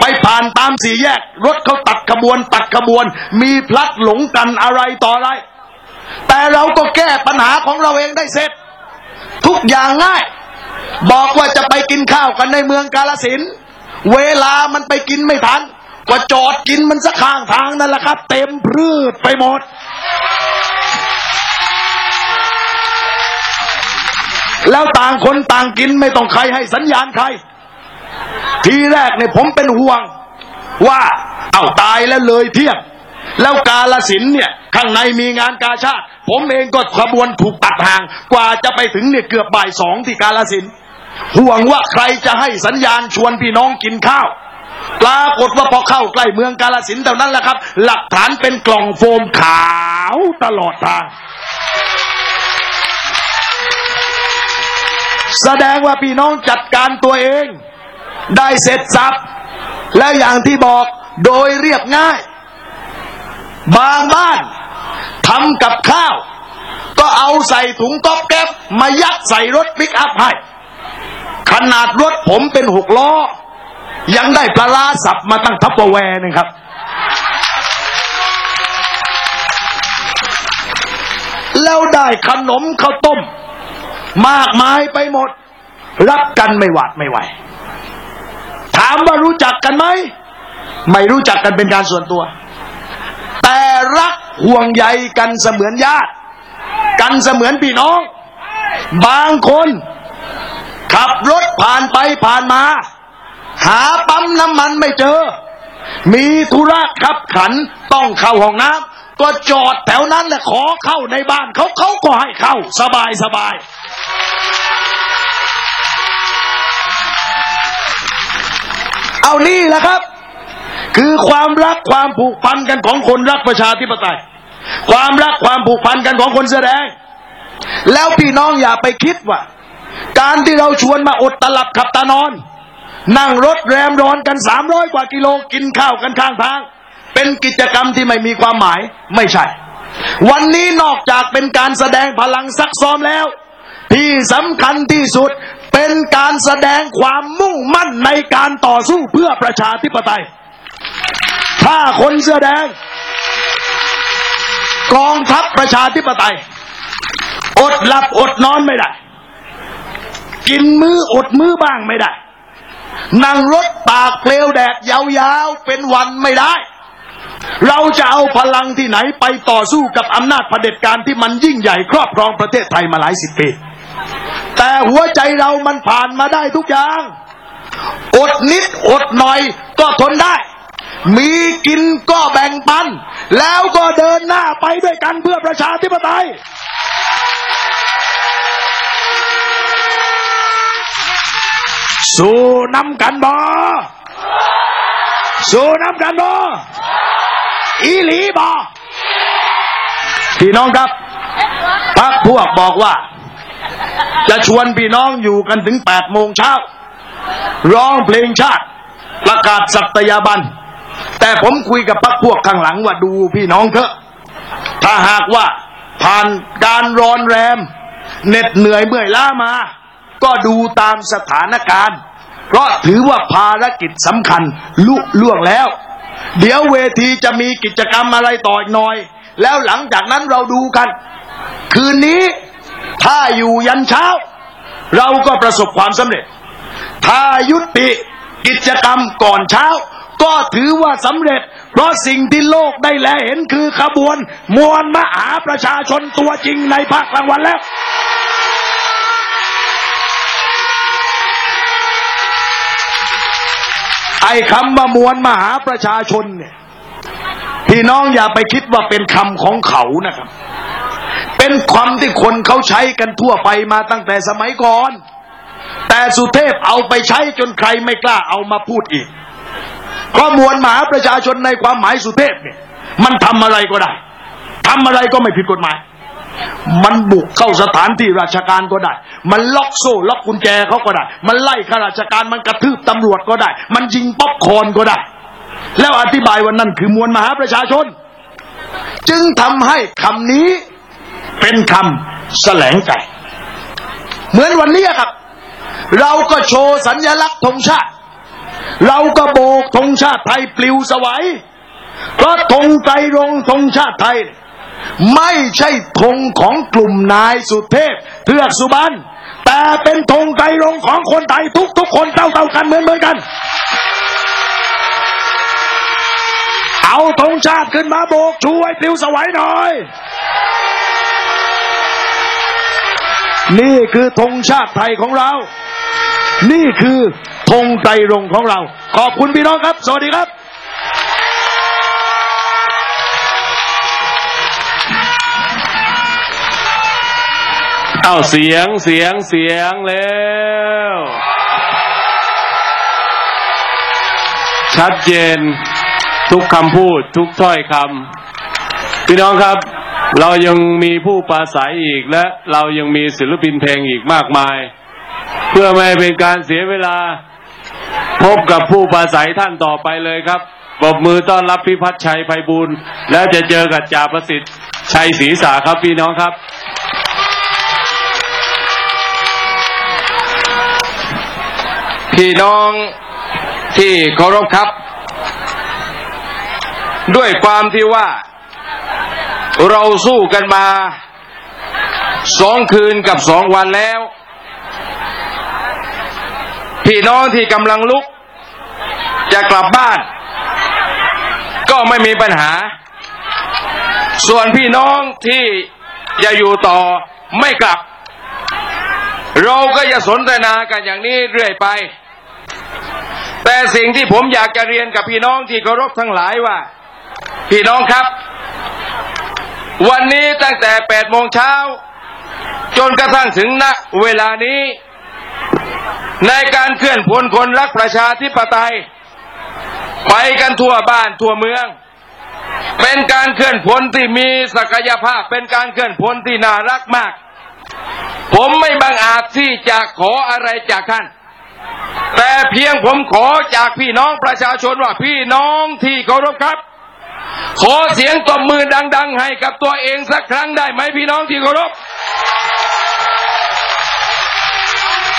Speaker 3: ไปผ่านตามสี่แยก รถเขาตัดขบวนตัดขบวน มีพลัดหลงกันอะไรต่ออะไร แต่เราก็แก้ปัญหาของเราเองได้เสร็จ ทุกอย่างง่าย บอกว่าจะไปกินข้าวกันในเมืองกาลสินเวลามันไปกินไม่ทัน ก็จอดกินมันสักข้างทางนั่นแหละครับ เต็มพืชไปหมด แล้วต่างคนต่างกินไม่ต้องใครให้สัญญาณใคร ทีแรกเนี่ยผมเป็นห่วง ว่า เอาตายแล้วเลยเที่ยง แล้วกาลสินเนี่ยข้างในมีงานกาชาติ ผมเองก็ขบวนถูกตัดห่าง กว่าจะไปถึงเนี่ยเกือบบ่ายสองที่กาลสิน ห่วงว่าใครจะให้สัญญาณชวนพี่น้องกินข้าวปรากฏว่าพอเข้าใกล้เมืองกาลสินเท่านั้นแหละครับ หลักฐานเป็นกล่องโฟมขาวตลอดทาง แสดงว่าพี่น้องจัดการตัวเอง ได้เสร็จสับและอย่างที่บอกโดยเรียบง่าย บางบ้านทำกับข้าว ก็เอาใส่ถุงก๊อบแก๊บมายัดใส่รถปิกอัพให้ ขนาดรถผมเป็นหกล้อ ยังได้ปลาร้าสับมาตั้งทัพปแวร์นึงครับ แล้วได้ขนมข้าวต้ม มากมายไปหมด รักกันไม่หวาดไม่ไหว ถามว่ารู้จักกันไหม ไม่รู้จักกันเป็นการส่วนตัว แต่รักห่วงใยกันเสมือนญาติ กันเสมือนพี่น้อง บางคน ขับรถผ่านไปผ่านมา หาปั๊มน้ำมันไม่เจอ มีธุระขับขันต้องเข้าห้องน้ำก็จอดแถวนั้นแหละขอเข้าในบ้านเขาเขาก็ให้เข้าสบายสบายเอานี่แหละครับ คือความรักความผูกพันกันของคนรักประชาธิปไตย ความรักความผูกพันกันของคนแสดง แล้วพี่น้องอย่าไปคิดว่า การที่เราชวนมาอดตลับขับตานอน นั่งรถแรมร้อนกันสามร้อยกว่ากิโลกินข้าวกันข้างทาง เป็นกิจกรรมที่ไม่มีความหมายไม่ใช่ วันนี้นอกจากเป็นการแสดงพลังซักซ้อมแล้ว ที่สำคัญที่สุดเป็นการแสดงความมุ่งมั่นในการต่อสู้เพื่อประชาธิปไตย ถ้าคนเสื้อแดง กองทัพประชาธิปไตย อดหลับอดนอนไม่ได้ กินมืออดมือบ้างไม่ได้ นั่งรถตากเปลวแดดยาวๆ เป็นวันไม่ได้ เราจะเอาพลังที่ไหนไปต่อสู้กับอำนาจเผด็จการที่มันยิ่งใหญ่ครอบครองประเทศไทยมาหลายสิบปีแต่หัวใจเรามันผ่านมาได้ทุกอย่าง อดนิดอดหน่อยก็ทนได้ มีกินก็แบ่งปัน แล้วก็เดินหน้าไปด้วยกันเพื่อประชาธิปไตย สู้น้ำกันบอสู้น้ำกันบออีหลีบอพี่น้องครับพักพวกบอกว่า จะชวนพี่น้องอยู่กันถึงแปดโมงเช้า ร้องเพลงชาติ ประกาศสัตยาบัน แต่ผมคุยกับพักพวกข้างหลังว่าดูพี่น้องเถอะ ถ้าหากว่าผ่านการร้อนแรมเหน็ดเหนื่อยเมื่อยล้ามา ก็ดูตามสถานการณ์ เพราะถือว่าภารกิจสำคัญลุล่วงแล้ว เดี๋ยวเวทีจะมีกิจกรรมอะไรต่ออีกหน่อย แล้วหลังจากนั้นเราดูกัน คืนนี้ถ้าอยู่ยันเช้า เราก็ประสบความสำเร็จ ถ้ายุติกิจกรรมก่อนเช้า ก็ถือว่าสำเร็จ เพราะสิ่งที่โลกได้แลเห็นคือขบวน มวลมหาประชาชนตัวจริงในภาคกลางวันแล้วไอ้คำว่ามวลมหาประชาชนเนี่ยพี่น้องอย่าไปคิดว่าเป็นคำของเขานะครับ เป็นคำที่คนเขาใช้กันทั่วไปมาตั้งแต่สมัยก่อน แต่สุเทพเอาไปใช้จนใครไม่กล้าเอามาพูดอีก เพราะมวลมหาประชาชนในความหมายสุเทพเนี่ย มันทำอะไรก็ได้ทำอะไรก็ไม่ผิดกฎหมาย มันบุกเข้าสถานที่ราชการก็ได้ มันล็อกโซ่ล็อกกุญแจเขาก็ได้ มันไล่ข้าราชการมันกระทืบตำรวจก็ได้ มันยิงป๊อปคอนก็ได้ แล้วอธิบายวันนั้นคือมวลมหาประชาชน จึงทำให้คำนี้เป็นคำแสลงใจเหมือนวันนี้ครับ เราก็โชว์สัญลักษณ์ธงชาติ เราก็โบกธงชาติไทยปลิวสวัยเพราะธงไตรรงธงชาติไทย ไม่ใช่ธงของกลุ่มนายสุเทพเทือกสุบรรณแต่เป็นธงไตรรงของคนไทยทุกทุกๆคนเท่าเท่าๆกันเหมือนเหมือนกัน เอาธงชาติขึ้นมาโบกช่วยปลิวสวัยหน่อยนี่คือธงชาติไทยของเรา นี่คือ ธงไตรรงของเรา ขอบคุณพี่น้องครับ สวัสดีครับ
Speaker 2: เอาเสียงเสียงเสียงแล้วชัดเจนทุกคำพูดทุกถ้อยคำพี่น้องครับ เรายังมีผู้ปราศัยอีกและเรายังมีศิลปินเพลงอีกมากมาย เพื่อไม่เป็นการเสียเวลา พบกับผู้ปราศัยท่านต่อไปเลยครับปรบมือต้อนรับพิพัฒชัยไพบูลย์แล้วจะเจอกับจ่าประสิทธิ์ชัยศรีษาครับพี่น้องครับ
Speaker 4: พี่น้องที่เคารพครับ ด้วยความที่ว่า เราสู้กันมาสองคืนกับสองวันแล้ว พี่น้องที่กำลังลุก จะกลับบ้าน ก็ไม่มีปัญหา ส่วนพี่น้องที่จะอยู่ต่อไม่กลับ
Speaker 1: เราก็จะสนทนากันอย่างนี้เรื่อยไป แต่สิ่งที่ผมอยากจะเรียนกับพี่น้องที่เคารพทั้งหลายว่า พี่น้องครับ วันนี้ตั้งแต่8โมงเช้า จนกระทั่งถึงณเวลานี้ ในการเคลื่อนพลคนรักประชาธิปไตย ไปกันทั่วบ้านทั่วเมือง เป็นการเคลื่อนพลที่มีศักยภาพ เป็นการเคลื่อนพลที่น่ารักมาก ผมไม่บังอาจที่จะขออะไรจากท่าน แต่เพียงผมขอจากพี่น้องประชาชนว่าพี่น้องที่เคารพครับ ขอเสียงตบมือดัง ๆ ให้กับตัวเองสักครั้งได้ไหมพี่น้องที่เคารพ